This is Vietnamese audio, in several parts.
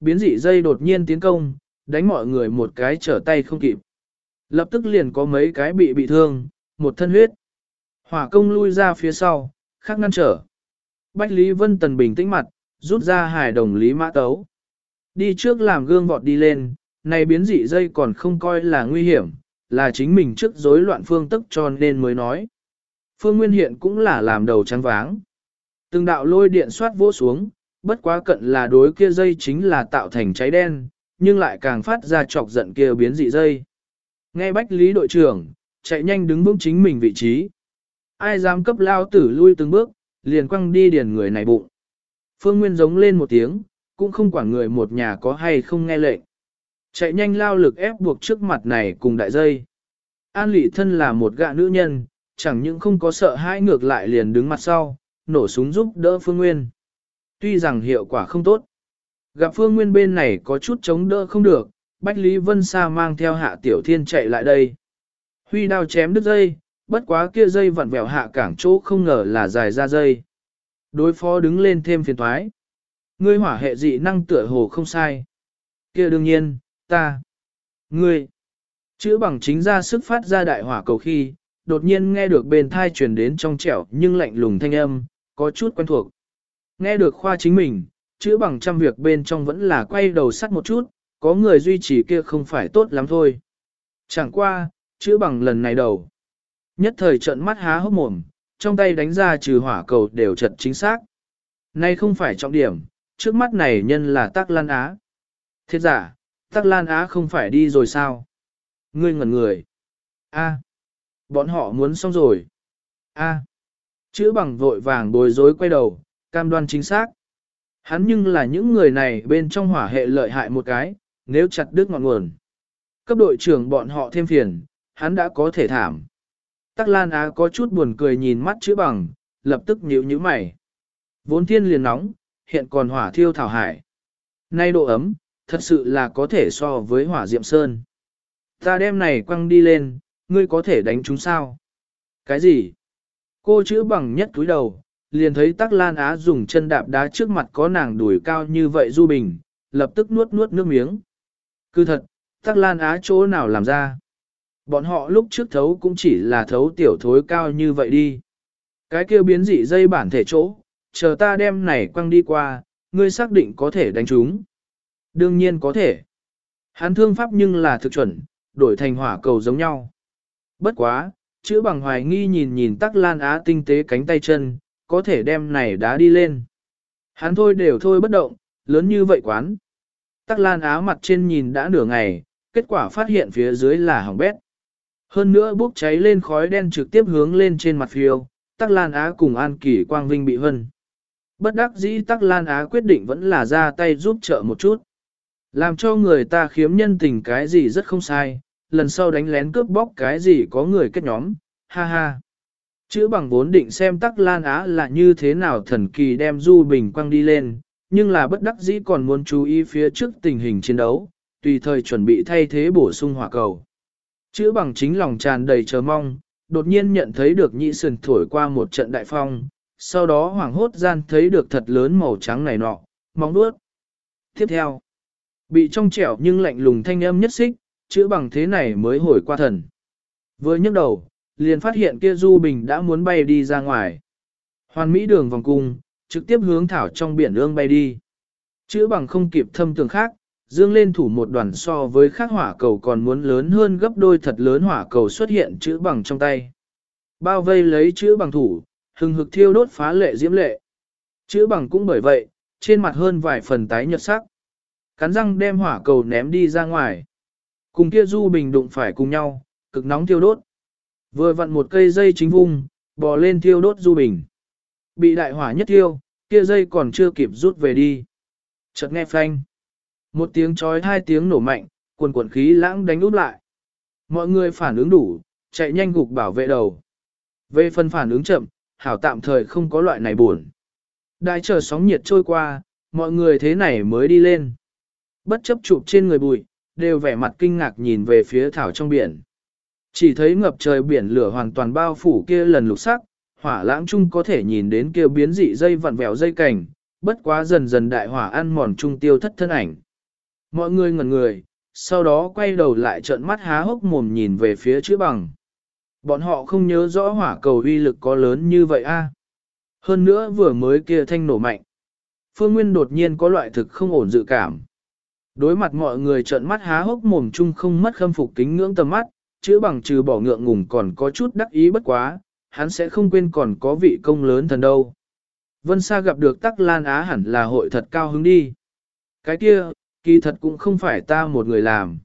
biến dị dây đột nhiên tiến công, đánh mọi người một cái trở tay không kịp. Lập tức liền có mấy cái bị bị thương, một thân huyết. Hỏa công lui ra phía sau, khắc ngăn trở. Bách Lý Vân Tần bình tĩnh mặt, rút ra hải đồng lý mã tấu. Đi trước làm gương vọt đi lên, này biến dị dây còn không coi là nguy hiểm, là chính mình trước rối loạn phương tức cho nên mới nói. Phương Nguyên hiện cũng là làm đầu trắng váng. Từng đạo lôi điện xoát vỗ xuống, bất quá cận là đối kia dây chính là tạo thành cháy đen, nhưng lại càng phát ra chọc giận kia biến dị dây. Nghe Bách Lý đội trưởng, chạy nhanh đứng vững chính mình vị trí. Ai dám cấp lao tử lui từng bước, liền quăng đi điền người này bụng. Phương Nguyên giống lên một tiếng, cũng không quản người một nhà có hay không nghe lệnh. Chạy nhanh lao lực ép buộc trước mặt này cùng đại dây. An lị thân là một gạ nữ nhân, chẳng những không có sợ hãi ngược lại liền đứng mặt sau, nổ súng giúp đỡ Phương Nguyên. Tuy rằng hiệu quả không tốt, gặp Phương Nguyên bên này có chút chống đỡ không được, Bách Lý Vân Sa mang theo hạ tiểu thiên chạy lại đây. Huy đao chém đứt dây, bất quá kia dây vặn vẹo hạ cảng chỗ không ngờ là dài ra dây. Đối phó đứng lên thêm phiền thoái. Ngươi hỏa hệ dị năng tựa hồ không sai. kia đương nhiên, ta. Ngươi. Chữ bằng chính ra sức phát ra đại hỏa cầu khi, đột nhiên nghe được bên thai truyền đến trong trẻo nhưng lạnh lùng thanh âm, có chút quen thuộc. Nghe được khoa chính mình, chữ bằng trăm việc bên trong vẫn là quay đầu sắt một chút, có người duy trì kia không phải tốt lắm thôi. Chẳng qua, chữ bằng lần này đầu. Nhất thời trận mắt há hốc mồm, trong tay đánh ra trừ hỏa cầu đều chật chính xác. Nay không phải trọng điểm, trước mắt này nhân là Tắc Lan Á. thiệt giả, Tắc Lan Á không phải đi rồi sao? Ngươi ngẩn người. A. Bọn họ muốn xong rồi. A. Chữ bằng vội vàng bồi dối quay đầu, cam đoan chính xác. Hắn nhưng là những người này bên trong hỏa hệ lợi hại một cái, nếu chặt đứt ngọn nguồn. Cấp đội trưởng bọn họ thêm phiền, hắn đã có thể thảm. Tắc Lan Á có chút buồn cười nhìn mắt chữ bằng, lập tức nhíu nhíu mày. Vốn thiên liền nóng, hiện còn hỏa thiêu thảo hải. Nay độ ấm, thật sự là có thể so với hỏa diệm sơn. Ta đem này quăng đi lên, ngươi có thể đánh chúng sao? Cái gì? Cô chữ bằng nhất túi đầu, liền thấy Tắc Lan Á dùng chân đạp đá trước mặt có nàng đuổi cao như vậy Du Bình, lập tức nuốt nuốt nước miếng. Cứ thật, Tắc Lan Á chỗ nào làm ra? Bọn họ lúc trước thấu cũng chỉ là thấu tiểu thối cao như vậy đi. Cái kia biến dị dây bản thể chỗ, chờ ta đem này quăng đi qua, ngươi xác định có thể đánh chúng. Đương nhiên có thể. Hắn thương pháp nhưng là thực chuẩn, đổi thành hỏa cầu giống nhau. Bất quá, chữ bằng hoài nghi nhìn nhìn tắc lan á tinh tế cánh tay chân, có thể đem này đá đi lên. Hắn thôi đều thôi bất động, lớn như vậy quán. Tắc lan á mặt trên nhìn đã nửa ngày, kết quả phát hiện phía dưới là hỏng bét. Hơn nữa bốc cháy lên khói đen trực tiếp hướng lên trên mặt phiêu, Tắc Lan Á cùng An Kỳ Quang Vinh bị hân. Bất đắc dĩ Tắc Lan Á quyết định vẫn là ra tay giúp trợ một chút. Làm cho người ta khiếm nhân tình cái gì rất không sai, lần sau đánh lén cướp bóc cái gì có người kết nhóm, ha ha. Chữ bằng vốn định xem Tắc Lan Á là như thế nào thần kỳ đem Du Bình quăng đi lên, nhưng là bất đắc dĩ còn muốn chú ý phía trước tình hình chiến đấu, tùy thời chuẩn bị thay thế bổ sung hỏa cầu. Chữ bằng chính lòng tràn đầy chờ mong, đột nhiên nhận thấy được nhị sườn thổi qua một trận đại phong, sau đó hoảng hốt gian thấy được thật lớn màu trắng này nọ, mong đuốt. Tiếp theo, bị trong trẻo nhưng lạnh lùng thanh âm nhất xích, chữ bằng thế này mới hồi qua thần. Vừa nhấc đầu, liền phát hiện kia Du Bình đã muốn bay đi ra ngoài. Hoàn Mỹ đường vòng cung, trực tiếp hướng thảo trong biển ương bay đi. Chữ bằng không kịp thâm tường khác, dương lên thủ một đoàn so với khác hỏa cầu còn muốn lớn hơn gấp đôi thật lớn hỏa cầu xuất hiện chữ bằng trong tay. Bao vây lấy chữ bằng thủ, hừng hực thiêu đốt phá lệ diễm lệ. Chữ bằng cũng bởi vậy, trên mặt hơn vài phần tái nhợt sắc. Cắn răng đem hỏa cầu ném đi ra ngoài. Cùng kia du bình đụng phải cùng nhau, cực nóng thiêu đốt. Vừa vặn một cây dây chính vung, bò lên thiêu đốt du bình. Bị đại hỏa nhất thiêu, kia dây còn chưa kịp rút về đi. Chợt nghe phanh. Một tiếng chói hai tiếng nổ mạnh, quần quần khí lãng đánh út lại. Mọi người phản ứng đủ, chạy nhanh gục bảo vệ đầu. Về phần phản ứng chậm, hảo tạm thời không có loại này buồn. Đại chờ sóng nhiệt trôi qua, mọi người thế này mới đi lên. Bất chấp chụp trên người bụi, đều vẻ mặt kinh ngạc nhìn về phía thảo trong biển. Chỉ thấy ngập trời biển lửa hoàn toàn bao phủ kia lần lục sắc, hỏa lãng chung có thể nhìn đến kia biến dị dây vặn vẹo dây cành, bất quá dần dần đại hỏa ăn mòn trung tiêu thất thân ảnh. Mọi người ngẩn người, sau đó quay đầu lại trợn mắt há hốc mồm nhìn về phía chữ bằng. Bọn họ không nhớ rõ hỏa cầu uy lực có lớn như vậy a. Hơn nữa vừa mới kia thanh nổ mạnh. Phương Nguyên đột nhiên có loại thực không ổn dự cảm. Đối mặt mọi người trợn mắt há hốc mồm chung không mất khâm phục kính ngưỡng tầm mắt, chữ bằng trừ bỏ ngượng ngùng còn có chút đắc ý bất quá, hắn sẽ không quên còn có vị công lớn thần đâu. Vân Sa gặp được Tắc Lan Á hẳn là hội thật cao hứng đi. Cái kia, kỳ thật cũng không phải ta một người làm.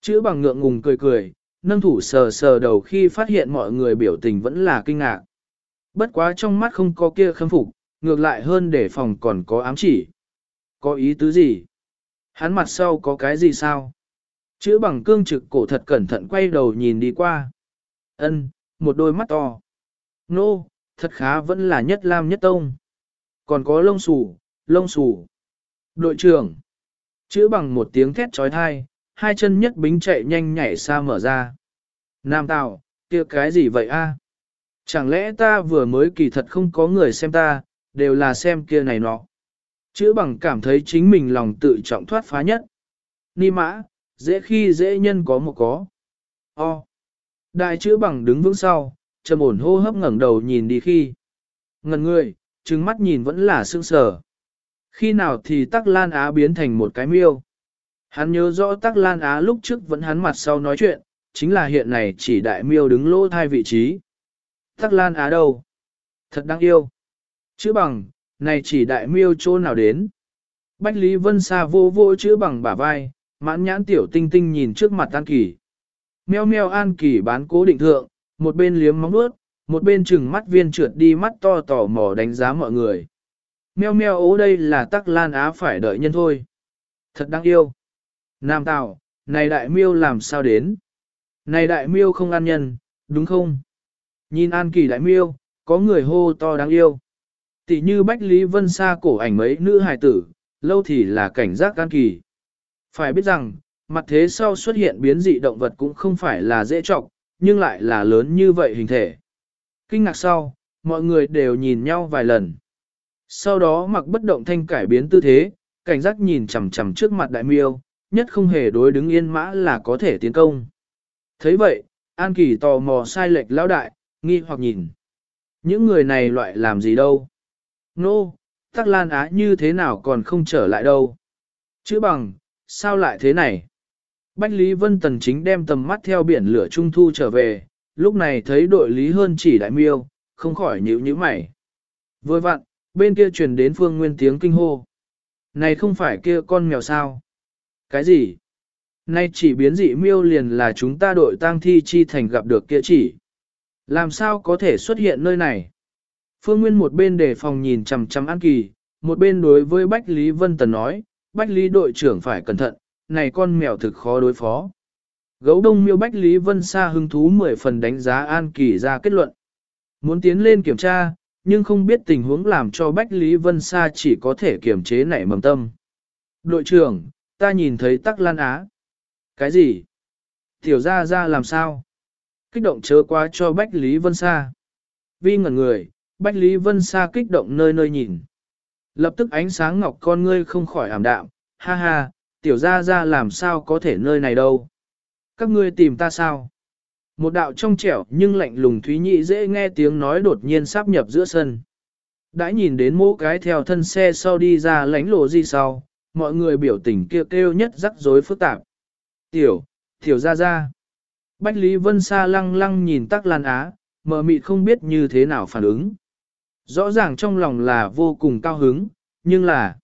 Chữ bằng ngượng ngùng cười cười, nâng thủ sờ sờ đầu khi phát hiện mọi người biểu tình vẫn là kinh ngạc. Bất quá trong mắt không có kia khâm phục, ngược lại hơn để phòng còn có ám chỉ. Có ý tứ gì? Hắn mặt sau có cái gì sao? Chữ bằng cương trực cổ thật cẩn thận quay đầu nhìn đi qua. Ân, một đôi mắt to. Nô, thật khá vẫn là nhất lam nhất tông. Còn có lông xù, lông xù. Đội trưởng. Chữ bằng một tiếng thét trói thai, hai chân nhất bính chạy nhanh nhảy xa mở ra. Nam Tào, kia cái gì vậy a? Chẳng lẽ ta vừa mới kỳ thật không có người xem ta, đều là xem kia này nọ. Chữ bằng cảm thấy chính mình lòng tự trọng thoát phá nhất. Ni mã, dễ khi dễ nhân có một có. O. Đại chữ bằng đứng vững sau, trầm ổn hô hấp ngẩng đầu nhìn đi khi. Ngần người, trừng mắt nhìn vẫn là sương sở Khi nào thì tắc lan á biến thành một cái miêu. Hắn nhớ rõ tắc lan á lúc trước vẫn hắn mặt sau nói chuyện, chính là hiện này chỉ đại miêu đứng lỗ thai vị trí. Tắc lan á đâu? Thật đáng yêu. Chữ bằng, này chỉ đại miêu chỗ nào đến? Bách Lý Vân Sa vô vô chữ bằng bả vai, mãn nhãn tiểu tinh tinh nhìn trước mặt An Kỳ. Meo meo An Kỳ bán cố định thượng, một bên liếm móng nuốt, một bên chừng mắt viên trượt đi mắt to tò mò đánh giá mọi người. Meo meo ố đây là tắc lan á phải đợi nhân thôi. Thật đáng yêu. Nam Tào, này đại miêu làm sao đến? Này đại miêu không ăn nhân, đúng không? Nhìn An Kỳ đại miêu, có người hô to đáng yêu. Tỷ như Bách Lý Vân Sa cổ ảnh mấy nữ hài tử, lâu thì là cảnh giác An Kỳ. Phải biết rằng, mặt thế sau xuất hiện biến dị động vật cũng không phải là dễ trọng, nhưng lại là lớn như vậy hình thể. Kinh ngạc sau, mọi người đều nhìn nhau vài lần. Sau đó mặc bất động thanh cải biến tư thế, cảnh giác nhìn chằm chằm trước mặt đại miêu, nhất không hề đối đứng yên mã là có thể tiến công. thấy vậy, An Kỳ tò mò sai lệch lão đại, nghi hoặc nhìn. Những người này loại làm gì đâu? Nô, no, Tắc Lan Á như thế nào còn không trở lại đâu? Chữ bằng, sao lại thế này? Bách Lý Vân Tần chính đem tầm mắt theo biển lửa trung thu trở về, lúc này thấy đội lý hơn chỉ đại miêu, không khỏi nhíu nhíu mày. Vừa vặn, bên kia truyền đến phương nguyên tiếng kinh hô. Này không phải kia con mèo sao? Cái gì? Nay chỉ biến dị miêu liền là chúng ta đội tang thi chi thành gặp được kia chỉ. Làm sao có thể xuất hiện nơi này? Phương Nguyên một bên để phòng nhìn chằm chằm An Kỳ, một bên đối với Bách Lý Vân Tần nói, Bách Lý đội trưởng phải cẩn thận, này con mèo thực khó đối phó. Gấu đông miêu Bách Lý Vân Sa hứng thú 10 phần đánh giá An Kỳ ra kết luận. Muốn tiến lên kiểm tra, nhưng không biết tình huống làm cho Bách Lý Vân Sa chỉ có thể kiểm chế nảy mầm tâm. Đội trưởng, ta nhìn thấy tắc lan á. Cái gì? Tiểu ra ra làm sao? Kích động chớ qua cho Bách Lý Vân Sa. Vi ngẩn người, Bách Lý Vân Sa kích động nơi nơi nhìn. Lập tức ánh sáng ngọc con ngươi không khỏi ảm đạm, ha ha, tiểu ra ra làm sao có thể nơi này đâu. Các ngươi tìm ta sao? Một đạo trong trẻo nhưng lạnh lùng thúy nhị dễ nghe tiếng nói đột nhiên sáp nhập giữa sân. Đã nhìn đến mũ cái theo thân xe sau đi ra lánh lộ gì sau, mọi người biểu tình kêu kêu nhất rắc rối phức tạp. Tiểu, tiểu ra ra. Bách Lý Vân Sa lăng lăng nhìn tắc lan á, mờ mịt không biết như thế nào phản ứng. Rõ ràng trong lòng là vô cùng cao hứng, nhưng là...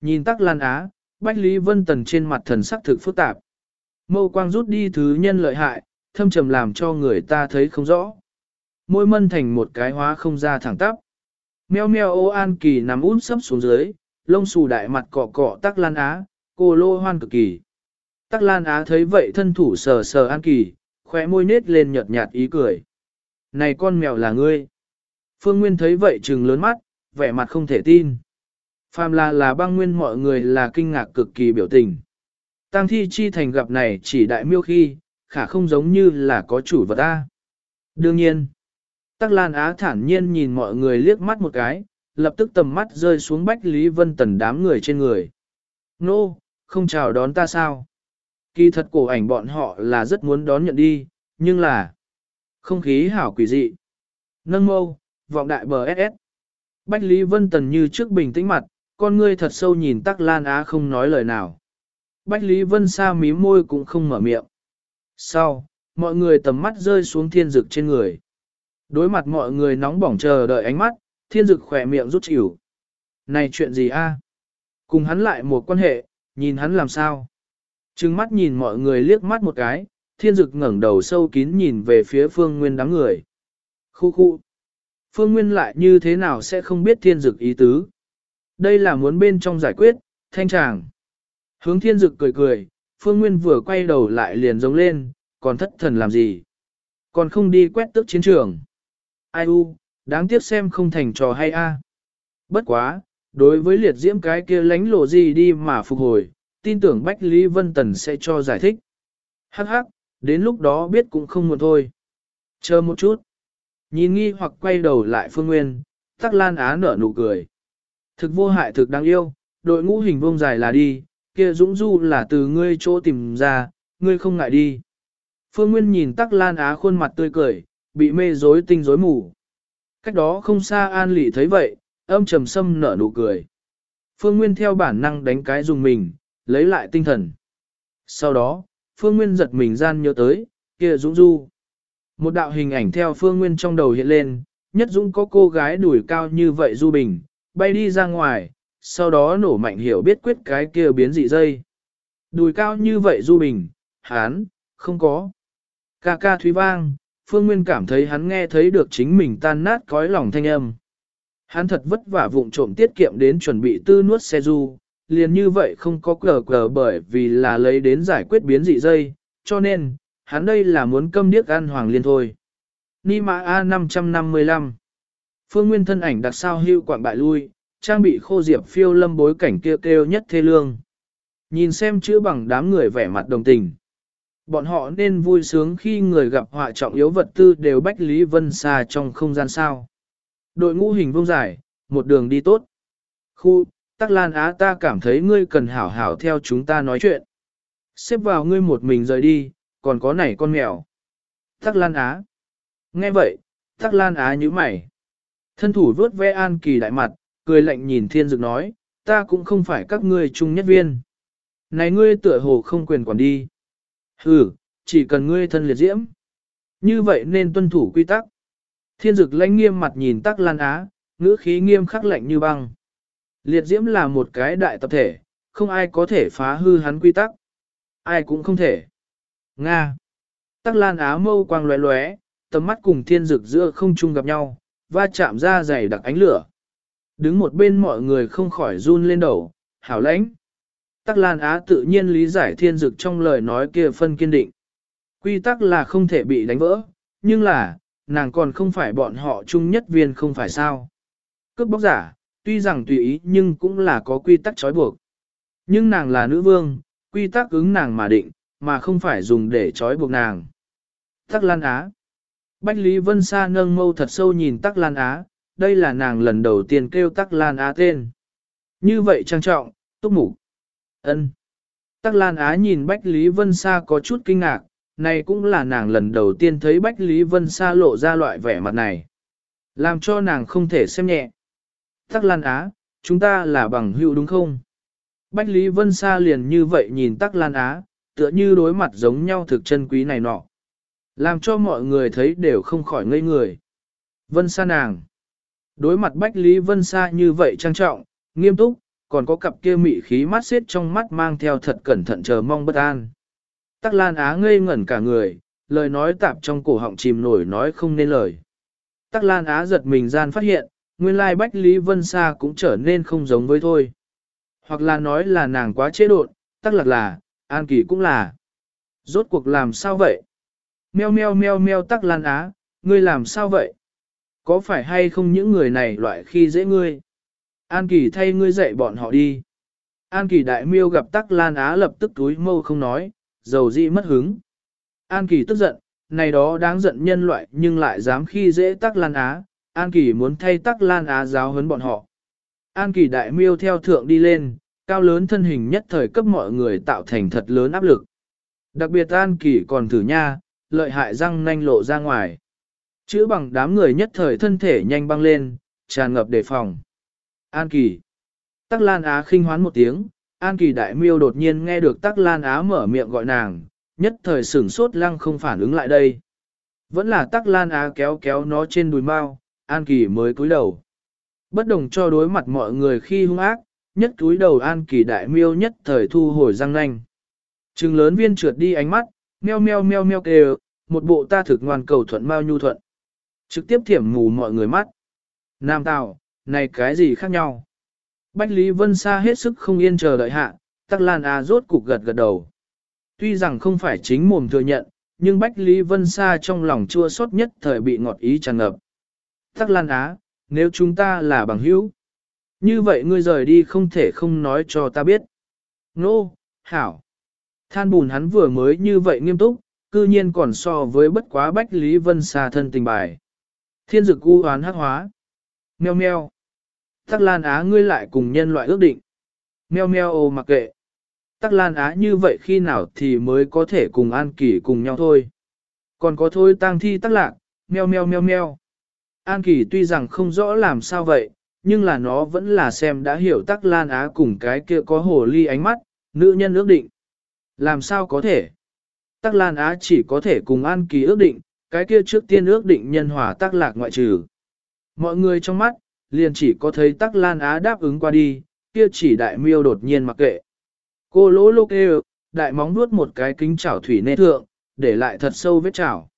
Nhìn tắc lan á, Bách Lý Vân Tần trên mặt thần sắc thực phức tạp. Mâu quang rút đi thứ nhân lợi hại, thâm trầm làm cho người ta thấy không rõ. Môi mân thành một cái hóa không ra thẳng tắp. Meo meo ô an kỳ nằm út sấp xuống dưới, lông xù đại mặt cọ cọ tắc lan á, cô lô hoan cực kỳ. Tắc lan á thấy vậy thân thủ sờ sờ an kỳ, khóe môi nết lên nhợt nhạt ý cười. Này con mèo là ngươi. Phương Nguyên thấy vậy trừng lớn mắt, vẻ mặt không thể tin. Phàm là là băng nguyên mọi người là kinh ngạc cực kỳ biểu tình. Tăng thi chi thành gặp này chỉ đại miêu khi, khả không giống như là có chủ vật ta. Đương nhiên, Tắc Lan Á thản nhiên nhìn mọi người liếc mắt một cái, lập tức tầm mắt rơi xuống Bách Lý Vân Tần đám người trên người. Nô, không chào đón ta sao? Kỳ thật cổ ảnh bọn họ là rất muốn đón nhận đi, nhưng là không khí hảo quỷ dị. Nâng mâu, vọng đại bờ SS. Bách Lý Vân Tần như trước bình tĩnh mặt, con ngươi thật sâu nhìn Tắc Lan Á không nói lời nào. Bách Lý Vân Sa mí môi cũng không mở miệng. Sau, mọi người tầm mắt rơi xuống thiên dực trên người. Đối mặt mọi người nóng bỏng chờ đợi ánh mắt, thiên dực khỏe miệng rút chịu. Này chuyện gì a? À? Cùng hắn lại một quan hệ, nhìn hắn làm sao? Trừng mắt nhìn mọi người liếc mắt một cái, thiên dực ngẩng đầu sâu kín nhìn về phía phương nguyên đám người. Khu khu. Phương Nguyên lại như thế nào sẽ không biết thiên dực ý tứ. Đây là muốn bên trong giải quyết, thanh tràng. Hướng thiên dực cười cười, Phương Nguyên vừa quay đầu lại liền giống lên, còn thất thần làm gì? Còn không đi quét tước chiến trường. Ai u, đáng tiếc xem không thành trò hay a. Bất quá, đối với liệt diễm cái kia lánh lộ gì đi mà phục hồi, tin tưởng Bách Lý Vân Tần sẽ cho giải thích. Hắc hắc, đến lúc đó biết cũng không muộn thôi. Chờ một chút. Nhìn nghi hoặc quay đầu lại Phương Nguyên, Tắc Lan Á nở nụ cười. Thực vô hại thực đáng yêu, đội ngũ hình vuông dài là đi, kia Dũng Du là từ ngươi chỗ tìm ra, ngươi không ngại đi. Phương Nguyên nhìn Tắc Lan Á khuôn mặt tươi cười, bị mê rối tinh rối mù. Cách đó không xa An Lị thấy vậy, âm trầm sâm nở nụ cười. Phương Nguyên theo bản năng đánh cái dùng mình, lấy lại tinh thần. Sau đó, Phương Nguyên giật mình gian nhớ tới, kia Dũng Du. Một đạo hình ảnh theo Phương Nguyên trong đầu hiện lên, nhất dũng có cô gái đuổi cao như vậy Du Bình, bay đi ra ngoài, sau đó nổ mạnh hiểu biết quyết cái kia biến dị dây. Đùi cao như vậy Du Bình, hán, không có. Ca ca thúy vang, Phương Nguyên cảm thấy hắn nghe thấy được chính mình tan nát cõi lòng thanh âm. Hắn thật vất vả vụng trộm tiết kiệm đến chuẩn bị tư nuốt xe du, liền như vậy không có cờ cờ bởi vì là lấy đến giải quyết biến dị dây, cho nên, hắn đây là muốn câm điếc ăn hoàng liên thôi. Ni mã A555 Phương Nguyên thân ảnh đặc sao hưu quạng bại lui, trang bị khô diệp phiêu lâm bối cảnh kêu kêu nhất thê lương. Nhìn xem chữ bằng đám người vẻ mặt đồng tình. Bọn họ nên vui sướng khi người gặp họa trọng yếu vật tư đều bách Lý Vân xa trong không gian sao. Đội ngũ hình vuông dài, một đường đi tốt. Khu, Tắc Lan Á ta cảm thấy ngươi cần hảo hảo theo chúng ta nói chuyện. Xếp vào ngươi một mình rời đi, còn có nảy con mèo. Tắc Lan Á. Nghe vậy, Tắc Lan Á nhíu mày. Thân thủ vớt ve An Kỳ đại mặt, cười lạnh nhìn thiên dực nói, ta cũng không phải các ngươi chung nhất viên. Này ngươi tựa hồ không quyền quản đi. Ừ, chỉ cần ngươi thân liệt diễm. Như vậy nên tuân thủ quy tắc. Thiên dực lãnh nghiêm mặt nhìn Tắc Lan Á, ngữ khí nghiêm khắc lạnh như băng. Liệt diễm là một cái đại tập thể, không ai có thể phá hư hắn quy tắc. Ai cũng không thể. Nga. Tắc lan á mâu quang lóe lóe, tầm mắt cùng thiên dực giữa không chung gặp nhau, va chạm ra dày đặc ánh lửa. Đứng một bên mọi người không khỏi run lên đầu, hảo lãnh. Tắc lan á tự nhiên lý giải thiên dực trong lời nói kia phân kiên định. Quy tắc là không thể bị đánh vỡ, nhưng là, nàng còn không phải bọn họ chung nhất viên không phải sao. Cướp bóc giả, tuy rằng tùy ý nhưng cũng là có quy tắc trói buộc. Nhưng nàng là nữ vương, quy tắc ứng nàng mà định, mà không phải dùng để trói buộc nàng. Tắc Lan Á Bách Lý Vân Sa nâng mâu thật sâu nhìn Tắc Lan Á, đây là nàng lần đầu tiên kêu Tắc Lan Á tên. Như vậy trang trọng, túc mục. ân. Tắc Lan Á nhìn Bách Lý Vân Sa có chút kinh ngạc, này cũng là nàng lần đầu tiên thấy Bách Lý Vân Sa lộ ra loại vẻ mặt này. Làm cho nàng không thể xem nhẹ. Tắc Lan Á, chúng ta là bằng hữu đúng không? Bách Lý Vân Sa liền như vậy nhìn Tắc Lan Á, tựa như đối mặt giống nhau thực chân quý này nọ. Làm cho mọi người thấy đều không khỏi ngây người. Vân Sa nàng. Đối mặt Bách Lý Vân Sa như vậy trang trọng, nghiêm túc, còn có cặp kia mị khí mắt xiết trong mắt mang theo thật cẩn thận chờ mong bất an. Tắc Lan Á ngây ngẩn cả người, lời nói tạp trong cổ họng chìm nổi nói không nên lời. Tắc Lan Á giật mình gian phát hiện, nguyên lai Bách Lý Vân Sa cũng trở nên không giống với thôi. Hoặc là nói là nàng quá chế độn, tắc lạc là, An Kỳ cũng là. Rốt cuộc làm sao vậy? Meo meo meo meo tắc lan á, ngươi làm sao vậy? Có phải hay không những người này loại khi dễ ngươi? An Kỳ thay ngươi dạy bọn họ đi. An Kỳ đại miêu gặp tắc lan á lập tức túi mâu không nói, dầu dị mất hứng. An Kỳ tức giận, này đó đáng giận nhân loại nhưng lại dám khi dễ tắc lan á, An Kỳ muốn thay tắc lan á giáo huấn bọn họ. An Kỳ đại miêu theo thượng đi lên, cao lớn thân hình nhất thời cấp mọi người tạo thành thật lớn áp lực. Đặc biệt An Kỳ còn thử nha, lợi hại răng nanh lộ ra ngoài. Chữ bằng đám người nhất thời thân thể nhanh băng lên, tràn ngập đề phòng. An Kỳ. Tắc Lan Á khinh hoán một tiếng, An Kỳ đại miêu đột nhiên nghe được Tắc Lan Á mở miệng gọi nàng, nhất thời sửng sốt lăng không phản ứng lại đây. Vẫn là Tắc Lan Á kéo kéo nó trên đùi mau, An Kỳ mới cúi đầu. Bất đồng cho đối mặt mọi người khi hung ác, nhất túi đầu An Kỳ đại miêu nhất thời thu hồi răng nanh. Trừng lớn viên trượt đi ánh mắt, meo meo meo meo kêu, một bộ ta thực ngoan cầu thuận mau nhu thuận. Trực tiếp thiểm mù mọi người mắt. Nam Tào, này cái gì khác nhau? Bách Lý Vân Sa hết sức không yên chờ đợi hạ, Tắc Lan A rốt cục gật gật đầu. Tuy rằng không phải chính mồm thừa nhận, nhưng Bách Lý Vân Sa trong lòng chua xót nhất thời bị ngọt ý tràn ngập. Tắc Lan Á, nếu chúng ta là bằng hữu, như vậy ngươi rời đi không thể không nói cho ta biết. Nô, no, hảo. Than bùn hắn vừa mới như vậy nghiêm túc, cư nhiên còn so với bất quá Bách Lý Vân xa thân tình bài. Thiên dực u hoán hắc hóa. Meo meo. Tắc Lan Á ngươi lại cùng nhân loại ước định. Meo meo ô mặc kệ. Tắc Lan Á như vậy khi nào thì mới có thể cùng An Kỳ cùng nhau thôi. Còn có thôi tang thi tắc lạc, meo meo meo meo. An Kỳ tuy rằng không rõ làm sao vậy, nhưng là nó vẫn là xem đã hiểu Tắc Lan Á cùng cái kia có hồ ly ánh mắt, nữ nhân ước định. Làm sao có thể? Tắc Lan Á chỉ có thể cùng An Kỳ ước định, cái kia trước tiên ước định nhân hòa Tắc Lạc ngoại trừ. Mọi người trong mắt, liền chỉ có thấy Tắc Lan Á đáp ứng qua đi, kia chỉ đại miêu đột nhiên mặc kệ. Cô lỗ lô kêu, đại móng nuốt một cái kính chảo thủy nê thượng, để lại thật sâu vết chảo.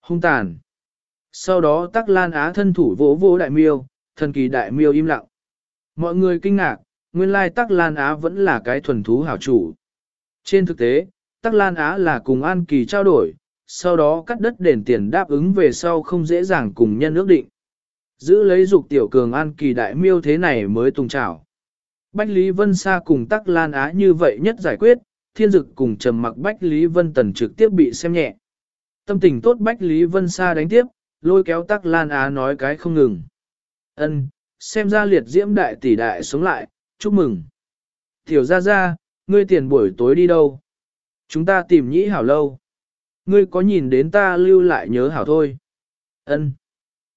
Hung tàn. Sau đó Tắc Lan Á thân thủ vỗ vỗ đại miêu, thần kỳ đại miêu im lặng. Mọi người kinh ngạc, nguyên lai Tắc Lan Á vẫn là cái thuần thú hảo chủ. Trên thực tế, Tắc Lan Á là cùng An Kỳ trao đổi, sau đó cắt đất đền tiền đáp ứng về sau không dễ dàng cùng nhân ước định. Giữ lấy dục tiểu cường An Kỳ đại miêu thế này mới tung trào. Bách Lý Vân Sa cùng Tắc Lan Á như vậy nhất giải quyết, thiên dực cùng trầm mặc Bách Lý Vân Tần trực tiếp bị xem nhẹ. Tâm tình tốt Bách Lý Vân Sa đánh tiếp, lôi kéo Tắc Lan Á nói cái không ngừng. Ân, xem ra liệt diễm đại tỷ đại sống lại, chúc mừng. Tiểu ra ra, ngươi tiền buổi tối đi đâu? Chúng ta tìm nhĩ hảo lâu. Ngươi có nhìn đến ta lưu lại nhớ hảo thôi. Ân.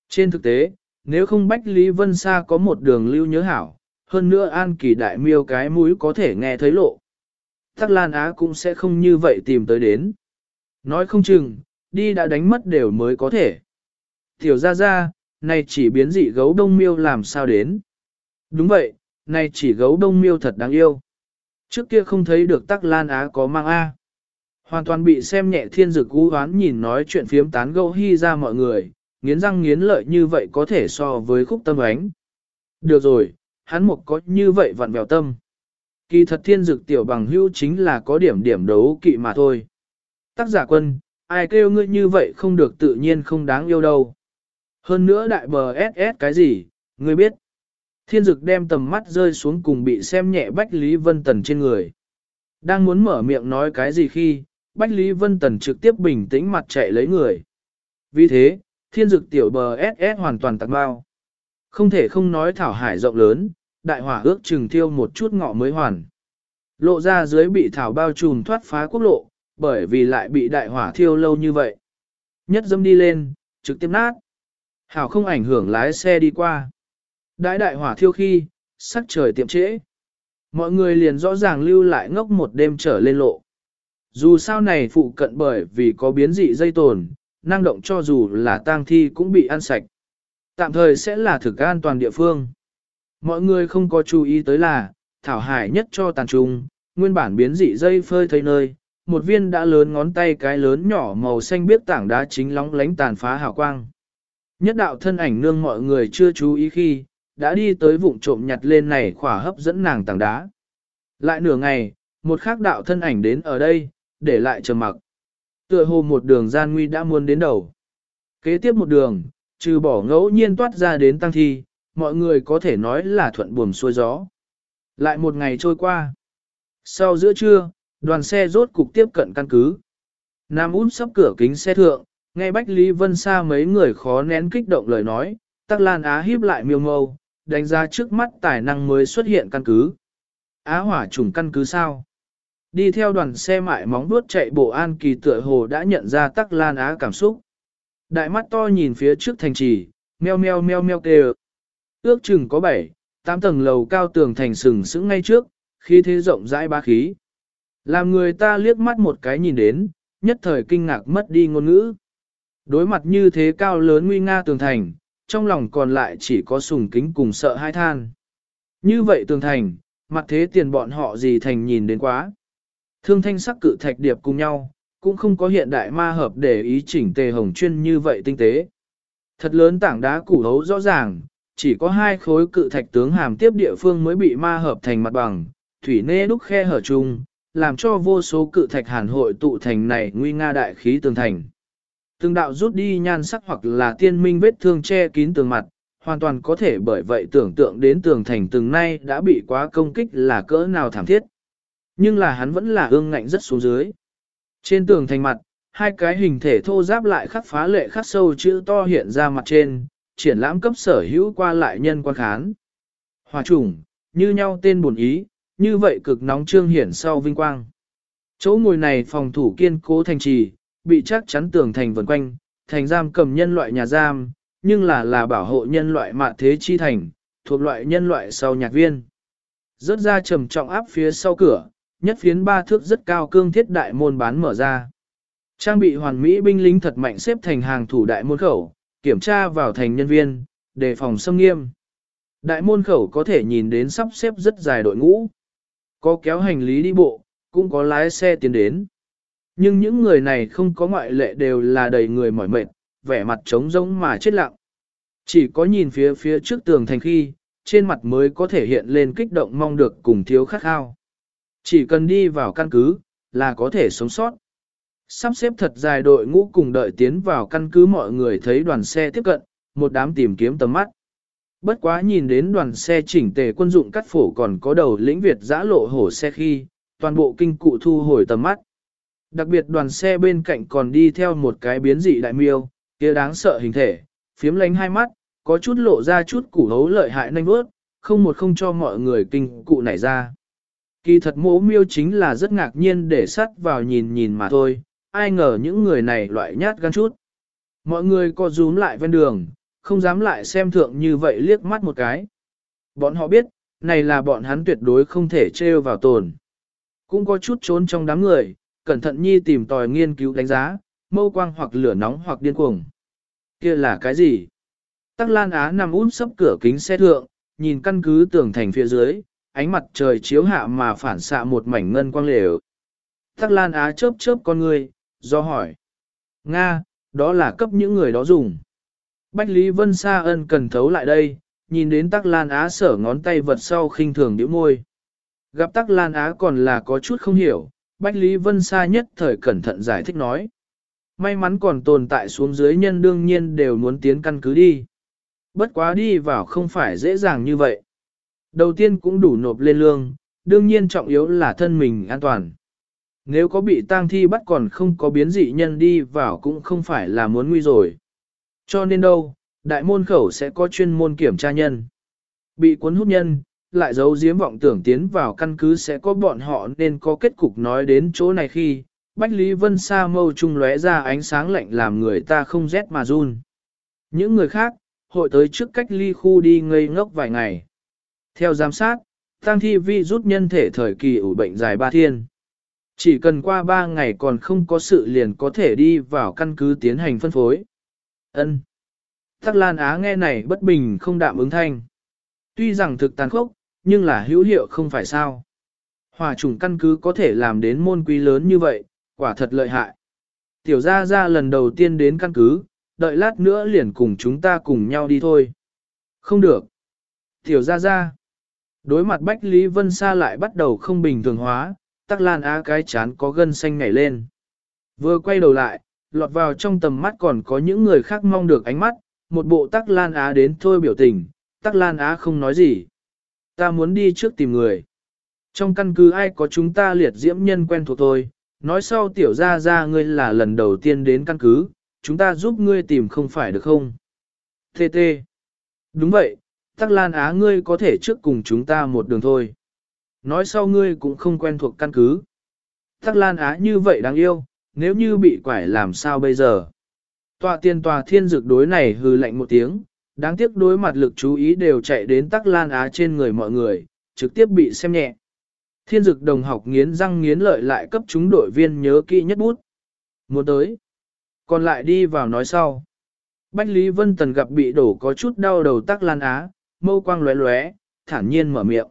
Trên thực tế, nếu không Bách Lý Vân Sa có một đường lưu nhớ hảo, hơn nữa An Kỳ Đại miêu cái mũi có thể nghe thấy lộ. Tắc Lan Á cũng sẽ không như vậy tìm tới đến. Nói không chừng, đi đã đánh mất đều mới có thể. Tiểu ra ra, này chỉ biến dị gấu đông miêu làm sao đến. Đúng vậy, này chỉ gấu đông miêu thật đáng yêu. Trước kia không thấy được Tắc Lan Á có mang A. Hoàn toàn bị xem nhẹ thiên dực cú hoán nhìn nói chuyện phiếm tán gẫu hy ra mọi người, nghiến răng nghiến lợi như vậy có thể so với khúc tâm ánh. Được rồi, hắn một có như vậy vặn vẹo tâm. Kỳ thật thiên dực tiểu bằng hữu chính là có điểm điểm đấu kỵ mà thôi. Tác giả quân, ai kêu ngươi như vậy không được tự nhiên không đáng yêu đâu. Hơn nữa đại bờ SS cái gì, ngươi biết. Thiên dực đem tầm mắt rơi xuống cùng bị xem nhẹ Bách Lý Vân Tần trên người. Đang muốn mở miệng nói cái gì khi, Bách Lý Vân Tần trực tiếp bình tĩnh mặt chạy lấy người. Vì thế, thiên dực tiểu bờ SS hoàn toàn tặng bao. Không thể không nói thảo hải rộng lớn, đại hỏa ước chừng thiêu một chút ngọ mới hoàn. Lộ ra dưới bị thảo bao trùm thoát phá quốc lộ, bởi vì lại bị đại hỏa thiêu lâu như vậy. Nhất dâm đi lên, trực tiếp nát. Hảo không ảnh hưởng lái xe đi qua. Đại đại hỏa thiêu khi, sắc trời tiệm trễ. Mọi người liền rõ ràng lưu lại ngốc một đêm trở lên lộ. Dù sao này phụ cận bởi vì có biến dị dây tồn, năng động cho dù là tang thi cũng bị ăn sạch. Tạm thời sẽ là thực an toàn địa phương. Mọi người không có chú ý tới là, thảo hải nhất cho tàn trùng. nguyên bản biến dị dây phơi thấy nơi, một viên đã lớn ngón tay cái lớn nhỏ màu xanh biết tảng đá chính lóng lánh tàn phá hào quang. Nhất đạo thân ảnh nương mọi người chưa chú ý khi, đã đi tới vụng trộm nhặt lên này khỏa hấp dẫn nàng tảng đá. Lại nửa ngày, một khác đạo thân ảnh đến ở đây, để lại trầm mặc. Tựa hồ một đường gian nguy đã muôn đến đầu. Kế tiếp một đường, trừ bỏ ngẫu nhiên toát ra đến tăng thi, mọi người có thể nói là thuận buồm xuôi gió. Lại một ngày trôi qua. Sau giữa trưa, đoàn xe rốt cục tiếp cận căn cứ. Nam út sắp cửa kính xe thượng, nghe Bách Lý Vân Sa mấy người khó nén kích động lời nói, Tắc Lan Á híp lại miêu mâu, đánh giá trước mắt tài năng mới xuất hiện căn cứ. Á hỏa trùng căn cứ sao? Đi theo đoàn xe mại móng vuốt chạy bộ an kỳ tựa hồ đã nhận ra tắc lan á cảm xúc. Đại mắt to nhìn phía trước thành trì, meo meo meo meo kêu. Ước chừng có 7, 8 tầng lầu cao tường thành sừng sững ngay trước, khí thế rộng rãi ba khí. Làm người ta liếc mắt một cái nhìn đến, nhất thời kinh ngạc mất đi ngôn ngữ. Đối mặt như thế cao lớn nguy nga tường thành, trong lòng còn lại chỉ có sùng kính cùng sợ hai than. Như vậy tường thành, mặt thế tiền bọn họ gì thành nhìn đến quá. Thương thanh sắc cự thạch điệp cùng nhau, cũng không có hiện đại ma hợp để ý chỉnh tề hồng chuyên như vậy tinh tế. Thật lớn tảng đá củ hấu rõ ràng, chỉ có hai khối cự thạch tướng hàm tiếp địa phương mới bị ma hợp thành mặt bằng, thủy nê đúc khe hở chung, làm cho vô số cự thạch hàn hội tụ thành này nguy nga đại khí tường thành. Từng đạo rút đi nhan sắc hoặc là tiên minh vết thương che kín tường mặt, hoàn toàn có thể bởi vậy tưởng tượng đến tường thành từng nay đã bị quá công kích là cỡ nào thảm thiết. Nhưng là hắn vẫn là ương ngạnh rất xuống dưới. Trên tường thành mặt, hai cái hình thể thô giáp lại khắc phá lệ khắc sâu chữ to hiện ra mặt trên, triển lãm cấp sở hữu qua lại nhân quan khán. Hòa trùng, như nhau tên buồn ý, như vậy cực nóng trương hiển sau vinh quang. Chỗ ngồi này phòng thủ kiên cố thành trì, bị chắc chắn tường thành vần quanh, thành giam cầm nhân loại nhà giam, nhưng là là bảo hộ nhân loại mạn thế chi thành, thuộc loại nhân loại sau nhạc viên. Rớt ra trầm trọng áp phía sau cửa, nhất phiến ba thước rất cao cương thiết đại môn bán mở ra. Trang bị hoàn mỹ binh lính thật mạnh xếp thành hàng thủ đại môn khẩu, kiểm tra vào thành nhân viên, đề phòng xâm nghiêm. Đại môn khẩu có thể nhìn đến sắp xếp rất dài đội ngũ. Có kéo hành lý đi bộ, cũng có lái xe tiến đến. Nhưng những người này không có ngoại lệ đều là đầy người mỏi mệt, vẻ mặt trống rỗng mà chết lặng. Chỉ có nhìn phía phía trước tường thành khi, trên mặt mới có thể hiện lên kích động mong được cùng thiếu khát khao. Chỉ cần đi vào căn cứ, là có thể sống sót. Sắp xếp thật dài đội ngũ cùng đợi tiến vào căn cứ mọi người thấy đoàn xe tiếp cận, một đám tìm kiếm tầm mắt. Bất quá nhìn đến đoàn xe chỉnh tề quân dụng cắt phổ còn có đầu lĩnh Việt giã lộ hổ xe khi, toàn bộ kinh cụ thu hồi tầm mắt. Đặc biệt đoàn xe bên cạnh còn đi theo một cái biến dị đại miêu, kia đáng sợ hình thể, phiếm lánh hai mắt, có chút lộ ra chút củ hấu lợi hại nanh bước, không một không cho mọi người kinh cụ nảy ra. Kỳ thật mỗ miêu chính là rất ngạc nhiên để sắt vào nhìn nhìn mà thôi, ai ngờ những người này loại nhát gan chút. Mọi người co rúm lại ven đường, không dám lại xem thượng như vậy liếc mắt một cái. Bọn họ biết, này là bọn hắn tuyệt đối không thể trêu vào tồn. Cũng có chút trốn trong đám người, cẩn thận nhi tìm tòi nghiên cứu đánh giá, mâu quang hoặc lửa nóng hoặc điên cuồng. kia là cái gì? Tắc Lan Á nằm út sấp cửa kính xe thượng, nhìn căn cứ tường thành phía dưới, ánh mặt trời chiếu hạ mà phản xạ một mảnh ngân quang lều. Tắc Lan Á chớp chớp con người, do hỏi. Nga, đó là cấp những người đó dùng. Bách Lý Vân Sa ân cần thấu lại đây, nhìn đến Tắc Lan Á sở ngón tay vật sau khinh thường điểm môi. Gặp Tắc Lan Á còn là có chút không hiểu, Bách Lý Vân Sa nhất thời cẩn thận giải thích nói. May mắn còn tồn tại xuống dưới nhân đương nhiên đều muốn tiến căn cứ đi. Bất quá đi vào không phải dễ dàng như vậy. Đầu tiên cũng đủ nộp lên lương, đương nhiên trọng yếu là thân mình an toàn. Nếu có bị tang thi bắt còn không có biến dị nhân đi vào cũng không phải là muốn nguy rồi. Cho nên đâu, đại môn khẩu sẽ có chuyên môn kiểm tra nhân. Bị cuốn hút nhân, lại giấu giếm vọng tưởng tiến vào căn cứ sẽ có bọn họ nên có kết cục nói đến chỗ này khi, Bách Lý Vân Sa mâu trung lóe ra ánh sáng lạnh làm người ta không rét mà run. Những người khác, hội tới trước cách ly khu đi ngây ngốc vài ngày. Theo giám sát, tăng thi vi rút nhân thể thời kỳ ủ bệnh dài ba thiên. Chỉ cần qua ba ngày còn không có sự liền có thể đi vào căn cứ tiến hành phân phối. Ân. Tắc Lan Á nghe này bất bình không đạm ứng thanh. Tuy rằng thực tàn khốc, nhưng là hữu hiệu không phải sao. Hòa chủng căn cứ có thể làm đến môn quý lớn như vậy, quả thật lợi hại. Tiểu gia gia lần đầu tiên đến căn cứ, đợi lát nữa liền cùng chúng ta cùng nhau đi thôi. Không được. Tiểu gia gia. Đối mặt Bách Lý Vân Sa lại bắt đầu không bình thường hóa, tắc lan á cái chán có gân xanh nhảy lên. Vừa quay đầu lại, lọt vào trong tầm mắt còn có những người khác mong được ánh mắt, một bộ tắc lan á đến thôi biểu tình, tắc lan á không nói gì. Ta muốn đi trước tìm người. Trong căn cứ ai có chúng ta liệt diễm nhân quen thuộc tôi, nói sau tiểu ra ra ngươi là lần đầu tiên đến căn cứ, chúng ta giúp ngươi tìm không phải được không? Tê tê. Đúng vậy, Tắc Lan Á ngươi có thể trước cùng chúng ta một đường thôi. Nói sau ngươi cũng không quen thuộc căn cứ. Tắc Lan Á như vậy đáng yêu, nếu như bị quải làm sao bây giờ? Tòa tiên tòa thiên dược đối này hừ lạnh một tiếng, đáng tiếc đối mặt lực chú ý đều chạy đến Tắc Lan Á trên người mọi người, trực tiếp bị xem nhẹ. Thiên dực đồng học nghiến răng nghiến lợi lại cấp chúng đội viên nhớ kỹ nhất bút. Muốn tới. Còn lại đi vào nói sau. Bách Lý Vân Tần gặp bị đổ có chút đau đầu Tắc Lan Á, mâu quang lóe lóe, thản nhiên mở miệng.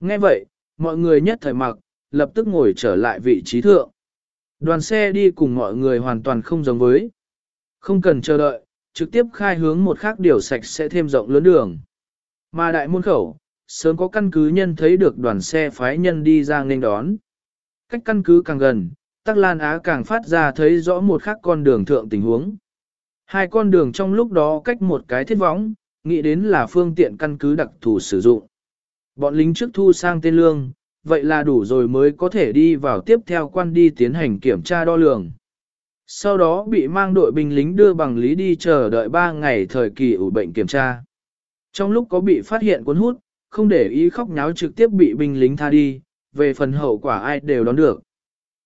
Nghe vậy, mọi người nhất thời mặc, lập tức ngồi trở lại vị trí thượng. Đoàn xe đi cùng mọi người hoàn toàn không giống với. Không cần chờ đợi, trực tiếp khai hướng một khác điều sạch sẽ thêm rộng lớn đường. Mà đại môn khẩu, sớm có căn cứ nhân thấy được đoàn xe phái nhân đi ra nên đón. Cách căn cứ càng gần, Tắc Lan Á càng phát ra thấy rõ một khác con đường thượng tình huống. Hai con đường trong lúc đó cách một cái thiết võng, nghĩ đến là phương tiện căn cứ đặc thù sử dụng. Bọn lính trước thu sang tên lương, vậy là đủ rồi mới có thể đi vào tiếp theo quan đi tiến hành kiểm tra đo lường. Sau đó bị mang đội binh lính đưa bằng lý đi chờ đợi 3 ngày thời kỳ ủ bệnh kiểm tra. Trong lúc có bị phát hiện cuốn hút, không để ý khóc nháo trực tiếp bị binh lính tha đi, về phần hậu quả ai đều đón được.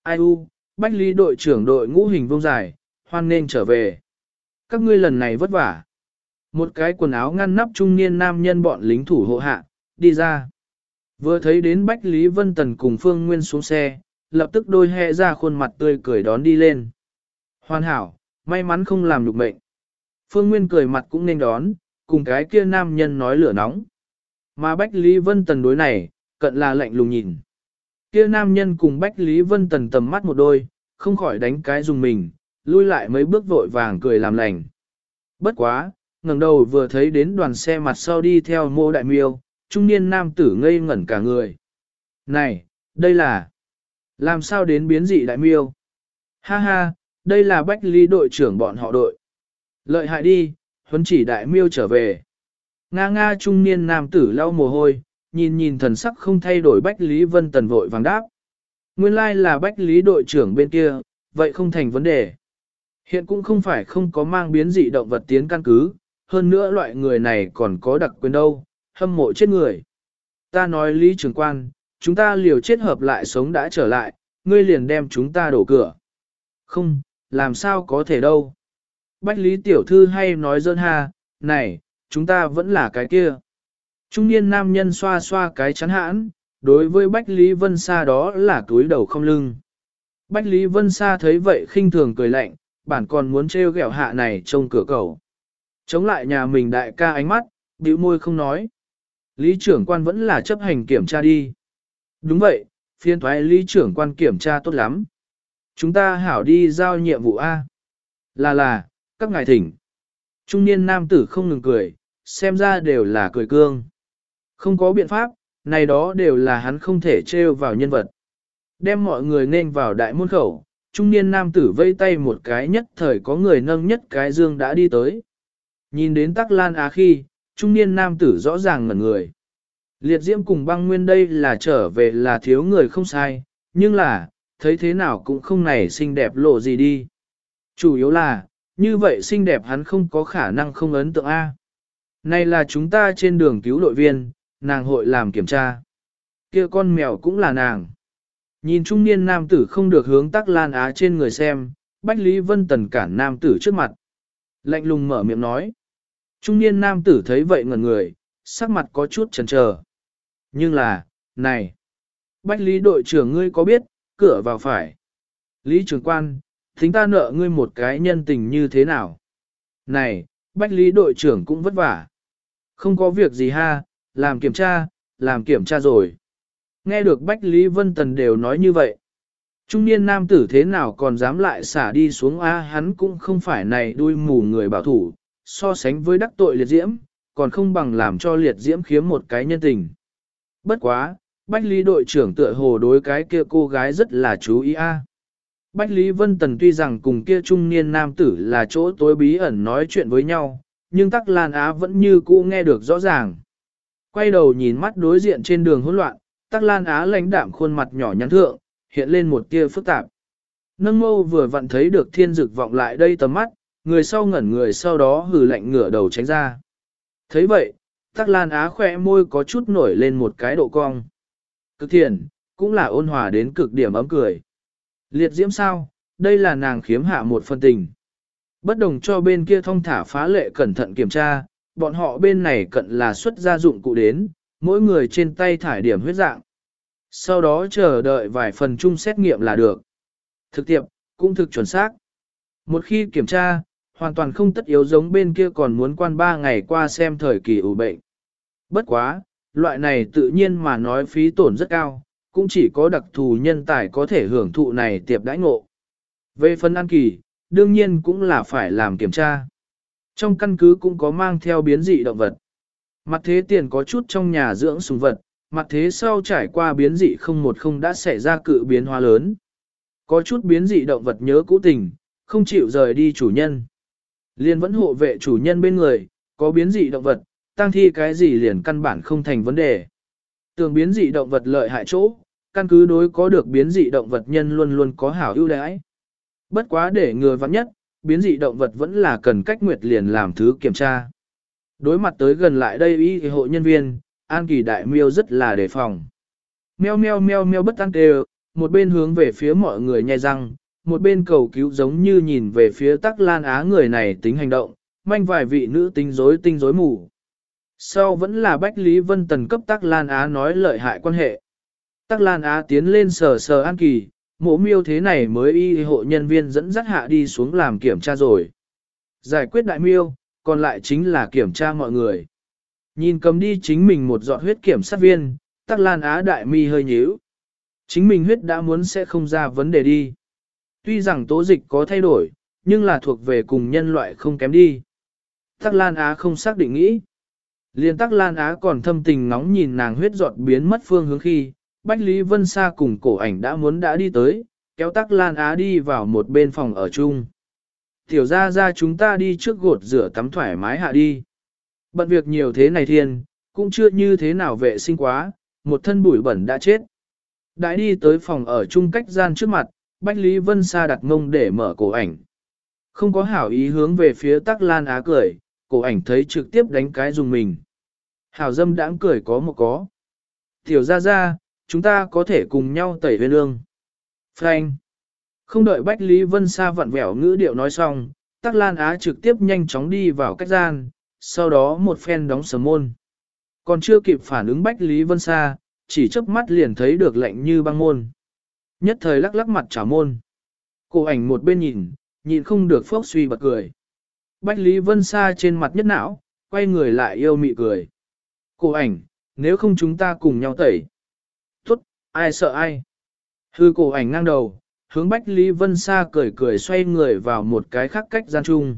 Ai u, Bách Lý đội trưởng đội ngũ hình vông dài, hoan nên trở về. Các ngươi lần này vất vả. Một cái quần áo ngăn nắp trung niên nam nhân bọn lính thủ hộ hạ, đi ra. Vừa thấy đến Bách Lý Vân Tần cùng Phương Nguyên xuống xe, lập tức đôi hẹ ra khuôn mặt tươi cười đón đi lên. Hoàn hảo, may mắn không làm nhục mệnh. Phương Nguyên cười mặt cũng nên đón, cùng cái kia nam nhân nói lửa nóng. Mà Bách Lý Vân Tần đối này, cận là lạnh lùng nhìn. Kia nam nhân cùng Bách Lý Vân Tần tầm mắt một đôi, không khỏi đánh cái dùng mình, lui lại mấy bước vội vàng cười làm lành. Bất quá, ngẩng đầu vừa thấy đến đoàn xe mặt sau đi theo mô đại miêu, trung niên nam tử ngây ngẩn cả người. Này, đây là... Làm sao đến biến dị đại miêu? Ha ha, đây là bách lý đội trưởng bọn họ đội. Lợi hại đi, huấn chỉ đại miêu trở về. Nga nga trung niên nam tử lau mồ hôi, nhìn nhìn thần sắc không thay đổi bách lý vân tần vội vàng đáp. Nguyên lai là bách lý đội trưởng bên kia, vậy không thành vấn đề. Hiện cũng không phải không có mang biến dị động vật tiến căn cứ, hơn nữa loại người này còn có đặc quyền đâu, hâm mộ chết người. Ta nói lý trường quan, chúng ta liều chết hợp lại sống đã trở lại, ngươi liền đem chúng ta đổ cửa. Không, làm sao có thể đâu. Bách lý tiểu thư hay nói dơn ha, này, chúng ta vẫn là cái kia. Trung niên nam nhân xoa xoa cái chắn hãn, đối với Bách Lý Vân Sa đó là túi đầu không lưng. Bách Lý Vân Sa thấy vậy khinh thường cười lạnh, bản còn muốn trêu ghẹo hạ này trông cửa cầu. Chống lại nhà mình đại ca ánh mắt, bĩu môi không nói. Lý trưởng quan vẫn là chấp hành kiểm tra đi. Đúng vậy, phiên thoái lý trưởng quan kiểm tra tốt lắm. Chúng ta hảo đi giao nhiệm vụ A. Là là, các ngài thỉnh. Trung niên nam tử không ngừng cười, xem ra đều là cười cương. Không có biện pháp, này đó đều là hắn không thể trêu vào nhân vật. Đem mọi người nên vào đại môn khẩu, trung niên nam tử vây tay một cái nhất thời có người nâng nhất cái dương đã đi tới. Nhìn đến tắc lan á khi, trung niên nam tử rõ ràng ngẩn người. Liệt diễm cùng băng nguyên đây là trở về là thiếu người không sai, nhưng là, thấy thế nào cũng không này xinh đẹp lộ gì đi. Chủ yếu là, như vậy xinh đẹp hắn không có khả năng không ấn tượng A. Này là chúng ta trên đường cứu đội viên, nàng hội làm kiểm tra. kia con mèo cũng là nàng. Nhìn trung niên nam tử không được hướng tắc lan á trên người xem, Bách Lý Vân Tần cản nam tử trước mặt. Lạnh lùng mở miệng nói. Trung niên nam tử thấy vậy ngẩn người, sắc mặt có chút chần chờ. Nhưng là, này, Bách Lý đội trưởng ngươi có biết, cửa vào phải. Lý trưởng quan, thính ta nợ ngươi một cái nhân tình như thế nào? Này, Bách Lý đội trưởng cũng vất vả. Không có việc gì ha, làm kiểm tra, làm kiểm tra rồi. Nghe được Bách Lý Vân Tần đều nói như vậy. Trung niên nam tử thế nào còn dám lại xả đi xuống A hắn cũng không phải này đuôi mù người bảo thủ, so sánh với đắc tội liệt diễm, còn không bằng làm cho liệt diễm khiếm một cái nhân tình. Bất quá, Bách Lý đội trưởng tựa hồ đối cái kia cô gái rất là chú ý a. Bách Lý Vân Tần tuy rằng cùng kia trung niên nam tử là chỗ tối bí ẩn nói chuyện với nhau, nhưng Tắc Lan Á vẫn như cũ nghe được rõ ràng. Quay đầu nhìn mắt đối diện trên đường hỗn loạn, Tắc Lan Á lãnh đạm khuôn mặt nhỏ nhắn thượng, hiện lên một tia phức tạp. Nâng mâu vừa vặn thấy được thiên dực vọng lại đây tầm mắt, người sau ngẩn người sau đó hừ lạnh ngửa đầu tránh ra. thấy vậy, Tắc Lan Á khỏe môi có chút nổi lên một cái độ cong. Cực thiện, cũng là ôn hòa đến cực điểm ấm cười. Liệt diễm sao, đây là nàng khiếm hạ một phần tình. Bất đồng cho bên kia thông thả phá lệ cẩn thận kiểm tra, bọn họ bên này cận là xuất gia dụng cụ đến, mỗi người trên tay thải điểm huyết dạng. Sau đó chờ đợi vài phần chung xét nghiệm là được. Thực tiệp, cũng thực chuẩn xác. Một khi kiểm tra, hoàn toàn không tất yếu giống bên kia còn muốn quan ba ngày qua xem thời kỳ ủ bệnh. Bất quá, loại này tự nhiên mà nói phí tổn rất cao, cũng chỉ có đặc thù nhân tài có thể hưởng thụ này tiệp đãi ngộ. Về phần ăn kỳ, đương nhiên cũng là phải làm kiểm tra. Trong căn cứ cũng có mang theo biến dị động vật. Mặt thế tiền có chút trong nhà dưỡng sùng vật, mặt thế sau trải qua biến dị không một không đã xảy ra cự biến hóa lớn. Có chút biến dị động vật nhớ cũ tình, không chịu rời đi chủ nhân. Liên vẫn hộ vệ chủ nhân bên người, có biến dị động vật, tăng thi cái gì liền căn bản không thành vấn đề. Tường biến dị động vật lợi hại chỗ, căn cứ đối có được biến dị động vật nhân luôn luôn có hảo ưu đãi. Bất quá để người vắng nhất, biến dị động vật vẫn là cần cách nguyệt liền làm thứ kiểm tra. Đối mặt tới gần lại đây y hộ nhân viên, An Kỳ Đại Miêu rất là đề phòng. Meo meo meo meo bất an đều, một bên hướng về phía mọi người nhai răng, một bên cầu cứu giống như nhìn về phía tắc lan á người này tính hành động, manh vài vị nữ tính rối tinh rối mù. Sau vẫn là Bách Lý Vân Tần cấp tắc lan á nói lợi hại quan hệ. Tắc lan á tiến lên sờ sờ An Kỳ, mộ miêu thế này mới y hộ nhân viên dẫn dắt hạ đi xuống làm kiểm tra rồi. Giải quyết đại miêu, còn lại chính là kiểm tra mọi người. Nhìn cầm đi chính mình một giọt huyết kiểm sát viên, tắc lan á đại mi hơi nhíu. Chính mình huyết đã muốn sẽ không ra vấn đề đi. Tuy rằng tố dịch có thay đổi, nhưng là thuộc về cùng nhân loại không kém đi. Tắc lan á không xác định nghĩ. Liên tắc lan á còn thâm tình nóng nhìn nàng huyết giọt biến mất phương hướng khi, Bách Lý Vân Sa cùng cổ ảnh đã muốn đã đi tới, kéo tắc lan á đi vào một bên phòng ở chung. Tiểu ra ra chúng ta đi trước gột rửa tắm thoải mái hạ đi. Bận việc nhiều thế này thiên, cũng chưa như thế nào vệ sinh quá, một thân bụi bẩn đã chết. Đã đi tới phòng ở chung cách gian trước mặt, Bách Lý Vân Sa đặt ngông để mở cổ ảnh. Không có hảo ý hướng về phía tắc lan á cười, cổ ảnh thấy trực tiếp đánh cái dùng mình. Hảo dâm đãng cười có một có. Tiểu ra ra, chúng ta có thể cùng nhau tẩy huyên lương. Frank. Không đợi Bách Lý Vân Sa vặn vẹo ngữ điệu nói xong, Tắc Lan Á trực tiếp nhanh chóng đi vào cách gian, sau đó một phen đóng sầm môn. Còn chưa kịp phản ứng Bách Lý Vân Sa, chỉ chớp mắt liền thấy được lạnh như băng môn. Nhất thời lắc lắc mặt trả môn. Cô ảnh một bên nhìn, nhìn không được phốc suy bật cười. Bách Lý Vân Sa trên mặt nhất não, quay người lại yêu mị cười. Cô ảnh, nếu không chúng ta cùng nhau tẩy. Tốt, ai sợ ai. Hư cổ ảnh ngang đầu, hướng Bách Lý Vân Sa cười cười xoay người vào một cái khác cách gian chung.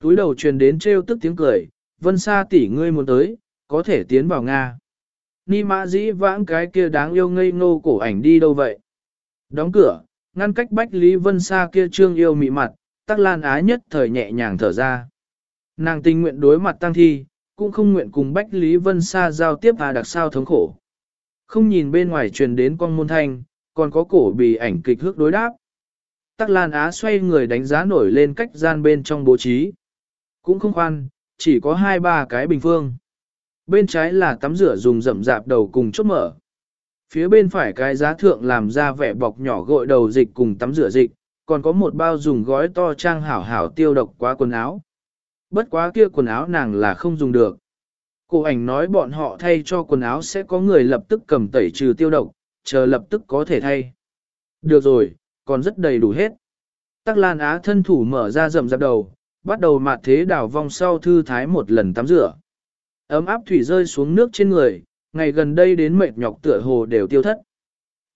Túi đầu truyền đến trêu tức tiếng cười, Vân Sa tỷ ngươi muốn tới, có thể tiến vào Nga. Ni mã dĩ vãng cái kia đáng yêu ngây ngô cổ ảnh đi đâu vậy? Đóng cửa, ngăn cách Bách Lý Vân Sa kia trương yêu mị mặt, tắc lan Á nhất thời nhẹ nhàng thở ra. Nàng tình nguyện đối mặt tăng thi, cũng không nguyện cùng Bách Lý Vân Sa giao tiếp và đặc sao thống khổ. Không nhìn bên ngoài truyền đến con môn thanh, còn có cổ bì ảnh kịch hước đối đáp. Tắc Lan Á xoay người đánh giá nổi lên cách gian bên trong bố trí. Cũng không khoan, chỉ có hai ba cái bình phương. Bên trái là tắm rửa dùng rậm rạp đầu cùng chốt mở. Phía bên phải cái giá thượng làm ra vẻ bọc nhỏ gội đầu dịch cùng tắm rửa dịch, còn có một bao dùng gói to trang hảo hảo tiêu độc quá quần áo. Bất quá kia quần áo nàng là không dùng được. Cô ảnh nói bọn họ thay cho quần áo sẽ có người lập tức cầm tẩy trừ tiêu độc, chờ lập tức có thể thay. Được rồi, còn rất đầy đủ hết. Tắc Lan Á thân thủ mở ra rầm rạp đầu, bắt đầu mạt thế đảo vòng sau thư thái một lần tắm rửa. Ấm áp thủy rơi xuống nước trên người, ngày gần đây đến mệt nhọc tựa hồ đều tiêu thất.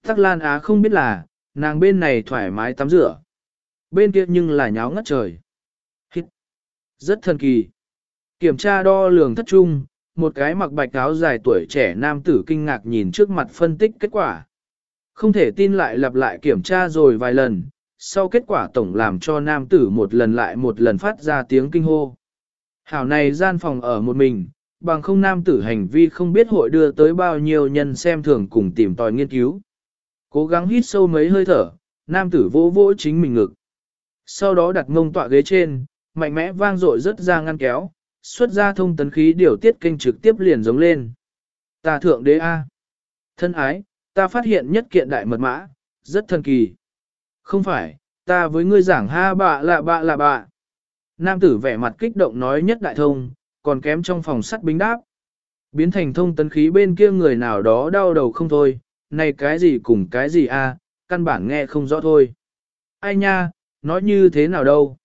Tắc Lan Á không biết là, nàng bên này thoải mái tắm rửa. Bên kia nhưng là nháo ngất trời. Hít. Rất thần kỳ. Kiểm tra đo lường thất trung, một cái mặc bạch áo dài tuổi trẻ nam tử kinh ngạc nhìn trước mặt phân tích kết quả. Không thể tin lại lặp lại kiểm tra rồi vài lần, sau kết quả tổng làm cho nam tử một lần lại một lần phát ra tiếng kinh hô. Hảo này gian phòng ở một mình, bằng không nam tử hành vi không biết hội đưa tới bao nhiêu nhân xem thường cùng tìm tòi nghiên cứu. Cố gắng hít sâu mấy hơi thở, nam tử vỗ vỗ chính mình ngực. Sau đó đặt ngông tọa ghế trên, mạnh mẽ vang dội rất ra ngăn kéo, xuất ra thông tấn khí điều tiết kênh trực tiếp liền giống lên. Ta thượng đế A. Thân ái, ta phát hiện nhất kiện đại mật mã, rất thần kỳ. Không phải, ta với ngươi giảng ha bạ lạ bạ lạ bạ. Nam tử vẻ mặt kích động nói nhất đại thông, còn kém trong phòng sắt bính đáp. Biến thành thông tấn khí bên kia người nào đó đau đầu không thôi, này cái gì cùng cái gì a, căn bản nghe không rõ thôi. Ai nha, nói như thế nào đâu.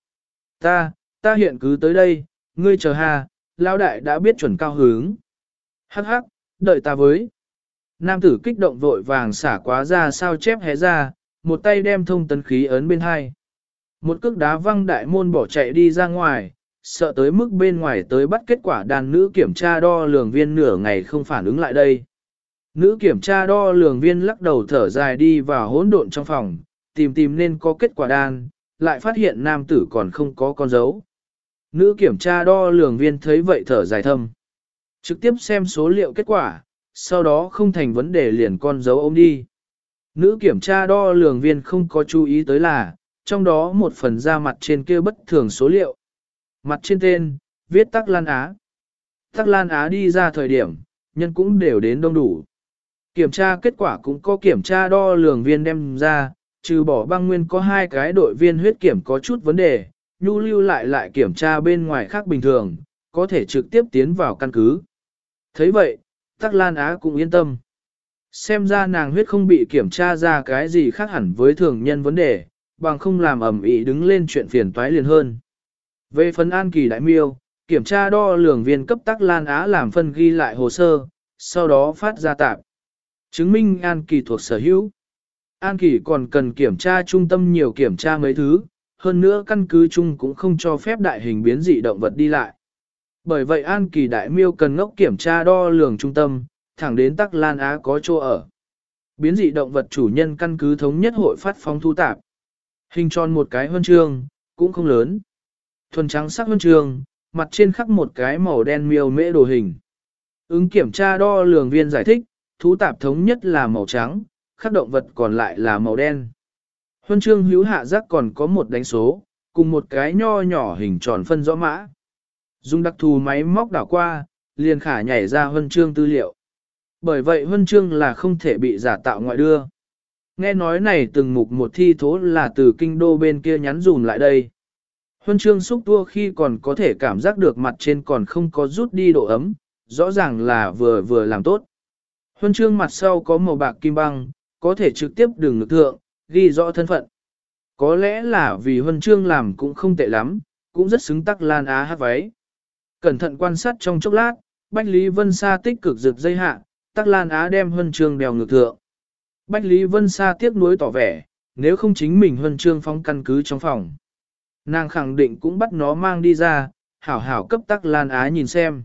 Ta, ta hiện cứ tới đây, ngươi chờ ha, lao đại đã biết chuẩn cao hướng. Hắc hắc, đợi ta với. Nam tử kích động vội vàng xả quá ra sao chép hé ra, một tay đem thông tấn khí ấn bên hai. Một cước đá văng đại môn bỏ chạy đi ra ngoài, sợ tới mức bên ngoài tới bắt kết quả đàn nữ kiểm tra đo lường viên nửa ngày không phản ứng lại đây. Nữ kiểm tra đo lường viên lắc đầu thở dài đi vào hỗn độn trong phòng, tìm tìm nên có kết quả đan, lại phát hiện nam tử còn không có con dấu. Nữ kiểm tra đo lường viên thấy vậy thở dài thâm. Trực tiếp xem số liệu kết quả, sau đó không thành vấn đề liền con dấu ôm đi. Nữ kiểm tra đo lường viên không có chú ý tới là, trong đó một phần ra mặt trên kia bất thường số liệu. Mặt trên tên, viết Tắc Lan Á. Tắc Lan Á đi ra thời điểm, nhân cũng đều đến đông đủ. Kiểm tra kết quả cũng có kiểm tra đo lường viên đem ra, trừ bỏ băng nguyên có hai cái đội viên huyết kiểm có chút vấn đề, nhu lưu lại lại kiểm tra bên ngoài khác bình thường, có thể trực tiếp tiến vào căn cứ. thấy vậy, Tắc Lan Á cũng yên tâm. Xem ra nàng huyết không bị kiểm tra ra cái gì khác hẳn với thường nhân vấn đề, bằng không làm ẩm ý đứng lên chuyện phiền toái liền hơn. Về phần an kỳ đại miêu, kiểm tra đo lường viên cấp Tắc Lan Á làm phân ghi lại hồ sơ, sau đó phát ra tạp. Chứng minh an kỳ thuộc sở hữu. An kỳ còn cần kiểm tra trung tâm nhiều kiểm tra mấy thứ, hơn nữa căn cứ chung cũng không cho phép đại hình biến dị động vật đi lại. Bởi vậy An Kỳ Đại Miêu cần ngốc kiểm tra đo lường trung tâm, thẳng đến Tắc Lan Á có chỗ ở. Biến dị động vật chủ nhân căn cứ thống nhất hội phát phóng thu tạp. Hình tròn một cái huân chương, cũng không lớn. Thuần trắng sắc huân chương, mặt trên khắc một cái màu đen miêu mễ đồ hình. Ứng kiểm tra đo lường viên giải thích, thú tạp thống nhất là màu trắng, khắc động vật còn lại là màu đen. Huân chương hữu hạ giác còn có một đánh số, cùng một cái nho nhỏ hình tròn phân rõ mã. Dùng đặc thù máy móc đảo qua, liền khả nhảy ra huân chương tư liệu. Bởi vậy huân chương là không thể bị giả tạo ngoại đưa. Nghe nói này từng mục một thi thố là từ kinh đô bên kia nhắn dùm lại đây. Huân chương xúc tua khi còn có thể cảm giác được mặt trên còn không có rút đi độ ấm, rõ ràng là vừa vừa làm tốt. Huân chương mặt sau có màu bạc kim băng, có thể trực tiếp đường ngực thượng, ghi rõ thân phận. Có lẽ là vì huân chương làm cũng không tệ lắm, cũng rất xứng tắc lan á hát váy. Cẩn thận quan sát trong chốc lát, Bách Lý Vân Sa tích cực rực dây hạ, tắc lan á đem huân chương đèo ngược thượng. Bách Lý Vân Sa tiếc nuối tỏ vẻ, nếu không chính mình huân chương phóng căn cứ trong phòng. Nàng khẳng định cũng bắt nó mang đi ra, hảo hảo cấp tắc lan á nhìn xem.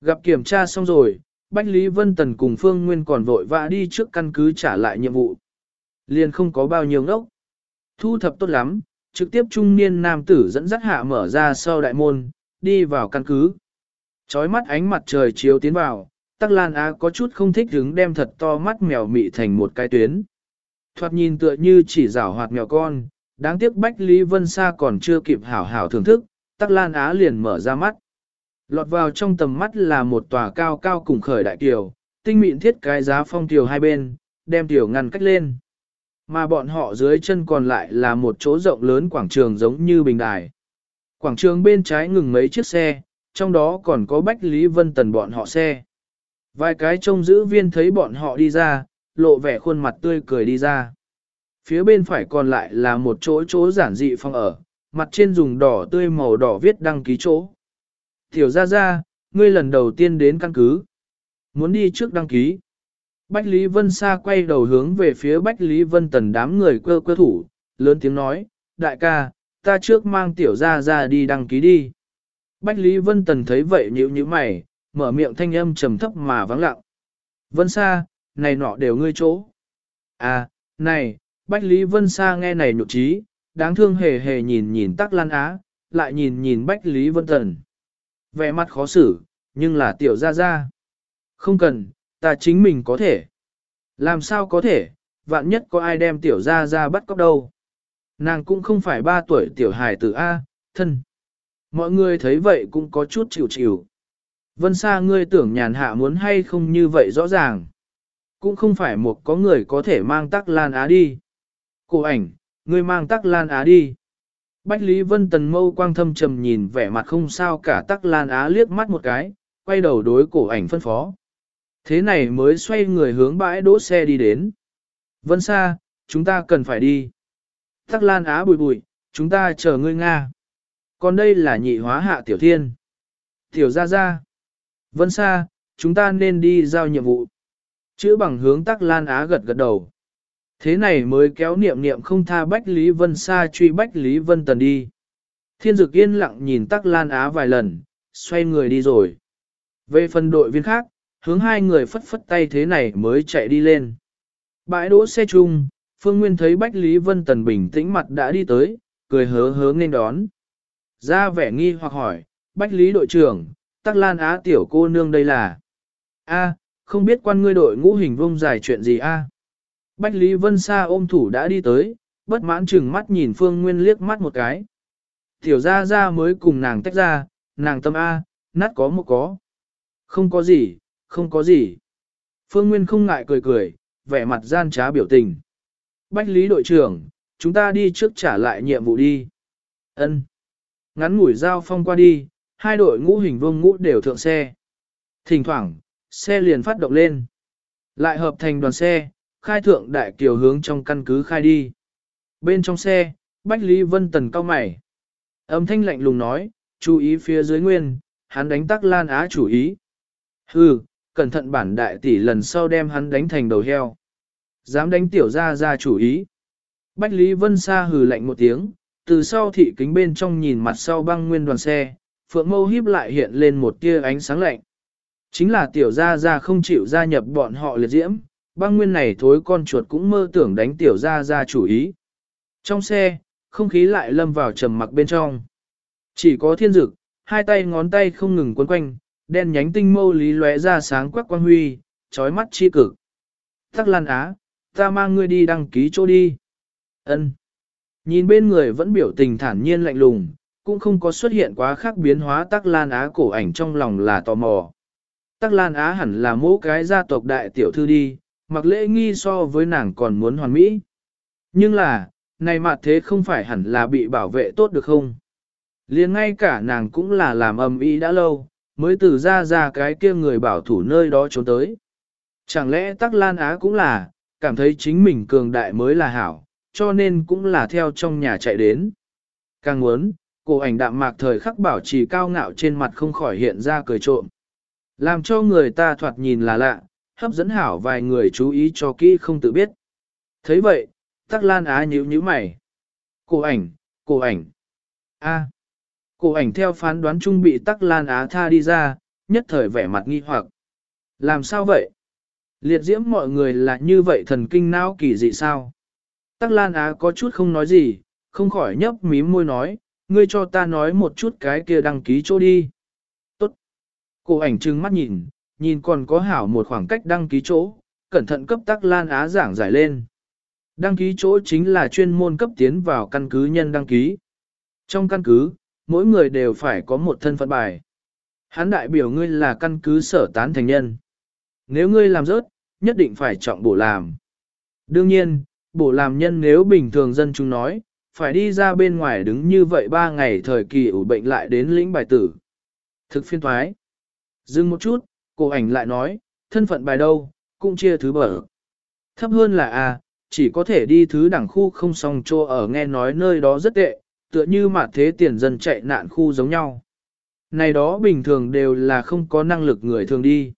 Gặp kiểm tra xong rồi, Bách Lý Vân Tần cùng Phương Nguyên còn vội vã đi trước căn cứ trả lại nhiệm vụ. Liền không có bao nhiêu ngốc. Thu thập tốt lắm, trực tiếp trung niên nam tử dẫn dắt hạ mở ra sau đại môn, đi vào căn cứ. Chói mắt ánh mặt trời chiếu tiến vào, Tắc Lan Á có chút không thích hứng đem thật to mắt mèo mị thành một cái tuyến. Thoạt nhìn tựa như chỉ rảo hoạt mèo con, đáng tiếc Bách Lý Vân Sa còn chưa kịp hảo hảo thưởng thức, Tắc Lan Á liền mở ra mắt. Lọt vào trong tầm mắt là một tòa cao cao cùng khởi đại tiểu, tinh mịn thiết cái giá phong tiểu hai bên, đem tiểu ngăn cách lên. Mà bọn họ dưới chân còn lại là một chỗ rộng lớn quảng trường giống như bình đài. Quảng trường bên trái ngừng mấy chiếc xe, trong đó còn có Bách Lý Vân Tần bọn họ xe. Vài cái trông giữ viên thấy bọn họ đi ra, lộ vẻ khuôn mặt tươi cười đi ra. Phía bên phải còn lại là một chỗ chỗ giản dị phong ở, mặt trên dùng đỏ tươi màu đỏ viết đăng ký chỗ. Tiểu ra ra, ngươi lần đầu tiên đến căn cứ. Muốn đi trước đăng ký. Bách Lý Vân Sa quay đầu hướng về phía Bách Lý Vân Tần đám người quơ quơ thủ, lớn tiếng nói, đại ca, ta trước mang tiểu ra ra đi đăng ký đi. Bách Lý Vân Tần thấy vậy nhíu nhíu mày, mở miệng thanh âm trầm thấp mà vắng lặng. Vân Sa, này nọ đều ngươi chỗ. À, này, Bách Lý Vân Sa nghe này nhục trí, đáng thương hề hề nhìn nhìn Tắc Lan Á, lại nhìn nhìn Bách Lý Vân Tần. Vẻ mặt khó xử, nhưng là tiểu ra ra. Không cần, ta chính mình có thể. Làm sao có thể, vạn nhất có ai đem tiểu ra ra bắt cóc đâu. Nàng cũng không phải ba tuổi tiểu hài tử A, thân. Mọi người thấy vậy cũng có chút chịu chịu. Vân xa ngươi tưởng nhàn hạ muốn hay không như vậy rõ ràng. Cũng không phải một có người có thể mang tắc lan á đi. Cổ ảnh, ngươi mang tắc lan á đi. Bách Lý Vân Tần mâu quang thâm trầm nhìn vẻ mặt không sao cả tắc lan á liếc mắt một cái, quay đầu đối cổ ảnh phân phó. Thế này mới xoay người hướng bãi đỗ xe đi đến. Vân xa, chúng ta cần phải đi. Tắc lan á bùi bùi, chúng ta chờ ngươi Nga. Còn đây là nhị hóa hạ tiểu thiên. Tiểu ra ra. Vân xa, chúng ta nên đi giao nhiệm vụ. Chữ bằng hướng tắc lan á gật gật đầu. Thế này mới kéo niệm niệm không tha Bách Lý Vân xa truy Bách Lý Vân Tần đi. Thiên dực yên lặng nhìn tắc lan á vài lần, xoay người đi rồi. Về phần đội viên khác, hướng hai người phất phất tay thế này mới chạy đi lên. Bãi đỗ xe chung, Phương Nguyên thấy Bách Lý Vân Tần bình tĩnh mặt đã đi tới, cười hớ hớ nên đón. Ra vẻ nghi hoặc hỏi, Bách Lý đội trưởng, Tắc Lan Á tiểu cô nương đây là... a không biết quan ngươi đội ngũ hình vông dài chuyện gì a Bách Lý Vân Sa ôm thủ đã đi tới, bất mãn chừng mắt nhìn Phương Nguyên liếc mắt một cái. Tiểu ra ra mới cùng nàng tách ra, nàng tâm A, nát có một có. Không có gì, không có gì. Phương Nguyên không ngại cười cười, vẻ mặt gian trá biểu tình. Bách Lý đội trưởng, chúng ta đi trước trả lại nhiệm vụ đi. Ân. Ngắn ngủi giao phong qua đi, hai đội ngũ hình vương ngũ đều thượng xe. Thỉnh thoảng, xe liền phát động lên. Lại hợp thành đoàn xe, khai thượng đại kiều hướng trong căn cứ khai đi. Bên trong xe, Bách Lý Vân Tần cao mày. Âm thanh lạnh lùng nói, chú ý phía dưới nguyên, hắn đánh tắc lan á chủ ý. Hừ, cẩn thận bản đại tỷ lần sau đem hắn đánh thành đầu heo. Dám đánh tiểu ra ra chủ ý. Bách Lý Vân Sa hừ lạnh một tiếng, từ sau thị kính bên trong nhìn mặt sau băng nguyên đoàn xe, phượng mâu híp lại hiện lên một tia ánh sáng lạnh. Chính là tiểu gia gia không chịu gia nhập bọn họ liệt diễm, băng nguyên này thối con chuột cũng mơ tưởng đánh tiểu gia gia chủ ý. Trong xe, không khí lại lâm vào trầm mặc bên trong. Chỉ có thiên dực, hai tay ngón tay không ngừng quấn quanh, đen nhánh tinh mâu lý lóe ra sáng quắc quang huy, trói mắt chi cực. Tắc Lan Á, ta mang ngươi đi đăng ký chỗ đi. Ân. Nhìn bên người vẫn biểu tình thản nhiên lạnh lùng, cũng không có xuất hiện quá khác biến hóa Tắc Lan Á cổ ảnh trong lòng là tò mò. Tắc Lan Á hẳn là mẫu cái gia tộc đại tiểu thư đi, mặc lễ nghi so với nàng còn muốn hoàn mỹ. Nhưng là, này mặt thế không phải hẳn là bị bảo vệ tốt được không? liền ngay cả nàng cũng là làm ầm ĩ đã lâu, mới từ ra ra cái kia người bảo thủ nơi đó trốn tới. Chẳng lẽ Tắc Lan Á cũng là, cảm thấy chính mình cường đại mới là hảo, cho nên cũng là theo trong nhà chạy đến. Càng muốn, cổ ảnh đạm mạc thời khắc bảo trì cao ngạo trên mặt không khỏi hiện ra cười trộm. Làm cho người ta thoạt nhìn là lạ, hấp dẫn hảo vài người chú ý cho kỹ không tự biết. thấy vậy, tắc lan á nhíu nhíu mày. Cổ ảnh, cổ ảnh. a Cổ ảnh theo phán đoán chung bị tắc lan á tha đi ra, nhất thời vẻ mặt nghi hoặc. Làm sao vậy? Liệt diễm mọi người là như vậy thần kinh não kỳ dị sao? Tắc lan á có chút không nói gì, không khỏi nhấp mím môi nói, ngươi cho ta nói một chút cái kia đăng ký chỗ đi. Tốt. Cổ ảnh trừng mắt nhìn, nhìn còn có hảo một khoảng cách đăng ký chỗ, cẩn thận cấp tắc lan á giảng giải lên. Đăng ký chỗ chính là chuyên môn cấp tiến vào căn cứ nhân đăng ký. Trong căn cứ, mỗi người đều phải có một thân phận bài. Hắn đại biểu ngươi là căn cứ sở tán thành nhân. Nếu ngươi làm rớt, nhất định phải trọng bổ làm. Đương nhiên, bổ làm nhân nếu bình thường dân chúng nói, phải đi ra bên ngoài đứng như vậy ba ngày thời kỳ ủ bệnh lại đến lĩnh bài tử. Thực phiên thoái. Dừng một chút, cô ảnh lại nói, thân phận bài đâu, cũng chia thứ bở. Thấp hơn là A, chỉ có thể đi thứ đẳng khu không song chô ở nghe nói nơi đó rất tệ, tựa như mà thế tiền dân chạy nạn khu giống nhau. Này đó bình thường đều là không có năng lực người thường đi.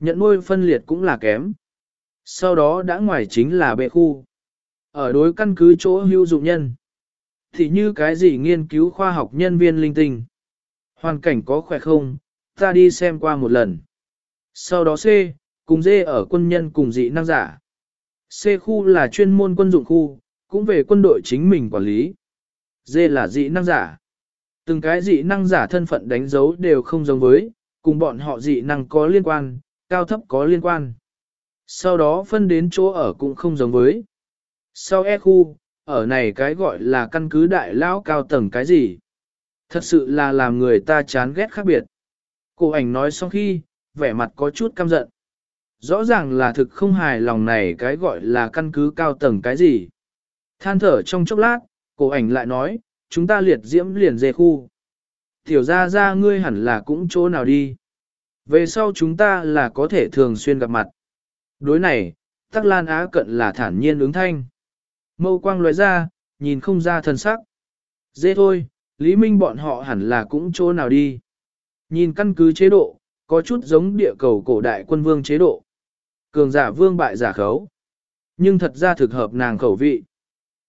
Nhận nuôi phân liệt cũng là kém. Sau đó đã ngoài chính là bệ khu. Ở đối căn cứ chỗ hữu dụng nhân. Thì như cái gì nghiên cứu khoa học nhân viên linh tinh. Hoàn cảnh có khỏe không, ta đi xem qua một lần. Sau đó C, cùng D ở quân nhân cùng dị năng giả. C khu là chuyên môn quân dụng khu, cũng về quân đội chính mình quản lý. D là dị năng giả. Từng cái dị năng giả thân phận đánh dấu đều không giống với, cùng bọn họ dị năng có liên quan, cao thấp có liên quan. Sau đó phân đến chỗ ở cũng không giống với. Sau E khu, ở này cái gọi là căn cứ đại lão cao tầng cái gì. Thật sự là làm người ta chán ghét khác biệt. Cô ảnh nói xong khi, vẻ mặt có chút căm giận. Rõ ràng là thực không hài lòng này cái gọi là căn cứ cao tầng cái gì. Than thở trong chốc lát, cổ ảnh lại nói, chúng ta liệt diễm liền dê khu. Tiểu ra ra ngươi hẳn là cũng chỗ nào đi. Về sau chúng ta là có thể thường xuyên gặp mặt. Đối này, Tắc Lan Á cận là thản nhiên ứng thanh. Mâu quang loại ra, nhìn không ra thân sắc. Dễ thôi, Lý Minh bọn họ hẳn là cũng chỗ nào đi. Nhìn căn cứ chế độ, có chút giống địa cầu cổ đại quân vương chế độ. Cường giả vương bại giả khấu. Nhưng thật ra thực hợp nàng khẩu vị.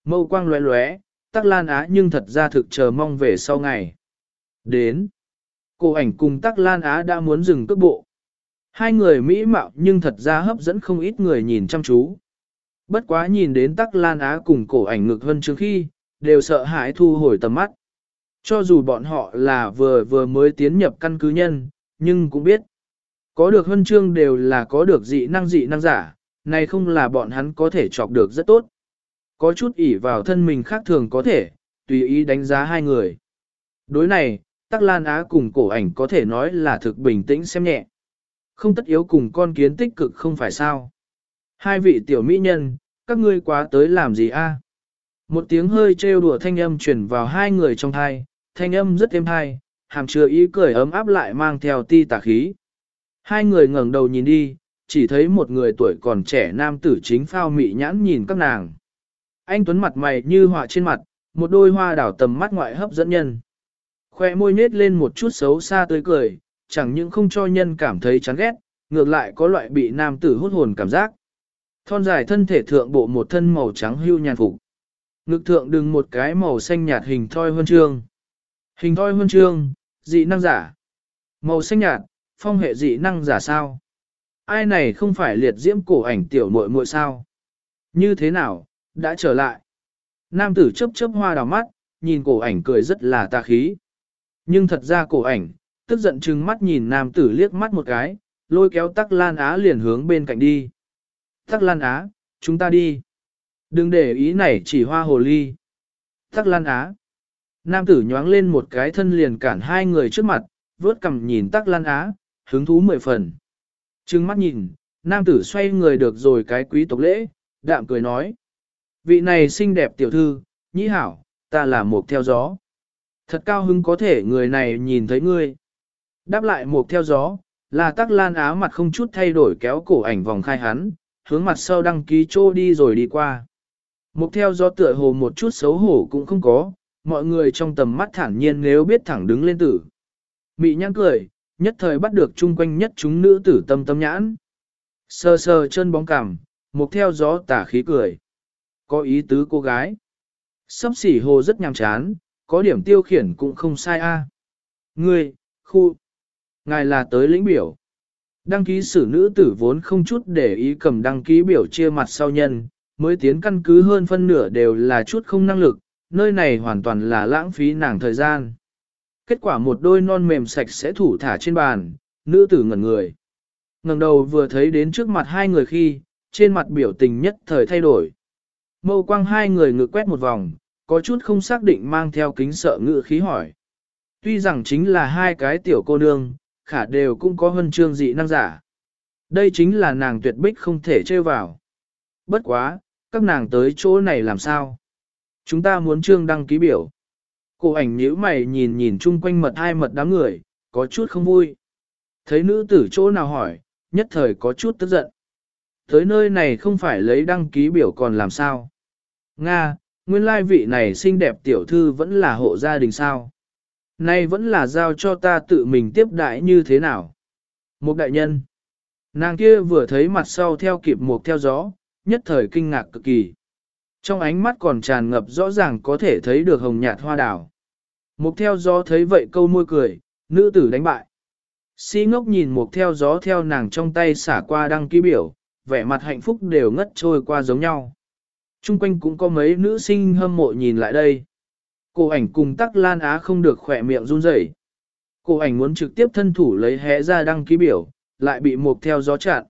Mâu quang lóe lóe, Tắc Lan Á nhưng thật ra thực chờ mong về sau ngày. Đến. Cô ảnh cùng Tắc Lan Á đã muốn dừng cước bộ. Hai người mỹ mạo nhưng thật ra hấp dẫn không ít người nhìn chăm chú. Bất quá nhìn đến Tắc Lan Á cùng cổ ảnh ngực hơn trước khi, đều sợ hãi thu hồi tầm mắt. Cho dù bọn họ là vừa vừa mới tiến nhập căn cứ nhân, nhưng cũng biết. Có được huân chương đều là có được dị năng dị năng giả, này không là bọn hắn có thể chọc được rất tốt. Có chút ỷ vào thân mình khác thường có thể, tùy ý đánh giá hai người. Đối này, Tắc Lan Á cùng cổ ảnh có thể nói là thực bình tĩnh xem nhẹ. Không tất yếu cùng con kiến tích cực không phải sao. Hai vị tiểu mỹ nhân, các ngươi quá tới làm gì a? Một tiếng hơi trêu đùa thanh âm truyền vào hai người trong thai, thanh âm rất êm thai, hàm chứa ý cười ấm áp lại mang theo ti tà khí. Hai người ngẩng đầu nhìn đi, chỉ thấy một người tuổi còn trẻ nam tử chính phao mị nhãn nhìn các nàng. Anh Tuấn mặt mày như họa trên mặt, một đôi hoa đảo tầm mắt ngoại hấp dẫn nhân. Khoe môi nết lên một chút xấu xa tươi cười, chẳng những không cho nhân cảm thấy chán ghét, ngược lại có loại bị nam tử hút hồn cảm giác. Thon dài thân thể thượng bộ một thân màu trắng hưu nhàn phục. Ngực thượng đừng một cái màu xanh nhạt hình thoi huân chương. Hình thoi huân chương, dị năng giả. Màu xanh nhạt, phong hệ dị năng giả sao? Ai này không phải liệt diễm cổ ảnh tiểu muội muội sao? Như thế nào, đã trở lại. Nam tử chấp chấp hoa đào mắt, nhìn cổ ảnh cười rất là tà khí. Nhưng thật ra cổ ảnh, tức giận chừng mắt nhìn nam tử liếc mắt một cái, lôi kéo tắc lan á liền hướng bên cạnh đi. Tắc lan á, chúng ta đi. Đừng để ý này chỉ hoa hồ ly. Tắc lan á. Nam tử nhoáng lên một cái thân liền cản hai người trước mặt, vớt cầm nhìn tắc lan á, hứng thú mười phần. Trừng mắt nhìn, nam tử xoay người được rồi cái quý tộc lễ, đạm cười nói. Vị này xinh đẹp tiểu thư, nhĩ hảo, ta là một theo gió. Thật cao hứng có thể người này nhìn thấy ngươi. Đáp lại một theo gió, là tắc lan á mặt không chút thay đổi kéo cổ ảnh vòng khai hắn, hướng mặt sau đăng ký trô đi rồi đi qua. Mục theo gió tựa hồ một chút xấu hổ cũng không có, mọi người trong tầm mắt thản nhiên nếu biết thẳng đứng lên tử. Mị nhãn cười, nhất thời bắt được chung quanh nhất chúng nữ tử tâm tâm nhãn. Sờ sờ chân bóng cằm, một theo gió tả khí cười. Có ý tứ cô gái. Sắp xỉ hồ rất nhàm chán, có điểm tiêu khiển cũng không sai a. Ngươi, khu, ngài là tới lĩnh biểu. Đăng ký sử nữ tử vốn không chút để ý cầm đăng ký biểu chia mặt sau nhân, mới tiến căn cứ hơn phân nửa đều là chút không năng lực, nơi này hoàn toàn là lãng phí nàng thời gian. Kết quả một đôi non mềm sạch sẽ thủ thả trên bàn, nữ tử ngẩn người. ngẩng đầu vừa thấy đến trước mặt hai người khi, trên mặt biểu tình nhất thời thay đổi. Mâu quang hai người ngự quét một vòng, có chút không xác định mang theo kính sợ ngự khí hỏi. Tuy rằng chính là hai cái tiểu cô nương, khả đều cũng có huân chương dị năng giả. Đây chính là nàng tuyệt bích không thể chơi vào. Bất quá, các nàng tới chỗ này làm sao? Chúng ta muốn trương đăng ký biểu. Cô ảnh nhíu mày nhìn nhìn chung quanh mật hai mật đám người, có chút không vui. Thấy nữ tử chỗ nào hỏi, nhất thời có chút tức giận. Tới nơi này không phải lấy đăng ký biểu còn làm sao? Nga, nguyên lai vị này xinh đẹp tiểu thư vẫn là hộ gia đình sao? Nay vẫn là giao cho ta tự mình tiếp đại như thế nào? Một đại nhân. Nàng kia vừa thấy mặt sau theo kịp một theo gió, nhất thời kinh ngạc cực kỳ. Trong ánh mắt còn tràn ngập rõ ràng có thể thấy được hồng nhạt hoa đào. Mục theo gió thấy vậy câu môi cười, nữ tử đánh bại. Si ngốc nhìn mục theo gió theo nàng trong tay xả qua đăng ký biểu, vẻ mặt hạnh phúc đều ngất trôi qua giống nhau. Trung quanh cũng có mấy nữ sinh hâm mộ nhìn lại đây. Cô ảnh cùng tắc lan á không được khỏe miệng run rẩy. Cô ảnh muốn trực tiếp thân thủ lấy hé ra đăng ký biểu, lại bị mục theo gió chặn.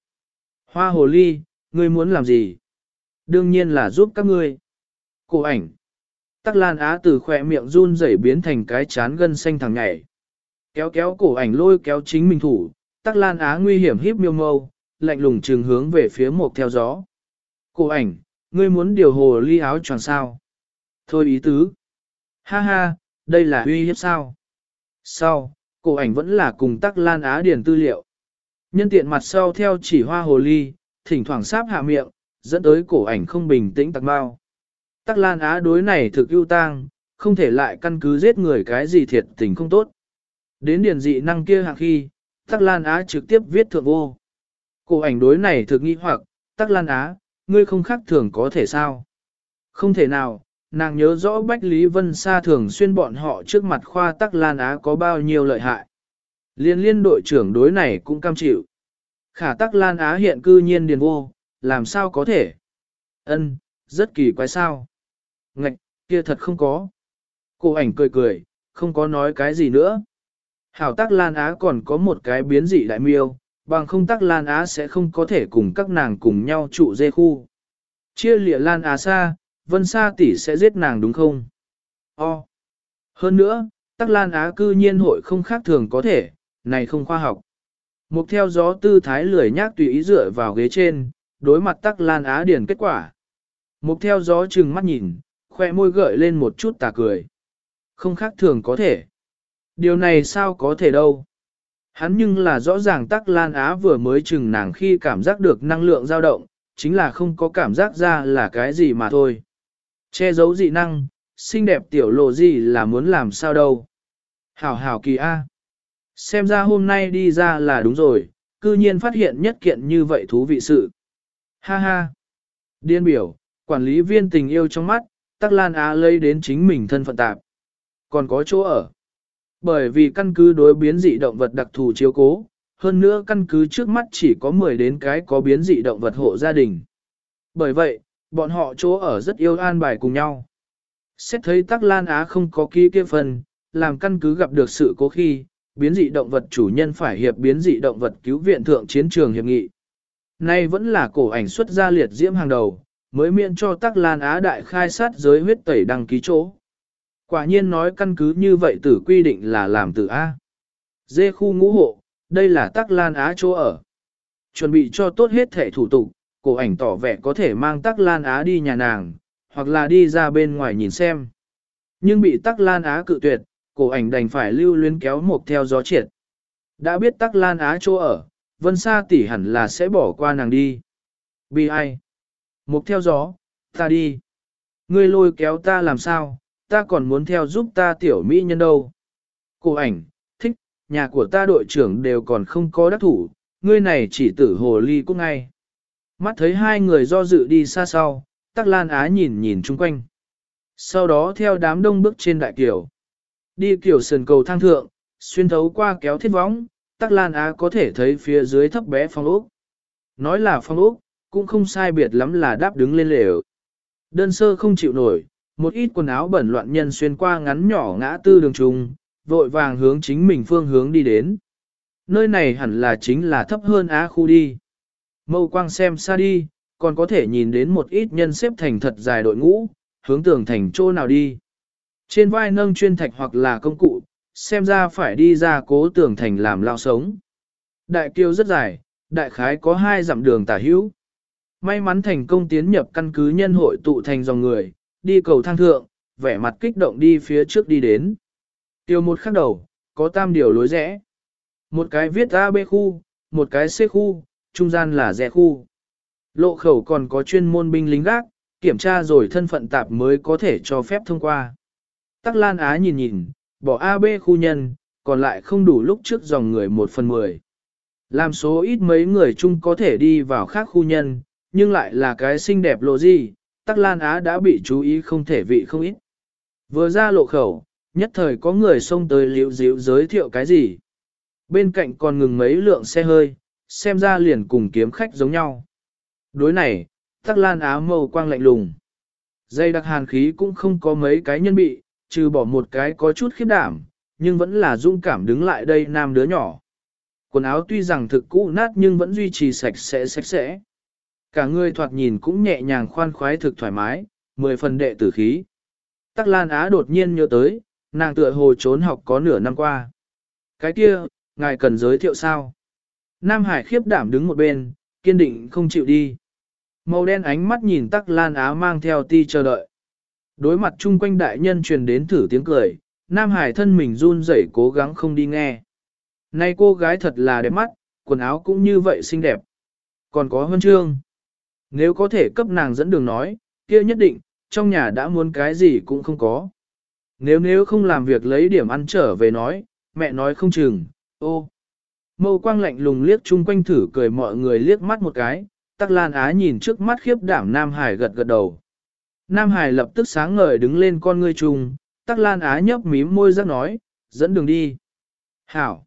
Hoa hồ ly, ngươi muốn làm gì? Đương nhiên là giúp các ngươi. Cô ảnh. Tắc Lan Á từ khỏe miệng run rẩy biến thành cái chán gân xanh thẳng nhảy. Kéo kéo cổ ảnh lôi kéo chính mình thủ, Tắc Lan Á nguy hiểm híp miêu mâu, lạnh lùng trường hướng về phía một theo gió. Cổ ảnh, ngươi muốn điều hồ ly áo choàng sao? Thôi ý tứ. Ha ha, đây là uy hiếp sao? Sau, cổ ảnh vẫn là cùng tắc lan á điền tư liệu. Nhân tiện mặt sau theo chỉ hoa hồ ly, thỉnh thoảng sáp hạ miệng, dẫn tới cổ ảnh không bình tĩnh tặc bao. Tắc lan á đối này thực ưu tang, không thể lại căn cứ giết người cái gì thiệt tình không tốt. Đến điển dị năng kia hạng khi, tắc lan á trực tiếp viết thượng vô. Cổ ảnh đối này thực nghi hoặc, tắc lan á, ngươi không khác thường có thể sao? Không thể nào, nàng nhớ rõ Bách Lý Vân Sa thường xuyên bọn họ trước mặt khoa tắc lan á có bao nhiêu lợi hại. Liên liên đội trưởng đối này cũng cam chịu. Khả tắc lan á hiện cư nhiên điền vô, làm sao có thể? Ân, rất kỳ quái sao? Ngạch, kia thật không có. Cô ảnh cười cười, không có nói cái gì nữa. Hảo tắc lan á còn có một cái biến dị đại miêu, bằng không tắc lan á sẽ không có thể cùng các nàng cùng nhau trụ dê khu. Chia lịa lan á xa, vân sa tỷ sẽ giết nàng đúng không? O. Hơn nữa, tắc lan á cư nhiên hội không khác thường có thể, này không khoa học. Mục theo gió tư thái lười nhác tùy ý dựa vào ghế trên, đối mặt tắc lan á điển kết quả. Mục theo gió chừng mắt nhìn, khoe môi gợi lên một chút tà cười. Không khác thường có thể. Điều này sao có thể đâu. Hắn nhưng là rõ ràng tắc lan á vừa mới chừng nàng khi cảm giác được năng lượng dao động, chính là không có cảm giác ra là cái gì mà thôi. Che giấu dị năng, xinh đẹp tiểu lộ gì là muốn làm sao đâu. Hảo hảo kỳ A. Xem ra hôm nay đi ra là đúng rồi, cư nhiên phát hiện nhất kiện như vậy thú vị sự. Ha ha. Điên biểu, quản lý viên tình yêu trong mắt, Tắc Lan Á lấy đến chính mình thân phận tạp. Còn có chỗ ở. Bởi vì căn cứ đối biến dị động vật đặc thù chiếu cố, hơn nữa căn cứ trước mắt chỉ có 10 đến cái có biến dị động vật hộ gia đình. Bởi vậy, bọn họ chỗ ở rất yêu an bài cùng nhau. Xét thấy Tắc Lan Á không có ký kia phần, làm căn cứ gặp được sự cố khi, biến dị động vật chủ nhân phải hiệp biến dị động vật cứu viện thượng chiến trường hiệp nghị. Nay vẫn là cổ ảnh xuất gia liệt diễm hàng đầu, mới miễn cho Tắc Lan Á đại khai sát giới huyết tẩy đăng ký chỗ. Quả nhiên nói căn cứ như vậy tử quy định là làm tử A. Dê khu ngũ hộ, đây là Tắc Lan Á chỗ ở. Chuẩn bị cho tốt hết thể thủ tục, cổ ảnh tỏ vẻ có thể mang Tắc Lan Á đi nhà nàng, hoặc là đi ra bên ngoài nhìn xem. Nhưng bị Tắc Lan Á cự tuyệt, cổ ảnh đành phải lưu luyến kéo một theo gió triệt. Đã biết Tắc Lan Á chỗ ở, Vân xa tỷ hẳn là sẽ bỏ qua nàng đi. Bi ai? mục theo gió, ta đi. Ngươi lôi kéo ta làm sao, ta còn muốn theo giúp ta tiểu mỹ nhân đâu. Cô ảnh, thích, nhà của ta đội trưởng đều còn không có đắc thủ, ngươi này chỉ tử hồ ly cũng ngay. Mắt thấy hai người do dự đi xa sau, tắc lan á nhìn nhìn chung quanh. Sau đó theo đám đông bước trên đại kiểu. Đi kiểu sườn cầu thang thượng, xuyên thấu qua kéo thiết võng, tắc lan á có thể thấy phía dưới thấp bé phong ốc. Nói là phong ốc, cũng không sai biệt lắm là đáp đứng lên lều. Đơn sơ không chịu nổi, một ít quần áo bẩn loạn nhân xuyên qua ngắn nhỏ ngã tư đường trùng, vội vàng hướng chính mình phương hướng đi đến. Nơi này hẳn là chính là thấp hơn á khu đi. Mâu quang xem xa đi, còn có thể nhìn đến một ít nhân xếp thành thật dài đội ngũ, hướng tường thành chỗ nào đi. Trên vai nâng chuyên thạch hoặc là công cụ, xem ra phải đi ra cố tường thành làm lao sống. Đại kiêu rất dài, đại khái có hai dặm đường tả hữu. May mắn thành công tiến nhập căn cứ nhân hội tụ thành dòng người, đi cầu thang thượng, vẻ mặt kích động đi phía trước đi đến. Tiêu một khắc đầu, có tam điều lối rẽ. Một cái viết A B khu, một cái C khu, trung gian là rẽ khu. Lộ khẩu còn có chuyên môn binh lính gác, kiểm tra rồi thân phận tạp mới có thể cho phép thông qua. Tắc Lan Á nhìn nhìn, bỏ AB khu nhân, còn lại không đủ lúc trước dòng người một phần mười. Làm số ít mấy người chung có thể đi vào khác khu nhân, nhưng lại là cái xinh đẹp lộ gì, Tắc Lan Á đã bị chú ý không thể vị không ít. Vừa ra lộ khẩu, nhất thời có người xông tới liễu diễu giới thiệu cái gì. Bên cạnh còn ngừng mấy lượng xe hơi, xem ra liền cùng kiếm khách giống nhau. Đối này, Tắc Lan Á màu quang lạnh lùng. Dây đặc hàn khí cũng không có mấy cái nhân bị, trừ bỏ một cái có chút khiếp đảm, nhưng vẫn là dung cảm đứng lại đây nam đứa nhỏ. Quần áo tuy rằng thực cũ nát nhưng vẫn duy trì sạch sẽ sạch sẽ. Cả người thoạt nhìn cũng nhẹ nhàng khoan khoái thực thoải mái, mười phần đệ tử khí. Tắc Lan Á đột nhiên nhớ tới, nàng tựa hồ trốn học có nửa năm qua. Cái kia, ngài cần giới thiệu sao? Nam Hải khiếp đảm đứng một bên, kiên định không chịu đi. Màu đen ánh mắt nhìn tắc lan á mang theo ti chờ đợi. Đối mặt chung quanh đại nhân truyền đến thử tiếng cười, Nam Hải thân mình run rẩy cố gắng không đi nghe. Nay cô gái thật là đẹp mắt, quần áo cũng như vậy xinh đẹp. Còn có hơn chương. Nếu có thể cấp nàng dẫn đường nói, kia nhất định, trong nhà đã muốn cái gì cũng không có. Nếu nếu không làm việc lấy điểm ăn trở về nói, mẹ nói không chừng, ô. Mâu quang lạnh lùng liếc chung quanh thử cười mọi người liếc mắt một cái, tắc lan á nhìn trước mắt khiếp đảm Nam Hải gật gật đầu. Nam Hải lập tức sáng ngời đứng lên con ngươi trùng, tắc lan á nhấp mím môi rắc nói, dẫn đường đi. Hảo.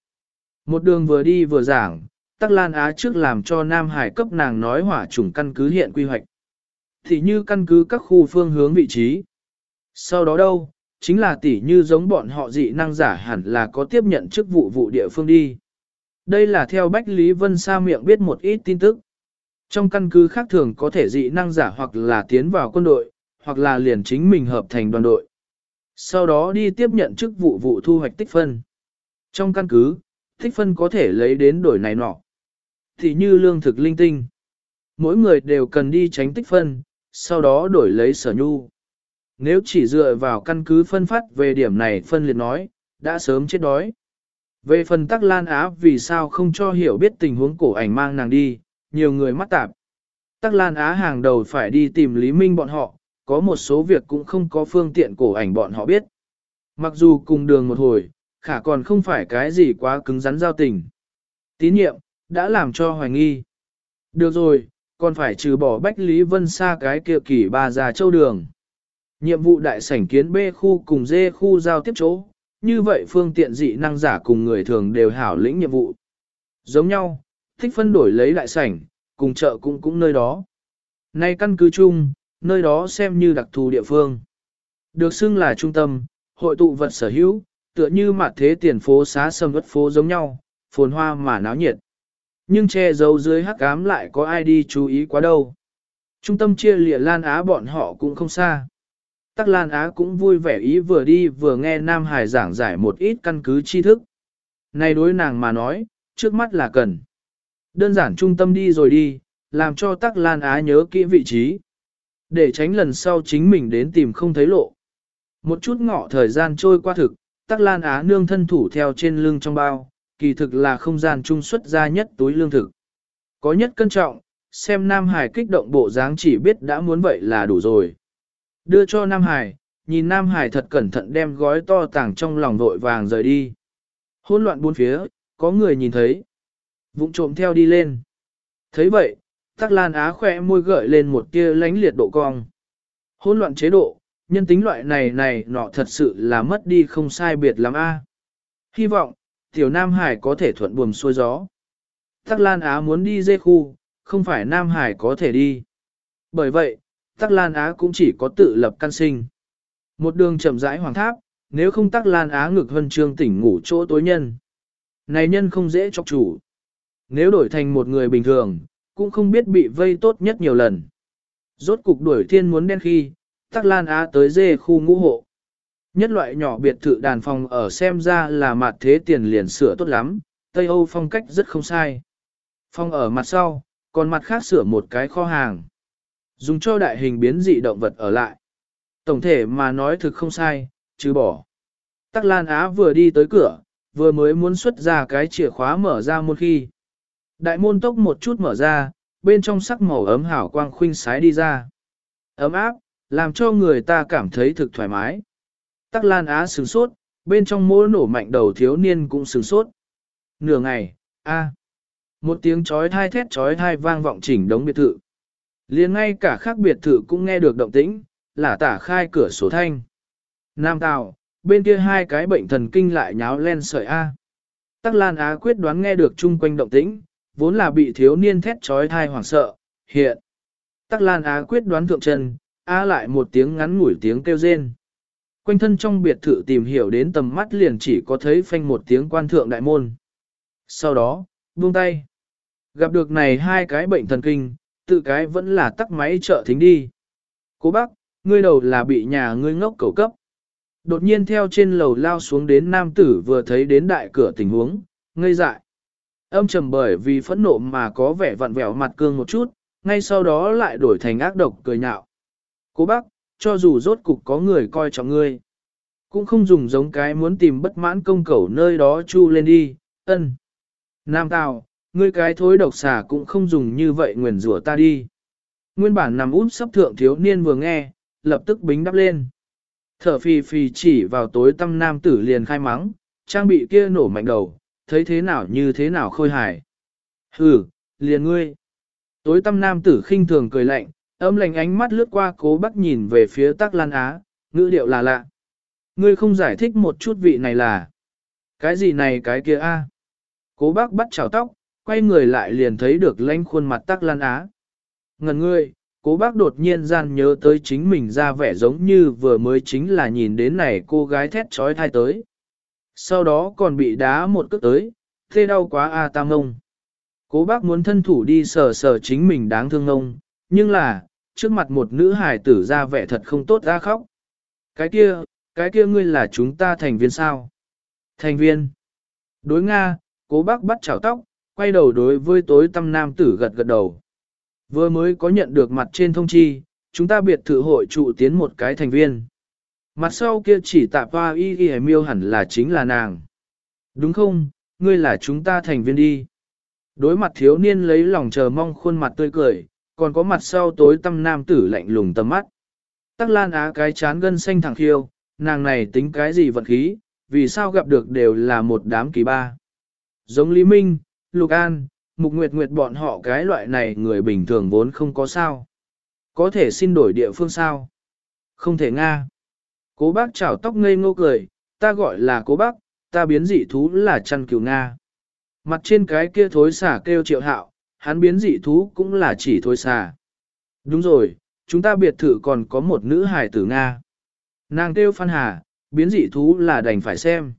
Một đường vừa đi vừa giảng, tắc lan á trước làm cho Nam Hải cấp nàng nói hỏa chủng căn cứ hiện quy hoạch. Thì như căn cứ các khu phương hướng vị trí. Sau đó đâu, chính là tỷ như giống bọn họ dị năng giả hẳn là có tiếp nhận chức vụ vụ địa phương đi. Đây là theo Bách Lý Vân Sa miệng biết một ít tin tức. Trong căn cứ khác thường có thể dị năng giả hoặc là tiến vào quân đội, hoặc là liền chính mình hợp thành đoàn đội. Sau đó đi tiếp nhận chức vụ vụ thu hoạch tích phân. Trong căn cứ, tích phân có thể lấy đến đổi này nọ. Thì như lương thực linh tinh. Mỗi người đều cần đi tránh tích phân, sau đó đổi lấy sở nhu. Nếu chỉ dựa vào căn cứ phân phát về điểm này phân liệt nói, đã sớm chết đói. Về phần tắc lan á vì sao không cho hiểu biết tình huống cổ ảnh mang nàng đi, nhiều người mắt tạp. Tắc lan á hàng đầu phải đi tìm Lý Minh bọn họ, có một số việc cũng không có phương tiện cổ ảnh bọn họ biết. Mặc dù cùng đường một hồi, khả còn không phải cái gì quá cứng rắn giao tình. Tín nhiệm, đã làm cho hoài nghi. Được rồi, còn phải trừ bỏ Bách Lý Vân xa cái kia kỳ ba già châu đường. Nhiệm vụ đại sảnh kiến B khu cùng D khu giao tiếp chỗ, như vậy phương tiện dị năng giả cùng người thường đều hảo lĩnh nhiệm vụ. Giống nhau, thích phân đổi lấy đại sảnh, cùng chợ cũng cũng nơi đó. Nay căn cứ chung, nơi đó xem như đặc thù địa phương. Được xưng là trung tâm, hội tụ vật sở hữu, tựa như mặt thế tiền phố xá sầm vất phố giống nhau, phồn hoa mà náo nhiệt. Nhưng che giấu dưới hắc ám lại có ai đi chú ý quá đâu. Trung tâm chia lịa Lan Á bọn họ cũng không xa. Tắc Lan Á cũng vui vẻ ý vừa đi vừa nghe Nam Hải giảng giải một ít căn cứ tri thức. Này đối nàng mà nói, trước mắt là cần. Đơn giản trung tâm đi rồi đi, làm cho Tắc Lan Á nhớ kỹ vị trí. Để tránh lần sau chính mình đến tìm không thấy lộ. Một chút ngọ thời gian trôi qua thực, Tắc Lan Á nương thân thủ theo trên lưng trong bao, kỳ thực là không gian trung xuất ra nhất túi lương thực. Có nhất cân trọng, xem Nam Hải kích động bộ dáng chỉ biết đã muốn vậy là đủ rồi. Đưa cho Nam Hải, nhìn Nam Hải thật cẩn thận đem gói to tảng trong lòng vội vàng rời đi. Hôn loạn bốn phía, có người nhìn thấy. Vụng trộm theo đi lên. thấy vậy, Tắc Lan Á khỏe môi gợi lên một tia lánh liệt độ cong. Hôn loạn chế độ, nhân tính loại này này nọ thật sự là mất đi không sai biệt lắm a. Hy vọng, tiểu Nam Hải có thể thuận buồm xuôi gió. Tắc Lan Á muốn đi dê khu, không phải Nam Hải có thể đi. Bởi vậy, Tắc Lan Á cũng chỉ có tự lập căn sinh. Một đường chậm rãi hoàng tháp, nếu không Tắc Lan Á ngực hân trương tỉnh ngủ chỗ tối nhân. Này nhân không dễ chọc chủ. Nếu đổi thành một người bình thường, cũng không biết bị vây tốt nhất nhiều lần. Rốt cục đuổi thiên muốn đen khi, Tắc Lan Á tới dê khu ngũ hộ. Nhất loại nhỏ biệt thự đàn phòng ở xem ra là mặt thế tiền liền sửa tốt lắm, Tây Âu phong cách rất không sai. Phong ở mặt sau, còn mặt khác sửa một cái kho hàng. Dùng cho đại hình biến dị động vật ở lại. Tổng thể mà nói thực không sai, chứ bỏ. Tắc Lan Á vừa đi tới cửa, vừa mới muốn xuất ra cái chìa khóa mở ra một khi. Đại môn tốc một chút mở ra, bên trong sắc màu ấm hảo quang khuynh sái đi ra. Ấm áp, làm cho người ta cảm thấy thực thoải mái. Tắc Lan Á sửng sốt, bên trong mỗ nổ mạnh đầu thiếu niên cũng sửng sốt. Nửa ngày, a, Một tiếng chói thai thét chói thai vang vọng chỉnh đống biệt thự. liền ngay cả khác biệt thự cũng nghe được động tĩnh, là tả khai cửa sổ thanh. Nam Tào, bên kia hai cái bệnh thần kinh lại nháo lên sợi A. Tắc Lan Á quyết đoán nghe được chung quanh động tĩnh, vốn là bị thiếu niên thét chói thai hoảng sợ, hiện. Tắc Lan Á quyết đoán thượng chân, A lại một tiếng ngắn ngủi tiếng kêu rên. Quanh thân trong biệt thự tìm hiểu đến tầm mắt liền chỉ có thấy phanh một tiếng quan thượng đại môn. Sau đó, buông tay. Gặp được này hai cái bệnh thần kinh, tự cái vẫn là tắc máy trợ thính đi. Cố bác, ngươi đầu là bị nhà ngươi ngốc cầu cấp. Đột nhiên theo trên lầu lao xuống đến nam tử vừa thấy đến đại cửa tình huống, ngây dại. Âm trầm bởi vì phẫn nộ mà có vẻ vặn vẹo mặt cương một chút, ngay sau đó lại đổi thành ác độc cười nhạo. Cố bác, cho dù rốt cục có người coi trọng ngươi, cũng không dùng giống cái muốn tìm bất mãn công cẩu nơi đó chu lên đi, ân. Nam Tào, ngươi cái thối độc xà cũng không dùng như vậy nguyền rủa ta đi. Nguyên bản nằm út sắp thượng thiếu niên vừa nghe, lập tức bính đắp lên. Thở phì phì chỉ vào tối tâm nam tử liền khai mắng, trang bị kia nổ mạnh đầu, thấy thế nào như thế nào khôi hài. Hừ, liền ngươi. Tối tâm nam tử khinh thường cười lạnh, âm lạnh ánh mắt lướt qua cố bắc nhìn về phía tắc lan á, ngữ điệu là lạ. Ngươi không giải thích một chút vị này là. Cái gì này cái kia a? Cố bác bắt chào tóc, quay người lại liền thấy được lanh khuôn mặt tắc lan á. Ngần ngươi, cố bác đột nhiên gian nhớ tới chính mình ra vẻ giống như vừa mới chính là nhìn đến này cô gái thét trói thai tới. Sau đó còn bị đá một cước tới, thê đau quá à a tam ông. Cố bác muốn thân thủ đi sờ sờ chính mình đáng thương ông, nhưng là, trước mặt một nữ hài tử ra vẻ thật không tốt ra khóc. Cái kia, cái kia ngươi là chúng ta thành viên sao? Thành viên. Đối Nga, cố bác bắt chảo tóc, quay đầu đối với tối tâm nam tử gật gật đầu. Vừa mới có nhận được mặt trên thông chi, chúng ta biệt thự hội trụ tiến một cái thành viên. Mặt sau kia chỉ tạp hoa y y miêu hẳn là chính là nàng. Đúng không, ngươi là chúng ta thành viên đi. Đối mặt thiếu niên lấy lòng chờ mong khuôn mặt tươi cười, còn có mặt sau tối tâm nam tử lạnh lùng tầm mắt. Tắc lan á cái chán gân xanh thẳng khiêu, nàng này tính cái gì vận khí, vì sao gặp được đều là một đám kỳ ba. Giống Lý Minh, Lục An, Mục Nguyệt Nguyệt bọn họ cái loại này người bình thường vốn không có sao. Có thể xin đổi địa phương sao? Không thể Nga. Cố bác chảo tóc ngây ngô cười, ta gọi là cố bác, ta biến dị thú là chăn cừu Nga. Mặt trên cái kia thối xả kêu triệu hạo, hắn biến dị thú cũng là chỉ thối xả. Đúng rồi, chúng ta biệt thự còn có một nữ hài tử Nga. Nàng kêu Phan Hà, biến dị thú là đành phải xem.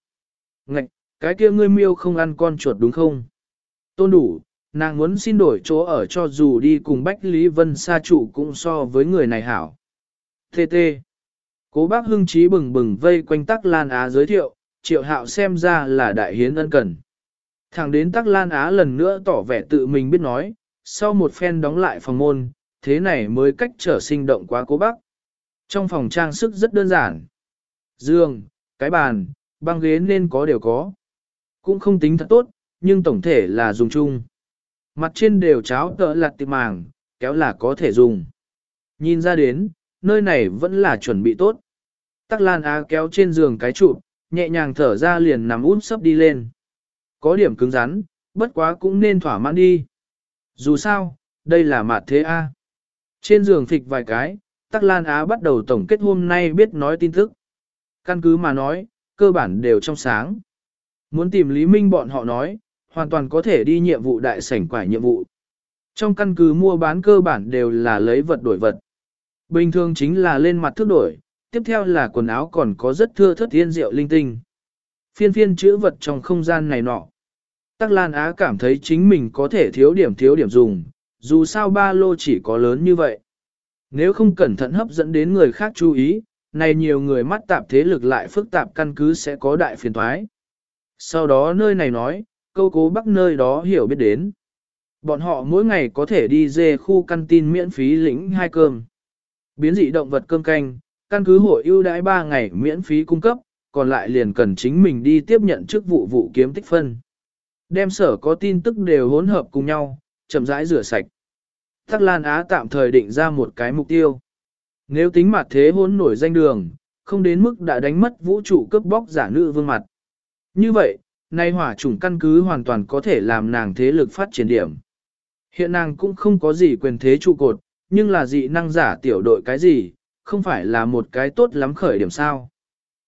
Ngạch, cái kia ngươi miêu không ăn con chuột đúng không? Tôn đủ, nàng muốn xin đổi chỗ ở cho dù đi cùng Bách Lý Vân xa trụ cũng so với người này hảo. Tê tê. Cố bác hưng trí bừng bừng vây quanh tắc Lan Á giới thiệu, triệu hạo xem ra là đại hiến ân cần. Thẳng đến tắc Lan Á lần nữa tỏ vẻ tự mình biết nói, sau một phen đóng lại phòng môn, thế này mới cách trở sinh động quá cố bác. Trong phòng trang sức rất đơn giản. Dương, cái bàn, băng ghế nên có đều có. Cũng không tính thật tốt, nhưng tổng thể là dùng chung. Mặt trên đều cháo tợ lặt tiệp màng, kéo là có thể dùng. Nhìn ra đến, nơi này vẫn là chuẩn bị tốt. Tắc Lan Á kéo trên giường cái trụ, nhẹ nhàng thở ra liền nằm út sấp đi lên. Có điểm cứng rắn, bất quá cũng nên thỏa mãn đi. Dù sao, đây là mạt thế A. Trên giường thịt vài cái, Tắc Lan Á bắt đầu tổng kết hôm nay biết nói tin tức. Căn cứ mà nói, cơ bản đều trong sáng. Muốn tìm Lý Minh bọn họ nói, hoàn toàn có thể đi nhiệm vụ đại sảnh quải nhiệm vụ. Trong căn cứ mua bán cơ bản đều là lấy vật đổi vật. Bình thường chính là lên mặt thước đổi, tiếp theo là quần áo còn có rất thưa thất thiên diệu linh tinh. Phiên phiên chữ vật trong không gian này nọ. Tắc Lan Á cảm thấy chính mình có thể thiếu điểm thiếu điểm dùng, dù sao ba lô chỉ có lớn như vậy. Nếu không cẩn thận hấp dẫn đến người khác chú ý, này nhiều người mắt tạp thế lực lại phức tạp căn cứ sẽ có đại phiền thoái. Sau đó nơi này nói, câu cố bắc nơi đó hiểu biết đến. Bọn họ mỗi ngày có thể đi dê khu căn tin miễn phí lĩnh hai cơm. Biến dị động vật cơm canh, căn cứ hội ưu đãi 3 ngày miễn phí cung cấp, còn lại liền cần chính mình đi tiếp nhận chức vụ vụ kiếm tích phân. Đem sở có tin tức đều hỗn hợp cùng nhau, chậm rãi rửa sạch. Tắc Lan Á tạm thời định ra một cái mục tiêu. Nếu tính mặt thế hỗn nổi danh đường, không đến mức đã đánh mất vũ trụ cướp bóc giả nữ vương mặt. Như vậy, nay hỏa chủng căn cứ hoàn toàn có thể làm nàng thế lực phát triển điểm. Hiện nàng cũng không có gì quyền thế trụ cột, nhưng là dị năng giả tiểu đội cái gì, không phải là một cái tốt lắm khởi điểm sao.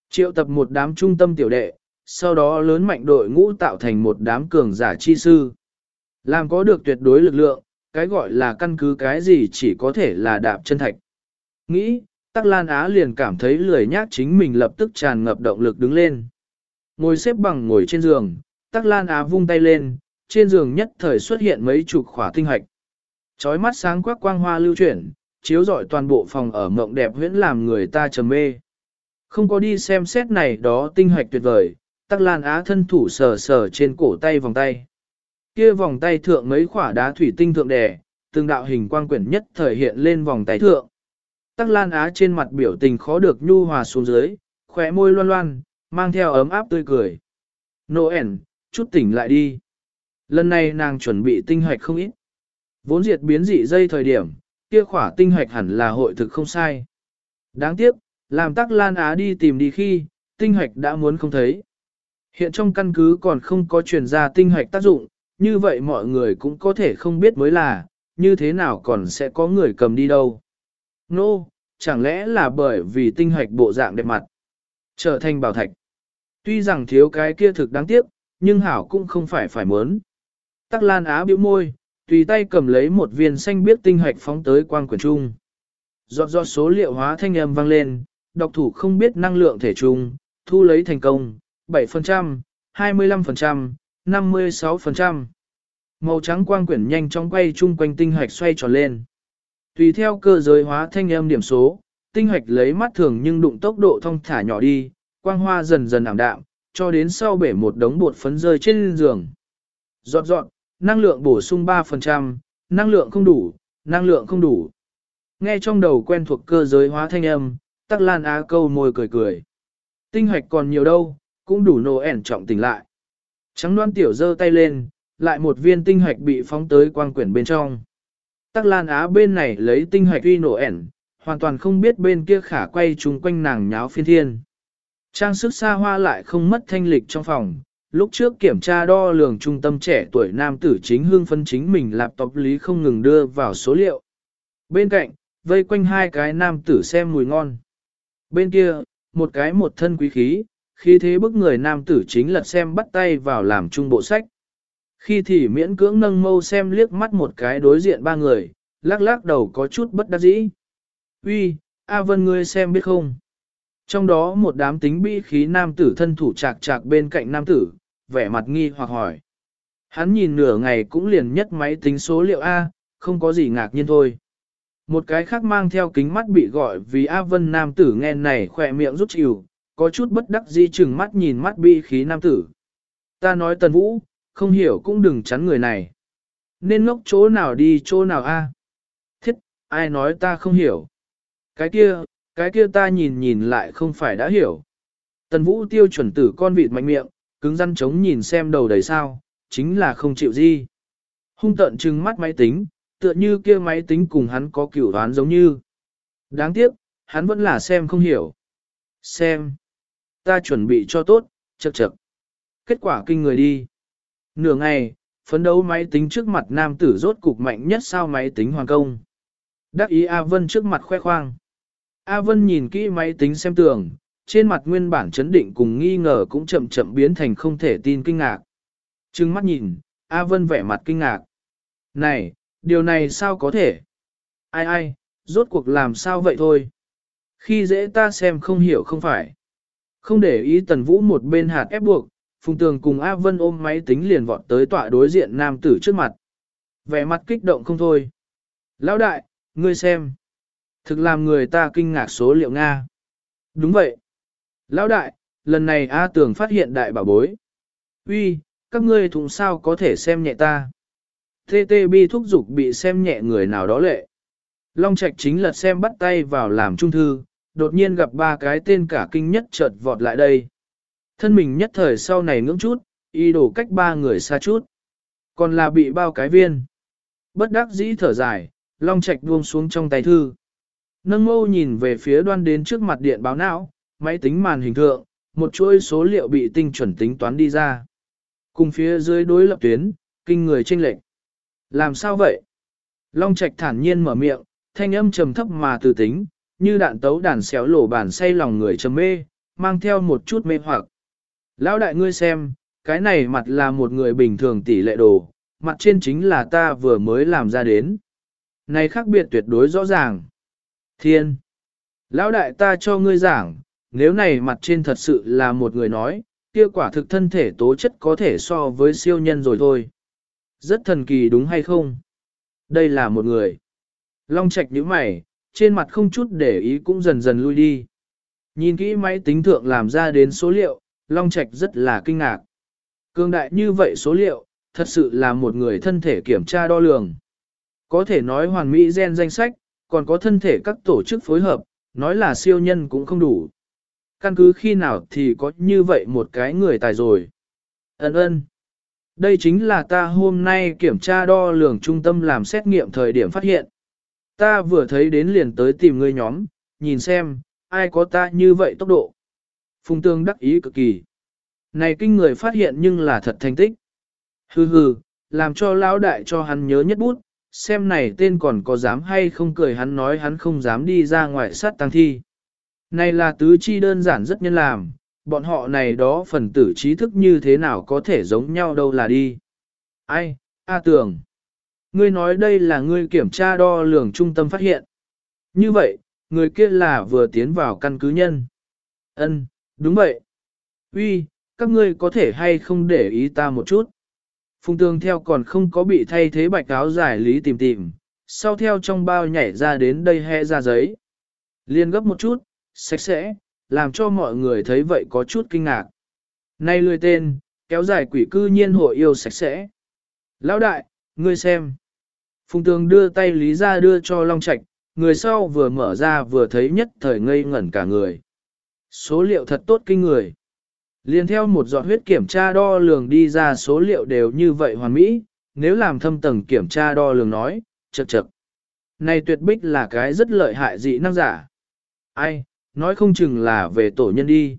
Triệu tập một đám trung tâm tiểu đệ, sau đó lớn mạnh đội ngũ tạo thành một đám cường giả chi sư. Làm có được tuyệt đối lực lượng, cái gọi là căn cứ cái gì chỉ có thể là đạp chân thạch. Nghĩ, Tắc Lan Á liền cảm thấy lười nhác chính mình lập tức tràn ngập động lực đứng lên. Ngồi xếp bằng ngồi trên giường, Tắc Lan Á vung tay lên, trên giường nhất thời xuất hiện mấy chục khỏa tinh hạch. Chói mắt sáng quắc quang hoa lưu chuyển, chiếu rọi toàn bộ phòng ở mộng đẹp huyễn làm người ta trầm mê. Không có đi xem xét này đó tinh hạch tuyệt vời, Tắc Lan Á thân thủ sờ sờ trên cổ tay vòng tay. Kia vòng tay thượng mấy khỏa đá thủy tinh thượng đè, từng đạo hình quang quyển nhất thời hiện lên vòng tay thượng. Tắc Lan Á trên mặt biểu tình khó được nhu hòa xuống dưới, khóe môi loan loan, mang theo ấm áp tươi cười. Noel, chút tỉnh lại đi. Lần này nàng chuẩn bị tinh hoạch không ít. Vốn diệt biến dị dây thời điểm, kia khỏa tinh hoạch hẳn là hội thực không sai. Đáng tiếc, làm tắc Lan Á đi tìm đi khi, tinh hoạch đã muốn không thấy. Hiện trong căn cứ còn không có truyền ra tinh hoạch tác dụng, như vậy mọi người cũng có thể không biết mới là, như thế nào còn sẽ có người cầm đi đâu. Nô, no, chẳng lẽ là bởi vì tinh hoạch bộ dạng đẹp mặt, trở thành bảo thạch. Tuy rằng thiếu cái kia thực đáng tiếc, nhưng hảo cũng không phải phải muốn. Tắc Lan Á bĩu môi, tùy tay cầm lấy một viên xanh biếc tinh hạch phóng tới quang quyển trung. Giọt giọt số liệu hóa thanh âm vang lên, độc thủ không biết năng lượng thể trung, thu lấy thành công, 7%, 25%, 56%. Màu trắng quang quyển nhanh chóng quay chung quanh tinh hoạch xoay tròn lên. Tùy theo cơ giới hóa thanh âm điểm số, tinh hoạch lấy mắt thường nhưng đụng tốc độ thông thả nhỏ đi, quang hoa dần dần ảm đạm, cho đến sau bể một đống bột phấn rơi trên giường. Giọt giọt, năng lượng bổ sung 3%, năng lượng không đủ, năng lượng không đủ. Nghe trong đầu quen thuộc cơ giới hóa thanh âm, tắc lan á câu môi cười cười. Tinh hoạch còn nhiều đâu, cũng đủ nổ ẻn trọng tỉnh lại. Trắng đoan tiểu giơ tay lên, lại một viên tinh hoạch bị phóng tới quang quyển bên trong. Tắc Lan Á bên này lấy tinh hoạch uy nổ ẻn, hoàn toàn không biết bên kia khả quay chung quanh nàng nháo phiên thiên. Trang sức xa hoa lại không mất thanh lịch trong phòng, lúc trước kiểm tra đo lường trung tâm trẻ tuổi nam tử chính hương phân chính mình lạp tộc lý không ngừng đưa vào số liệu. Bên cạnh, vây quanh hai cái nam tử xem mùi ngon. Bên kia, một cái một thân quý khí, khi thế bức người nam tử chính lật xem bắt tay vào làm trung bộ sách. Khi thì miễn cưỡng nâng mâu xem liếc mắt một cái đối diện ba người, lắc lắc đầu có chút bất đắc dĩ. Uy, A Vân ngươi xem biết không? Trong đó một đám tính bi khí nam tử thân thủ chạc chạc bên cạnh nam tử, vẻ mặt nghi hoặc hỏi. Hắn nhìn nửa ngày cũng liền nhất máy tính số liệu A, không có gì ngạc nhiên thôi. Một cái khác mang theo kính mắt bị gọi vì A Vân nam tử nghe này khỏe miệng rút chịu, có chút bất đắc dĩ chừng mắt nhìn mắt bi khí nam tử. Ta nói tần vũ, không hiểu cũng đừng chắn người này. Nên ngốc chỗ nào đi chỗ nào a? Thiết, ai nói ta không hiểu. Cái kia, cái kia ta nhìn nhìn lại không phải đã hiểu. Tần vũ tiêu chuẩn tử con vịt mạnh miệng, cứng răn chống nhìn xem đầu đầy sao, chính là không chịu gì. Hung tận trừng mắt máy tính, tựa như kia máy tính cùng hắn có cửu đoán giống như. Đáng tiếc, hắn vẫn là xem không hiểu. Xem. Ta chuẩn bị cho tốt, chậc chậc. Kết quả kinh người đi. Nửa ngày, phấn đấu máy tính trước mặt nam tử rốt cục mạnh nhất sao máy tính hoàng công. Đắc ý A Vân trước mặt khoe khoang. A Vân nhìn kỹ máy tính xem tường, trên mặt nguyên bản chấn định cùng nghi ngờ cũng chậm chậm biến thành không thể tin kinh ngạc. Trừng mắt nhìn, A Vân vẻ mặt kinh ngạc. Này, điều này sao có thể? Ai ai, rốt cuộc làm sao vậy thôi? Khi dễ ta xem không hiểu không phải. Không để ý tần vũ một bên hạt ép buộc, Phùng Tường cùng A Vân ôm máy tính liền vọt tới tọa đối diện nam tử trước mặt. Vẻ mặt kích động không thôi. Lão đại, ngươi xem. Thực làm người ta kinh ngạc số liệu Nga. Đúng vậy. Lão đại, lần này A Tường phát hiện đại bảo bối. Uy, các ngươi thùng sao có thể xem nhẹ ta. TTB thúc dục bị xem nhẹ người nào đó lệ. Long Trạch chính lật xem bắt tay vào làm trung thư, đột nhiên gặp ba cái tên cả kinh nhất chợt vọt lại đây. Thân mình nhất thời sau này ngưỡng chút, y đổ cách ba người xa chút. Còn là bị bao cái viên. Bất đắc dĩ thở dài, long Trạch buông xuống trong tay thư. Nâng mâu nhìn về phía đoan đến trước mặt điện báo não, máy tính màn hình thượng, một chuỗi số liệu bị tinh chuẩn tính toán đi ra. Cùng phía dưới đối lập tuyến, kinh người tranh lệch. Làm sao vậy? Long Trạch thản nhiên mở miệng, thanh âm trầm thấp mà từ tính, như đạn tấu đàn xéo lổ bản say lòng người trầm mê, mang theo một chút mê hoặc. Lão đại ngươi xem, cái này mặt là một người bình thường tỷ lệ đồ, mặt trên chính là ta vừa mới làm ra đến. Này khác biệt tuyệt đối rõ ràng. Thiên! Lão đại ta cho ngươi giảng, nếu này mặt trên thật sự là một người nói, kia quả thực thân thể tố chất có thể so với siêu nhân rồi thôi. Rất thần kỳ đúng hay không? Đây là một người. Long Trạch nhíu mày, trên mặt không chút để ý cũng dần dần lui đi. Nhìn kỹ máy tính thượng làm ra đến số liệu, Long Trạch rất là kinh ngạc. Cương đại như vậy số liệu, thật sự là một người thân thể kiểm tra đo lường. Có thể nói hoàn mỹ gen danh sách, còn có thân thể các tổ chức phối hợp, nói là siêu nhân cũng không đủ. Căn cứ khi nào thì có như vậy một cái người tài rồi. Ấn ơn. Đây chính là ta hôm nay kiểm tra đo lường trung tâm làm xét nghiệm thời điểm phát hiện. Ta vừa thấy đến liền tới tìm người nhóm, nhìn xem, ai có ta như vậy tốc độ. Phùng tương đắc ý cực kỳ. Này kinh người phát hiện nhưng là thật thành tích. Hừ hừ, làm cho lão đại cho hắn nhớ nhất bút, xem này tên còn có dám hay không cười hắn nói hắn không dám đi ra ngoài sát tăng thi. Này là tứ chi đơn giản rất nhân làm, bọn họ này đó phần tử trí thức như thế nào có thể giống nhau đâu là đi. Ai, A Tường. Ngươi nói đây là ngươi kiểm tra đo lường trung tâm phát hiện. Như vậy, người kia là vừa tiến vào căn cứ nhân. Ân, đúng vậy. Uy, các ngươi có thể hay không để ý ta một chút. Phùng tường theo còn không có bị thay thế bạch áo giải lý tìm tìm, sau theo trong bao nhảy ra đến đây he ra giấy. Liên gấp một chút, sạch sẽ, làm cho mọi người thấy vậy có chút kinh ngạc. Nay lười tên, kéo dài quỷ cư nhiên hội yêu sạch sẽ. Lão đại, ngươi xem. Phùng tường đưa tay lý ra đưa cho Long Trạch, người sau vừa mở ra vừa thấy nhất thời ngây ngẩn cả người. Số liệu thật tốt kinh người. Liên theo một giọt huyết kiểm tra đo lường đi ra số liệu đều như vậy hoàn mỹ, nếu làm thâm tầng kiểm tra đo lường nói, chật chật. Này tuyệt bích là cái rất lợi hại dị năng giả. Ai, nói không chừng là về tổ nhân đi.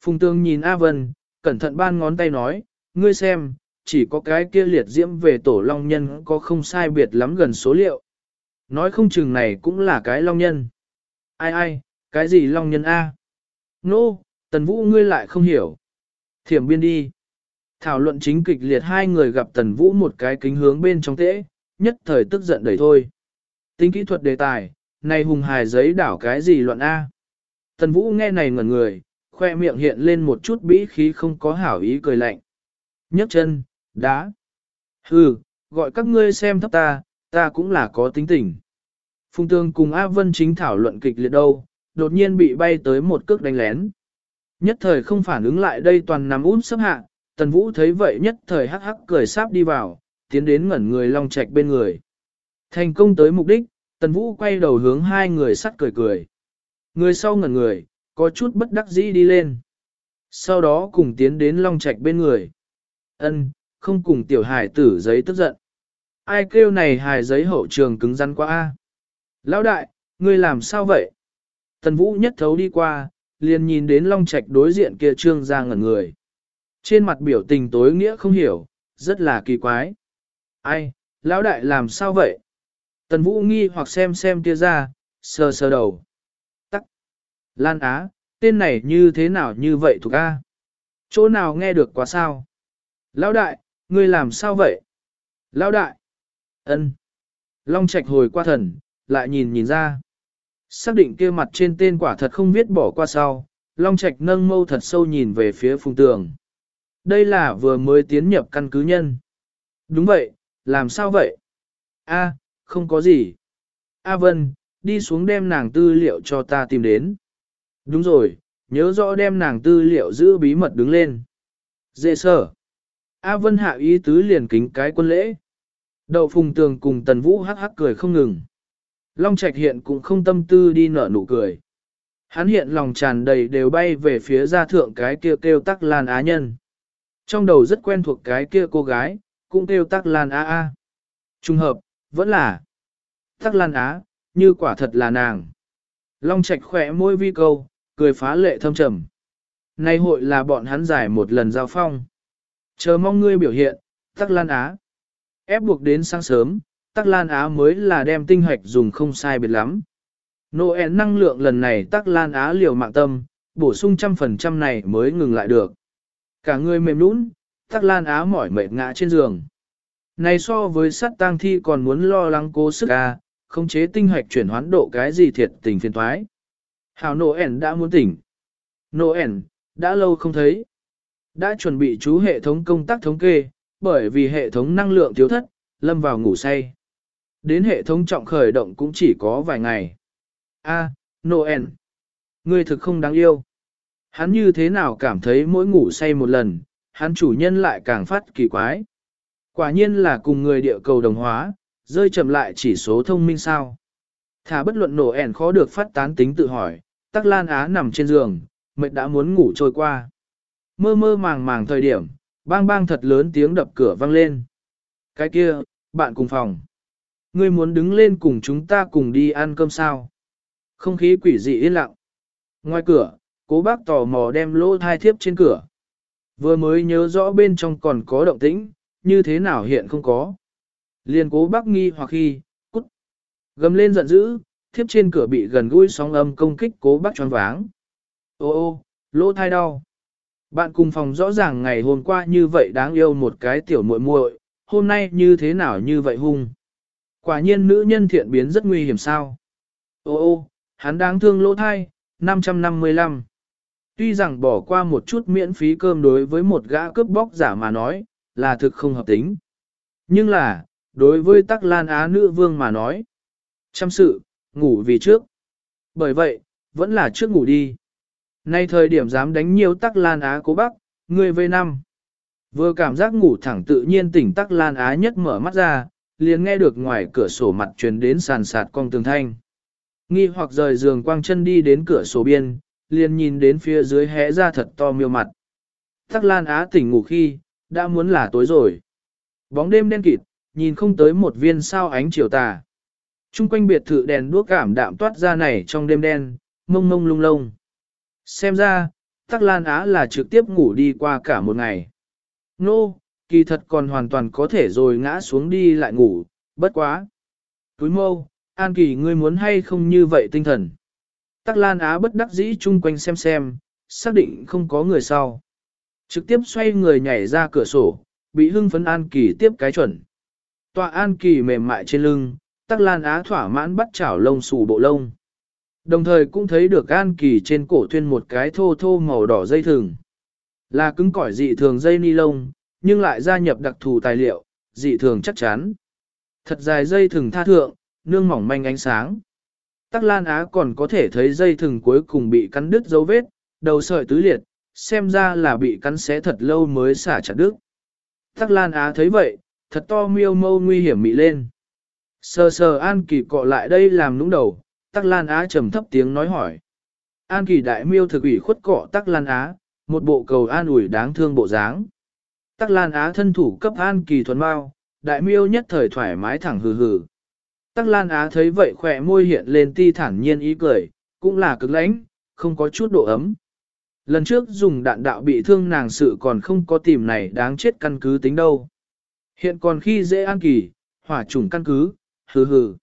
Phùng tương nhìn A Vân, cẩn thận ban ngón tay nói, ngươi xem, chỉ có cái kia liệt diễm về tổ long nhân có không sai biệt lắm gần số liệu. Nói không chừng này cũng là cái long nhân. Ai ai, cái gì long nhân A? Nô, no, tần vũ ngươi lại không hiểu. Thiểm biên đi. Thảo luận chính kịch liệt hai người gặp tần vũ một cái kính hướng bên trong tễ, nhất thời tức giận đẩy thôi. Tính kỹ thuật đề tài, này hùng hài giấy đảo cái gì luận A? Tần Vũ nghe này ngẩn người, khoe miệng hiện lên một chút bĩ khí không có hảo ý cười lạnh. nhấc chân, đá. Hừ, gọi các ngươi xem thấp ta, ta cũng là có tính tình. Phùng Tương cùng A Vân chính thảo luận kịch liệt đâu, đột nhiên bị bay tới một cước đánh lén. Nhất thời không phản ứng lại đây toàn nằm út sấp hạ, Tần Vũ thấy vậy nhất thời hắc hắc cười sáp đi vào, tiến đến ngẩn người long Trạch bên người. Thành công tới mục đích, Tần Vũ quay đầu hướng hai người sắt cười cười. Người sau ngẩn người, có chút bất đắc dĩ đi lên. Sau đó cùng tiến đến Long Trạch bên người. Ân, không cùng tiểu hải tử giấy tức giận. Ai kêu này hài giấy hậu trường cứng rắn quá a? Lão đại, ngươi làm sao vậy? Tần Vũ nhất thấu đi qua, liền nhìn đến Long Trạch đối diện kia trương ra ngẩn người. Trên mặt biểu tình tối nghĩa không hiểu, rất là kỳ quái. Ai, lão đại làm sao vậy? Tần Vũ nghi hoặc xem xem kia ra, sờ sờ đầu. Lan Á, tên này như thế nào như vậy thuộc A? Chỗ nào nghe được quá sao? Lão đại, ngươi làm sao vậy? Lão đại, ân. Long Trạch hồi qua thần, lại nhìn nhìn ra. Xác định kia mặt trên tên quả thật không viết bỏ qua sau, Long Trạch nâng mâu thật sâu nhìn về phía phùng tường. Đây là vừa mới tiến nhập căn cứ nhân. Đúng vậy, làm sao vậy? A, không có gì. A Vân, đi xuống đem nàng tư liệu cho ta tìm đến. Đúng rồi, nhớ rõ đem nàng tư liệu giữ bí mật đứng lên. Dễ sở. A Vân hạ ý tứ liền kính cái quân lễ. Đậu phùng tường cùng tần vũ hắc hắc cười không ngừng. Long Trạch hiện cũng không tâm tư đi nở nụ cười. Hắn hiện lòng tràn đầy đều bay về phía gia thượng cái kia kêu tắc lan á nhân. Trong đầu rất quen thuộc cái kia cô gái, cũng kêu tắc lan á a. Trung hợp, vẫn là tắc lan á, như quả thật là nàng. Long Trạch khỏe môi vi câu, cười phá lệ thâm trầm. Nay hội là bọn hắn giải một lần giao phong. Chờ mong ngươi biểu hiện, Tắc Lan Á. Ép buộc đến sáng sớm, Tắc Lan Á mới là đem tinh hoạch dùng không sai biệt lắm. Noel năng lượng lần này Tắc Lan Á liều mạng tâm, bổ sung trăm phần trăm này mới ngừng lại được. Cả người mềm nũng, Tắc Lan Á mỏi mệt ngã trên giường. Này so với sát tang thi còn muốn lo lắng cố sức à, a, không chế tinh hoạch chuyển hoán độ cái gì thiệt tình phiền thoái. Hảo Noel đã muốn tỉnh. Noel, đã lâu không thấy. Đã chuẩn bị chú hệ thống công tác thống kê, bởi vì hệ thống năng lượng thiếu thất, lâm vào ngủ say. Đến hệ thống trọng khởi động cũng chỉ có vài ngày. A, Noel. Ngươi thực không đáng yêu. Hắn như thế nào cảm thấy mỗi ngủ say một lần, hắn chủ nhân lại càng phát kỳ quái. Quả nhiên là cùng người địa cầu đồng hóa, rơi chậm lại chỉ số thông minh sao. Thả bất luận nổ ẻn khó được phát tán tính tự hỏi, tắc lan á nằm trên giường, mệt đã muốn ngủ trôi qua. Mơ mơ màng màng thời điểm, bang bang thật lớn tiếng đập cửa vang lên. Cái kia, bạn cùng phòng. Ngươi muốn đứng lên cùng chúng ta cùng đi ăn cơm sao? Không khí quỷ dị yên lặng. Ngoài cửa, cố bác tò mò đem lỗ thai thiếp trên cửa. Vừa mới nhớ rõ bên trong còn có động tĩnh, như thế nào hiện không có. Liền cố bác nghi hoặc khi. Gầm lên giận dữ, thiếp trên cửa bị gần gũi sóng âm công kích cố bác choáng váng. Ô ô, lỗ thai đau. Bạn cùng phòng rõ ràng ngày hôm qua như vậy đáng yêu một cái tiểu muội muội, hôm nay như thế nào như vậy hung. Quả nhiên nữ nhân thiện biến rất nguy hiểm sao. Ô ô, hắn đáng thương lỗ thai, 555. Tuy rằng bỏ qua một chút miễn phí cơm đối với một gã cướp bóc giả mà nói, là thực không hợp tính. Nhưng là, đối với tắc lan á nữ vương mà nói, chăm sự, ngủ vì trước. Bởi vậy, vẫn là trước ngủ đi. Nay thời điểm dám đánh nhiều tắc lan á cố bắc, người về năm. Vừa cảm giác ngủ thẳng tự nhiên tỉnh tắc lan á nhất mở mắt ra, liền nghe được ngoài cửa sổ mặt truyền đến sàn sạt cong tường thanh. Nghi hoặc rời giường quang chân đi đến cửa sổ biên, liền nhìn đến phía dưới hé ra thật to miêu mặt. Tắc lan á tỉnh ngủ khi, đã muốn là tối rồi. Bóng đêm đen kịt, nhìn không tới một viên sao ánh chiều tà. Trung quanh biệt thự đèn đuốc cảm đạm toát ra này trong đêm đen, mông mông lung lung. Xem ra, Tắc Lan Á là trực tiếp ngủ đi qua cả một ngày. Nô, no, kỳ thật còn hoàn toàn có thể rồi ngã xuống đi lại ngủ, bất quá. Túi mâu, An Kỳ ngươi muốn hay không như vậy tinh thần. Tắc Lan Á bất đắc dĩ chung quanh xem xem, xác định không có người sau. Trực tiếp xoay người nhảy ra cửa sổ, bị hưng phấn An Kỳ tiếp cái chuẩn. Tọa An Kỳ mềm mại trên lưng, Tắc Lan Á thỏa mãn bắt chảo lông xù bộ lông. Đồng thời cũng thấy được An Kỳ trên cổ thuyên một cái thô thô màu đỏ dây thừng. Là cứng cỏi dị thường dây ni lông, nhưng lại gia nhập đặc thù tài liệu, dị thường chắc chắn. Thật dài dây thừng tha thượng, nương mỏng manh ánh sáng. Tắc Lan Á còn có thể thấy dây thừng cuối cùng bị cắn đứt dấu vết, đầu sợi tứ liệt, xem ra là bị cắn xé thật lâu mới xả chặt đứt. Tắc Lan Á thấy vậy, thật to miêu mâu nguy hiểm mị lên. Sờ sờ An Kỳ cọ lại đây làm nũng đầu, Tắc Lan Á trầm thấp tiếng nói hỏi. An Kỳ đại miêu thực ủy khuất cọ Tắc Lan Á, một bộ cầu an ủi đáng thương bộ dáng. Tắc Lan Á thân thủ cấp An Kỳ thuần bao, đại miêu nhất thời thoải mái thẳng hừ hừ. Tắc Lan Á thấy vậy khỏe môi hiện lên ti thản nhiên ý cười, cũng là cực lãnh, không có chút độ ấm. Lần trước dùng đạn đạo bị thương nàng sự còn không có tìm này đáng chết căn cứ tính đâu. Hiện còn khi dễ an kỳ, hỏa chủng căn cứ, hừ hừ.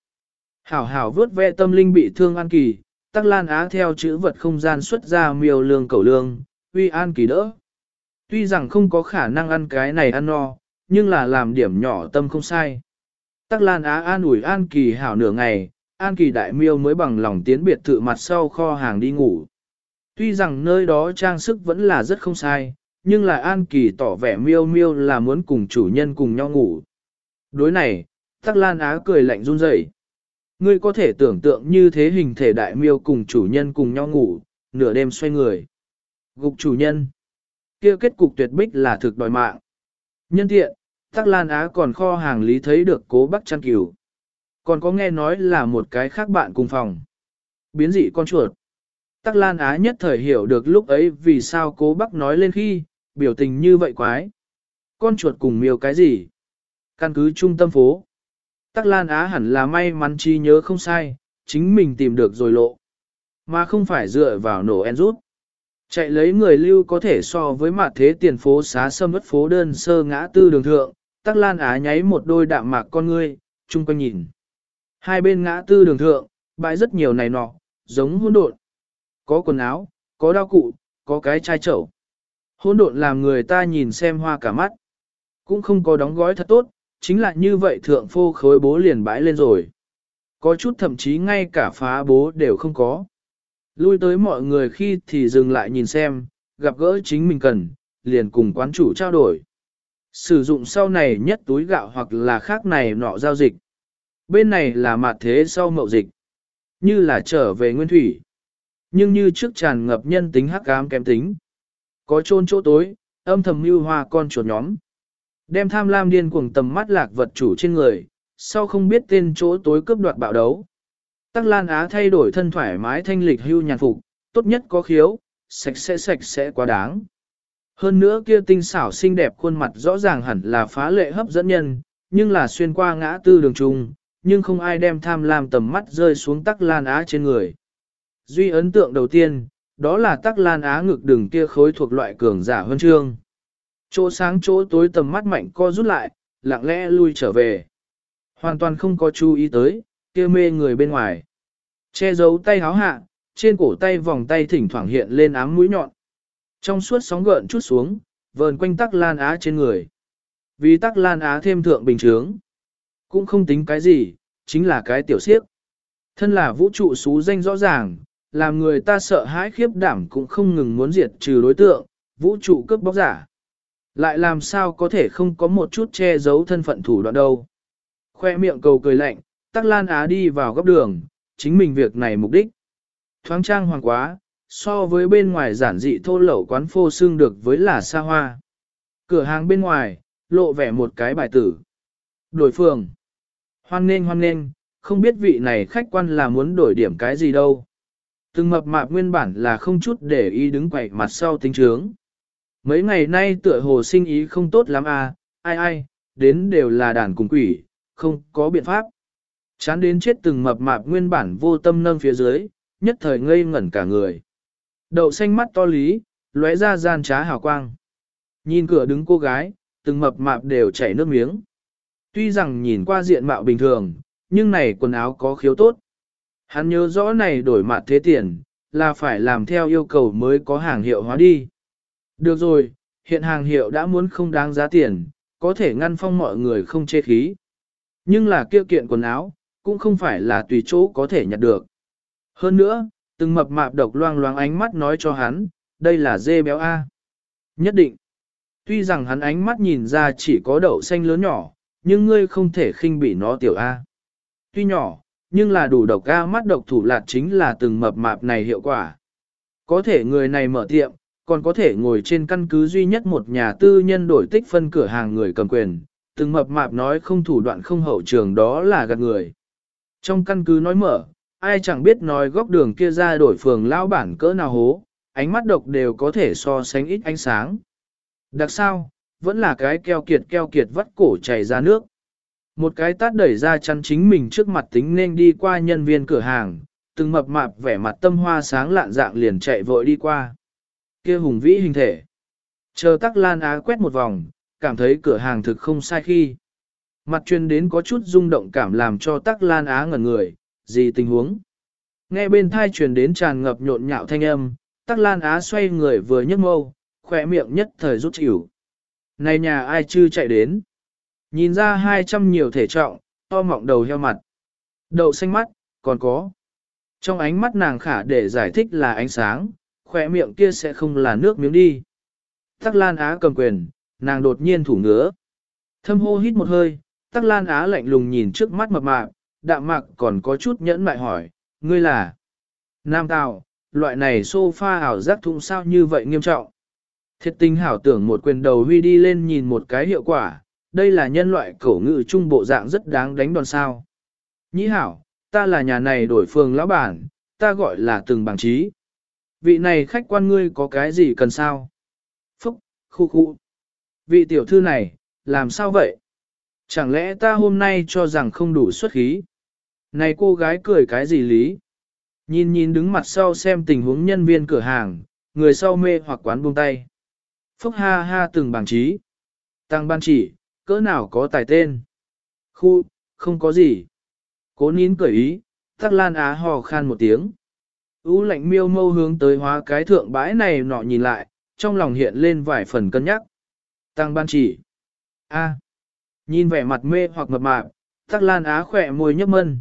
Hảo hảo vớt ve tâm linh bị thương an kỳ, tắc lan á theo chữ vật không gian xuất ra miêu lương cầu lương, uy an kỳ đỡ. Tuy rằng không có khả năng ăn cái này ăn no, nhưng là làm điểm nhỏ tâm không sai. Tắc lan á an ủi an kỳ hảo nửa ngày, an kỳ đại miêu mới bằng lòng tiến biệt thự mặt sau kho hàng đi ngủ. Tuy rằng nơi đó trang sức vẫn là rất không sai, nhưng là An Kỳ tỏ vẻ miêu miêu là muốn cùng chủ nhân cùng nhau ngủ. Đối này, Tắc Lan Á cười lạnh run rẩy. Ngươi có thể tưởng tượng như thế hình thể đại miêu cùng chủ nhân cùng nhau ngủ, nửa đêm xoay người. Gục chủ nhân. kia kết cục tuyệt bích là thực đòi mạng. Nhân tiện, Tắc Lan Á còn kho hàng lý thấy được cố bắc chăn cửu. Còn có nghe nói là một cái khác bạn cùng phòng. Biến dị con chuột. Tắc Lan Á nhất thời hiểu được lúc ấy vì sao cố bác nói lên khi, biểu tình như vậy quái. Con chuột cùng miêu cái gì? Căn cứ trung tâm phố. Tắc Lan Á hẳn là may mắn chi nhớ không sai, chính mình tìm được rồi lộ. Mà không phải dựa vào nổ en rút. Chạy lấy người lưu có thể so với mặt thế tiền phố xá sâm ất phố đơn sơ ngã tư đường thượng, Tắc Lan Á nháy một đôi đạm mạc con ngươi, chung quanh nhìn. Hai bên ngã tư đường thượng, bãi rất nhiều này nọ, giống hỗn độn có quần áo, có đao cụ, có cái chai chậu. Hỗn độn làm người ta nhìn xem hoa cả mắt. Cũng không có đóng gói thật tốt, chính là như vậy thượng phô khối bố liền bãi lên rồi. Có chút thậm chí ngay cả phá bố đều không có. Lui tới mọi người khi thì dừng lại nhìn xem, gặp gỡ chính mình cần, liền cùng quán chủ trao đổi. Sử dụng sau này nhất túi gạo hoặc là khác này nọ giao dịch. Bên này là mặt thế sau mậu dịch. Như là trở về nguyên thủy. Nhưng như trước tràn ngập nhân tính hắc ám kém tính. Có trôn chỗ tối, âm thầm mưu hoa con chuột nhóm. Đem tham lam điên cuồng tầm mắt lạc vật chủ trên người, sau không biết tên chỗ tối cướp đoạt bạo đấu. Tắc Lan Á thay đổi thân thoải mái thanh lịch hưu nhàn phục, tốt nhất có khiếu, sạch sẽ sạch sẽ quá đáng. Hơn nữa kia tinh xảo xinh đẹp khuôn mặt rõ ràng hẳn là phá lệ hấp dẫn nhân, nhưng là xuyên qua ngã tư đường trung, nhưng không ai đem tham lam tầm mắt rơi xuống Tắc Lan Á trên người. Duy ấn tượng đầu tiên, đó là Tắc Lan Á ngực đường kia khối thuộc loại cường giả hơn trương. Chỗ sáng chỗ tối tầm mắt mạnh co rút lại, lặng lẽ lui trở về. Hoàn toàn không có chú ý tới, kia mê người bên ngoài. Che giấu tay háo hạ, trên cổ tay vòng tay thỉnh thoảng hiện lên ám mũi nhọn. Trong suốt sóng gợn chút xuống, vờn quanh tắc lan á trên người. Vì tắc lan á thêm thượng bình trướng. Cũng không tính cái gì, chính là cái tiểu siếp. Thân là vũ trụ xú danh rõ ràng, làm người ta sợ hãi khiếp đảm cũng không ngừng muốn diệt trừ đối tượng, vũ trụ cướp bóc giả. Lại làm sao có thể không có một chút che giấu thân phận thủ đoạn đâu. Khoe miệng cầu cười lạnh, tắc lan á đi vào góc đường, chính mình việc này mục đích. Thoáng trang hoàng quá, so với bên ngoài giản dị thô lẩu quán phô xương được với là xa hoa. Cửa hàng bên ngoài, lộ vẻ một cái bài tử. Đổi phường. Hoan nên hoan nên, không biết vị này khách quan là muốn đổi điểm cái gì đâu. Từng mập mạp nguyên bản là không chút để ý đứng quậy mặt sau tính trướng. Mấy ngày nay tựa hồ sinh ý không tốt lắm à, ai ai, đến đều là đàn cùng quỷ, không có biện pháp. Chán đến chết từng mập mạp nguyên bản vô tâm nâng phía dưới, nhất thời ngây ngẩn cả người. Đậu xanh mắt to lý, lóe ra gian trá hào quang. Nhìn cửa đứng cô gái, từng mập mạp đều chảy nước miếng. Tuy rằng nhìn qua diện mạo bình thường, nhưng này quần áo có khiếu tốt. Hắn nhớ rõ này đổi mặt thế tiền, là phải làm theo yêu cầu mới có hàng hiệu hóa đi. Được rồi, hiện hàng hiệu đã muốn không đáng giá tiền, có thể ngăn phong mọi người không chê khí. Nhưng là kia kiện quần áo, cũng không phải là tùy chỗ có thể nhặt được. Hơn nữa, từng mập mạp độc loang loáng ánh mắt nói cho hắn, đây là dê béo A. Nhất định. Tuy rằng hắn ánh mắt nhìn ra chỉ có đậu xanh lớn nhỏ, nhưng ngươi không thể khinh bị nó tiểu A. Tuy nhỏ, nhưng là đủ độc A mắt độc thủ lạt chính là từng mập mạp này hiệu quả. Có thể người này mở tiệm, còn có thể ngồi trên căn cứ duy nhất một nhà tư nhân đổi tích phân cửa hàng người cầm quyền, từng mập mạp nói không thủ đoạn không hậu trường đó là gạt người. Trong căn cứ nói mở, ai chẳng biết nói góc đường kia ra đổi phường lão bản cỡ nào hố, ánh mắt độc đều có thể so sánh ít ánh sáng. Đặc sao, vẫn là cái keo kiệt keo kiệt vắt cổ chảy ra nước. Một cái tát đẩy ra chắn chính mình trước mặt tính nên đi qua nhân viên cửa hàng, từng mập mạp vẻ mặt tâm hoa sáng lạn dạng liền chạy vội đi qua kia hùng vĩ hình thể. Chờ tắc lan á quét một vòng, cảm thấy cửa hàng thực không sai khi. Mặt truyền đến có chút rung động cảm làm cho tắc lan á ngẩn người, gì tình huống. Nghe bên thai truyền đến tràn ngập nhộn nhạo thanh âm, tắc lan á xoay người vừa nhấc mâu, khỏe miệng nhất thời rút chịu. Này nhà ai chưa chạy đến. Nhìn ra hai trăm nhiều thể trọng, to mọng đầu heo mặt. Đậu xanh mắt, còn có. Trong ánh mắt nàng khả để giải thích là ánh sáng, khỏe miệng kia sẽ không là nước miếng đi. Tắc Lan Á cầm quyền, nàng đột nhiên thủ ngứa. Thâm hô hít một hơi, Tắc Lan Á lạnh lùng nhìn trước mắt mập mạp, đạm mạc còn có chút nhẫn mại hỏi, ngươi là Nam Tào, loại này sofa ảo giác thung sao như vậy nghiêm trọng. Thiệt tình hảo tưởng một quyền đầu huy đi lên nhìn một cái hiệu quả, đây là nhân loại cổ ngữ trung bộ dạng rất đáng đánh đòn sao. Nhĩ hảo, ta là nhà này đổi phường lão bản, ta gọi là từng bằng trí. Vị này khách quan ngươi có cái gì cần sao? Phúc, khu khu. Vị tiểu thư này, làm sao vậy? Chẳng lẽ ta hôm nay cho rằng không đủ xuất khí? Này cô gái cười cái gì lý? Nhìn nhìn đứng mặt sau xem tình huống nhân viên cửa hàng, người sau mê hoặc quán buông tay. Phúc ha ha từng bằng trí. Tăng ban chỉ, cỡ nào có tài tên? Khu, không có gì. Cố nín cười ý, tắc lan á hò khan một tiếng. Ú lạnh miêu mâu hướng tới hóa cái thượng bãi này nọ nhìn lại, trong lòng hiện lên vài phần cân nhắc. Tăng ban chỉ. A. Nhìn vẻ mặt mê hoặc mập mạp, tắc lan á khỏe môi nhấp mân.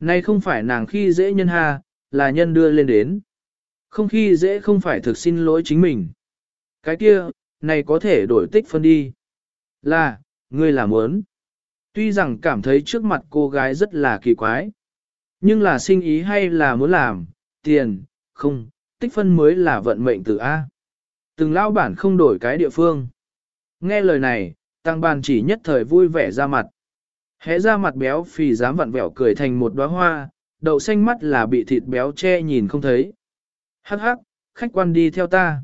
Này không phải nàng khi dễ nhân ha, là nhân đưa lên đến. Không khi dễ không phải thực xin lỗi chính mình. Cái kia, này có thể đổi tích phân đi. Là, ngươi là muốn. Tuy rằng cảm thấy trước mặt cô gái rất là kỳ quái. Nhưng là sinh ý hay là muốn làm, tiền, không, tích phân mới là vận mệnh từ A. Từng lao bản không đổi cái địa phương. Nghe lời này, Tăng bàn chỉ nhất thời vui vẻ ra mặt. Hẽ ra mặt béo phì dám vặn vẹo cười thành một đóa hoa, đậu xanh mắt là bị thịt béo che nhìn không thấy. Hắc hắc, khách quan đi theo ta.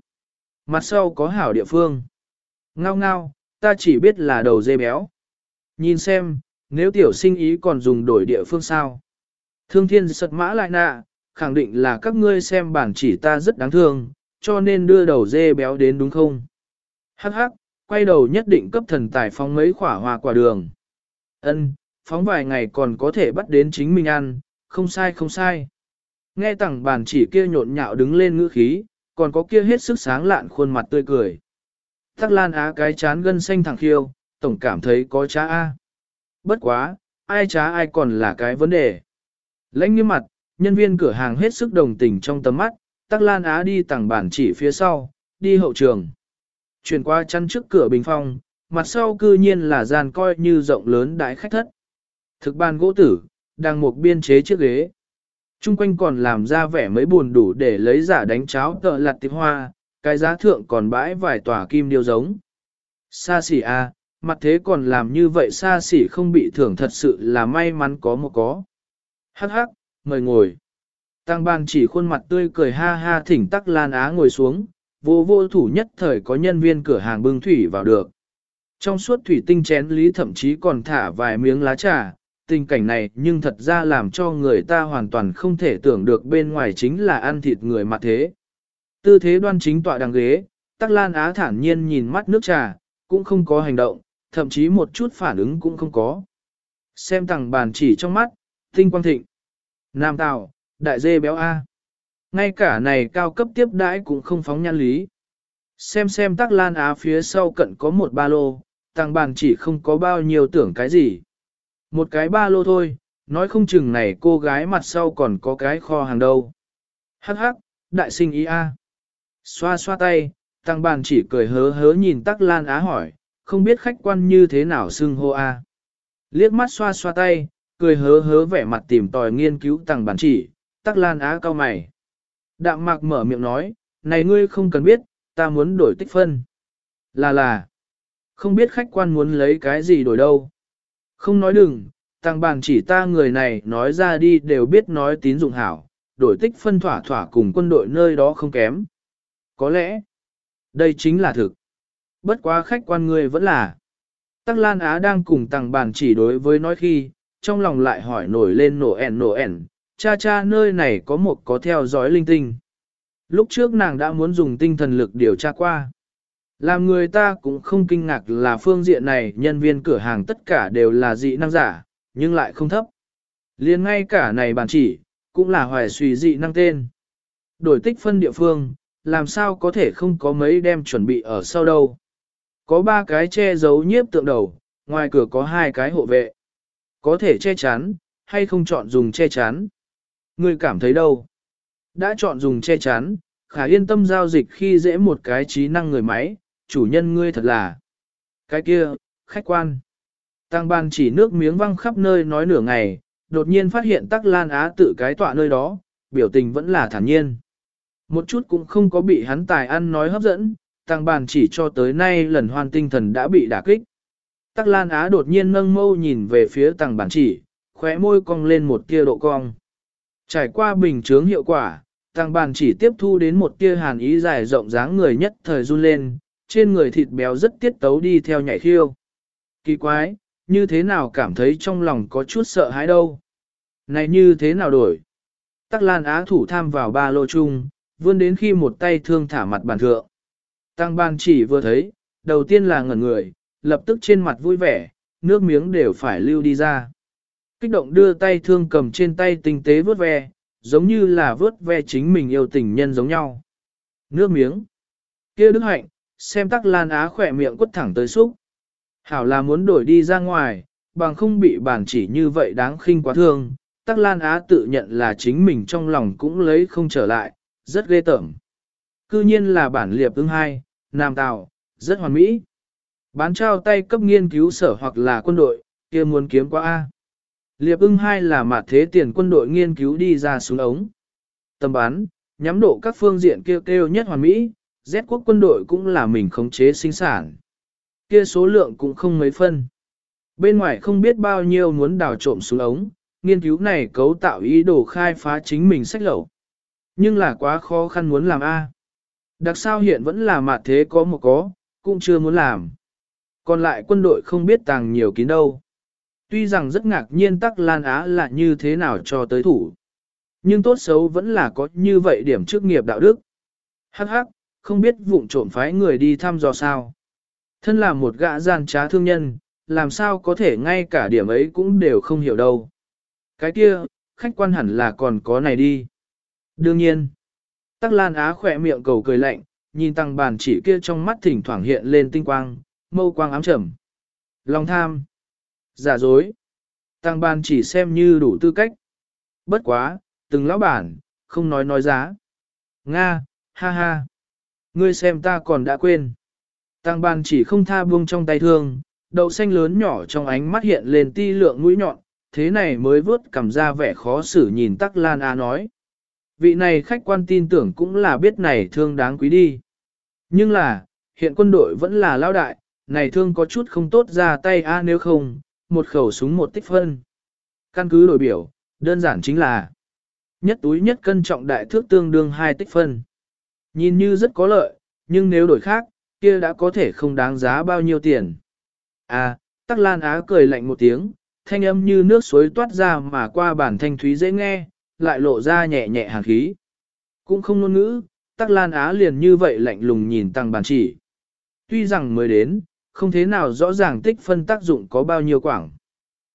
Mặt sau có hảo địa phương. Ngao ngao, ta chỉ biết là đầu dê béo. Nhìn xem, nếu tiểu sinh ý còn dùng đổi địa phương sao. Thương thiên sật mã lại nạ, khẳng định là các ngươi xem bản chỉ ta rất đáng thương, cho nên đưa đầu dê béo đến đúng không? Hắc hắc, quay đầu nhất định cấp thần tài phóng mấy khỏa hoa quả đường. Ân, phóng vài ngày còn có thể bắt đến chính mình ăn, không sai không sai. Nghe tẳng bản chỉ kia nhộn nhạo đứng lên ngữ khí, còn có kia hết sức sáng lạn khuôn mặt tươi cười. Tắc lan á cái chán gân xanh thẳng khiêu, tổng cảm thấy có trá A. Bất quá, ai trá ai còn là cái vấn đề. Lãnh như mặt, nhân viên cửa hàng hết sức đồng tình trong tầm mắt, tắc lan á đi tặng bản chỉ phía sau, đi hậu trường. Chuyển qua chăn trước cửa bình phong, mặt sau cư nhiên là gian coi như rộng lớn đại khách thất. Thực ban gỗ tử, đang một biên chế chiếc ghế. Trung quanh còn làm ra vẻ mấy buồn đủ để lấy giả đánh cháo tợ lặt tiệp hoa, cái giá thượng còn bãi vài tòa kim điêu giống. Xa xỉ à, mặt thế còn làm như vậy xa xỉ không bị thưởng thật sự là may mắn có một có. Hắc hắc, mời ngồi. Tăng ban chỉ khuôn mặt tươi cười ha ha thỉnh tắc lan á ngồi xuống, vô vô thủ nhất thời có nhân viên cửa hàng bưng thủy vào được. Trong suốt thủy tinh chén lý thậm chí còn thả vài miếng lá trà, tình cảnh này nhưng thật ra làm cho người ta hoàn toàn không thể tưởng được bên ngoài chính là ăn thịt người mà thế. Tư thế đoan chính tọa đằng ghế, tắc lan á thản nhiên nhìn mắt nước trà, cũng không có hành động, thậm chí một chút phản ứng cũng không có. Xem tầng bàn chỉ trong mắt, tinh quang thịnh. Nam Tào, đại dê béo A. Ngay cả này cao cấp tiếp đãi cũng không phóng nhan lý. Xem xem tắc lan á phía sau cận có một ba lô, tàng bàn chỉ không có bao nhiêu tưởng cái gì. Một cái ba lô thôi, nói không chừng này cô gái mặt sau còn có cái kho hàng đâu. Hắc hắc, đại sinh ý A. Xoa xoa tay, tăng bàn chỉ cười hớ hớ nhìn tắc lan á hỏi, không biết khách quan như thế nào xưng hô A. Liếc mắt xoa xoa tay, cười hớ hớ vẻ mặt tìm tòi nghiên cứu tàng bản chỉ, tắc lan á cao mày. Đạm mạc mở miệng nói, này ngươi không cần biết, ta muốn đổi tích phân. Là là, không biết khách quan muốn lấy cái gì đổi đâu. Không nói đừng, tàng bàn chỉ ta người này nói ra đi đều biết nói tín dụng hảo, đổi tích phân thỏa thỏa cùng quân đội nơi đó không kém. Có lẽ, đây chính là thực. Bất quá khách quan người vẫn là. Tắc Lan Á đang cùng tàng bàn chỉ đối với nói khi, trong lòng lại hỏi nổi lên nổ ẻn nổ ẻn, cha cha nơi này có một có theo dõi linh tinh. Lúc trước nàng đã muốn dùng tinh thần lực điều tra qua. Làm người ta cũng không kinh ngạc là phương diện này nhân viên cửa hàng tất cả đều là dị năng giả, nhưng lại không thấp. liền ngay cả này bàn chỉ, cũng là hoài suy dị năng tên. Đổi tích phân địa phương, làm sao có thể không có mấy đem chuẩn bị ở sau đâu. Có ba cái che giấu nhiếp tượng đầu, ngoài cửa có hai cái hộ vệ. Có thể che chắn, hay không chọn dùng che chắn. Người cảm thấy đâu? Đã chọn dùng che chắn, khả yên tâm giao dịch khi dễ một cái trí năng người máy, chủ nhân ngươi thật là. Cái kia, khách quan. Tăng ban chỉ nước miếng văng khắp nơi nói nửa ngày, đột nhiên phát hiện tắc lan á tự cái tọa nơi đó, biểu tình vẫn là thản nhiên. Một chút cũng không có bị hắn tài ăn nói hấp dẫn, tăng bàn chỉ cho tới nay lần hoan tinh thần đã bị đả kích. Tắc Lan Á đột nhiên nâng mâu nhìn về phía Tàng bàn chỉ, khóe môi cong lên một tia độ cong. Trải qua bình chướng hiệu quả, Tàng bàn chỉ tiếp thu đến một tia hàn ý dài rộng dáng người nhất thời run lên, trên người thịt béo rất tiết tấu đi theo nhảy khiêu. Kỳ quái, như thế nào cảm thấy trong lòng có chút sợ hãi đâu. Này như thế nào đổi? Tắc Lan Á thủ tham vào ba lô chung, vươn đến khi một tay thương thả mặt bàn thượng. Tăng ban chỉ vừa thấy, đầu tiên là ngẩn người, lập tức trên mặt vui vẻ, nước miếng đều phải lưu đi ra. Kích động đưa tay thương cầm trên tay tinh tế vớt ve, giống như là vớt ve chính mình yêu tình nhân giống nhau. Nước miếng. kia đức hạnh, xem tắc lan á khỏe miệng quất thẳng tới xúc. Hảo là muốn đổi đi ra ngoài, bằng không bị bản chỉ như vậy đáng khinh quá thương. Tắc Lan Á tự nhận là chính mình trong lòng cũng lấy không trở lại, rất ghê tởm. Cư nhiên là bản liệp ưng hai, Nam Tào, rất hoàn mỹ. Bán trao tay cấp nghiên cứu sở hoặc là quân đội, kia muốn kiếm qua A. Liệp ưng hai là mặt thế tiền quân đội nghiên cứu đi ra xuống ống. Tầm bán, nhắm độ các phương diện kêu kêu nhất hoàn mỹ, Z quốc quân đội cũng là mình khống chế sinh sản. Kia số lượng cũng không mấy phân. Bên ngoài không biết bao nhiêu muốn đào trộm xuống ống, nghiên cứu này cấu tạo ý đồ khai phá chính mình sách lậu. Nhưng là quá khó khăn muốn làm A. Đặc sao hiện vẫn là mặt thế có một có, cũng chưa muốn làm. Còn lại quân đội không biết tàng nhiều kín đâu. Tuy rằng rất ngạc nhiên tắc Lan Á là như thế nào cho tới thủ. Nhưng tốt xấu vẫn là có như vậy điểm trước nghiệp đạo đức. Hắc hắc, không biết vụng trộm phái người đi thăm dò sao. Thân là một gã gian trá thương nhân, làm sao có thể ngay cả điểm ấy cũng đều không hiểu đâu. Cái kia, khách quan hẳn là còn có này đi. Đương nhiên, Tắc Lan Á khỏe miệng cầu cười lạnh, nhìn tăng bàn chỉ kia trong mắt thỉnh thoảng hiện lên tinh quang, mâu quang ám trầm. Lòng tham, giả dối, tăng ban chỉ xem như đủ tư cách. Bất quá, từng lão bản, không nói nói giá. Nga, ha ha. Ngươi xem ta còn đã quên. Tăng ban chỉ không tha buông trong tay thương, đậu xanh lớn nhỏ trong ánh mắt hiện lên ti lượng mũi nhọn, thế này mới vớt cảm ra vẻ khó xử nhìn tắc lan á nói. Vị này khách quan tin tưởng cũng là biết này thương đáng quý đi. Nhưng là, hiện quân đội vẫn là lao đại, này thương có chút không tốt ra tay a nếu không, một khẩu súng một tích phân. Căn cứ đổi biểu, đơn giản chính là nhất túi nhất cân trọng đại thước tương đương hai tích phân. Nhìn như rất có lợi, nhưng nếu đổi khác, kia đã có thể không đáng giá bao nhiêu tiền. À, Tắc Lan Á cười lạnh một tiếng, thanh âm như nước suối toát ra mà qua bản thanh thúy dễ nghe, lại lộ ra nhẹ nhẹ hàn khí. Cũng không ngôn ngữ, Tắc Lan Á liền như vậy lạnh lùng nhìn tăng bàn chỉ. Tuy rằng mới đến, không thế nào rõ ràng tích phân tác dụng có bao nhiêu quảng.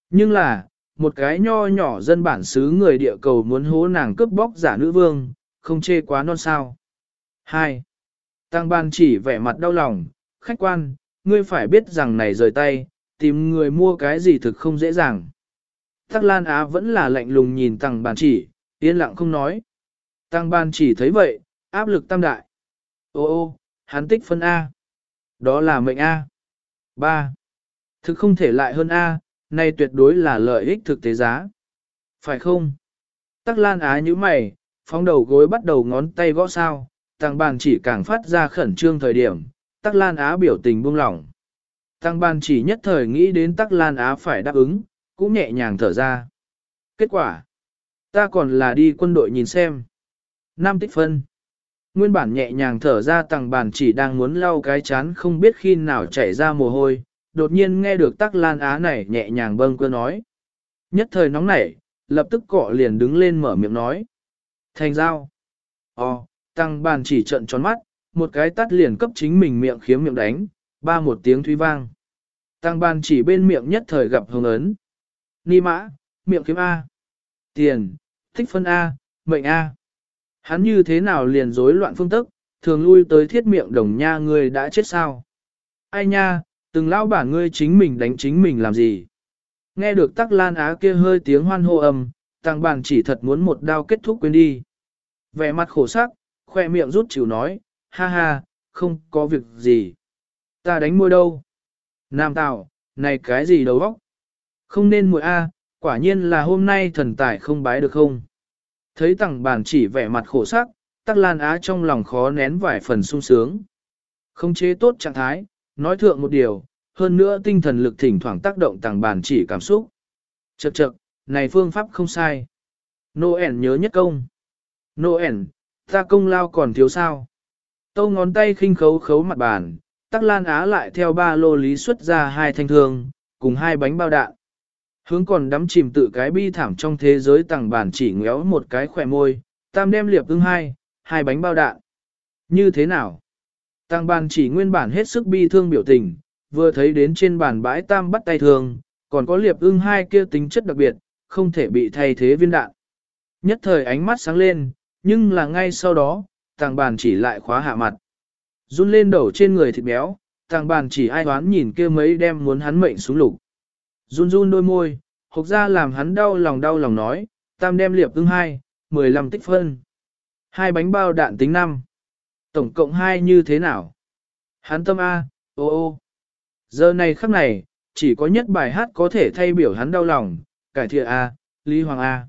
Nhưng là, một cái nho nhỏ dân bản xứ người địa cầu muốn hố nàng cướp bóc giả nữ vương, không chê quá non sao. 2. Tăng ban chỉ vẻ mặt đau lòng, khách quan, ngươi phải biết rằng này rời tay, tìm người mua cái gì thực không dễ dàng. Tắc Lan Á vẫn là lạnh lùng nhìn tăng bàn chỉ, yên lặng không nói. Tăng ban chỉ thấy vậy, áp lực tam đại. Ô ô, hắn tích phân A. Đó là mệnh A. 3. Thực không thể lại hơn A, này tuyệt đối là lợi ích thực tế giá. Phải không? Tắc Lan Á như mày, phóng đầu gối bắt đầu ngón tay gõ sao, tăng bàn chỉ càng phát ra khẩn trương thời điểm, Tắc Lan Á biểu tình buông lỏng. Tăng bàn chỉ nhất thời nghĩ đến Tắc Lan Á phải đáp ứng, cũng nhẹ nhàng thở ra. Kết quả, ta còn là đi quân đội nhìn xem. 5 tích phân. Nguyên bản nhẹ nhàng thở ra tăng bàn chỉ đang muốn lau cái chán không biết khi nào chảy ra mồ hôi, đột nhiên nghe được Tắc Lan Á này nhẹ nhàng bâng cơ nói. Nhất thời nóng nảy, lập tức cọ liền đứng lên mở miệng nói. Thành giao. Ồ, tăng bàn chỉ trận tròn mắt, một cái tắt liền cấp chính mình miệng khiếm miệng đánh, ba một tiếng thúy vang. Tăng bàn chỉ bên miệng nhất thời gặp hồng ấn. Ni mã, miệng kiếm A. Tiền, thích phân A, mệnh A. Hắn như thế nào liền rối loạn phương tức, thường lui tới thiết miệng đồng nha ngươi đã chết sao. Ai nha, từng lao bản ngươi chính mình đánh chính mình làm gì. Nghe được tắc lan á kia hơi tiếng hoan hô âm, tăng bàn chỉ thật muốn một đao kết thúc quên đi. Vẻ mặt khổ sắc, khoe miệng rút chịu nói, ha ha, không có việc gì. Ta đánh môi đâu? Nam Tạo, này cái gì đầu óc? Không nên mùi A, quả nhiên là hôm nay thần tài không bái được không? Thấy tặng bàn chỉ vẻ mặt khổ sắc, tắc lan á trong lòng khó nén vài phần sung sướng. Không chế tốt trạng thái, nói thượng một điều, hơn nữa tinh thần lực thỉnh thoảng tác động tàng bàn chỉ cảm xúc. Chậc chậc, này phương pháp không sai. Noel nhớ nhất công. Noel, ta công lao còn thiếu sao. Tâu ngón tay khinh khấu khấu mặt bàn, tắc lan á lại theo ba lô lý xuất ra hai thanh thương, cùng hai bánh bao đạn. Hướng còn đắm chìm tự cái bi thảm trong thế giới tàng bản chỉ ngéo một cái khỏe môi, tam đem liệp ưng hai, hai bánh bao đạn. Như thế nào? Tàng bản chỉ nguyên bản hết sức bi thương biểu tình, vừa thấy đến trên bàn bãi tam bắt tay thường, còn có liệp ưng hai kia tính chất đặc biệt, không thể bị thay thế viên đạn. Nhất thời ánh mắt sáng lên, nhưng là ngay sau đó, tàng bàn chỉ lại khóa hạ mặt. Run lên đầu trên người thịt béo, tàng bàn chỉ ai đoán nhìn kia mấy đem muốn hắn mệnh xuống lục. Run run đôi môi, hộc ra làm hắn đau lòng đau lòng nói, tam đem liệp ưng hai, 15 tích phân. Hai bánh bao đạn tính năm. Tổng cộng hai như thế nào? Hắn tâm A, ô ô. Giờ này khắc này, chỉ có nhất bài hát có thể thay biểu hắn đau lòng, cải thiện A, Lý Hoàng A.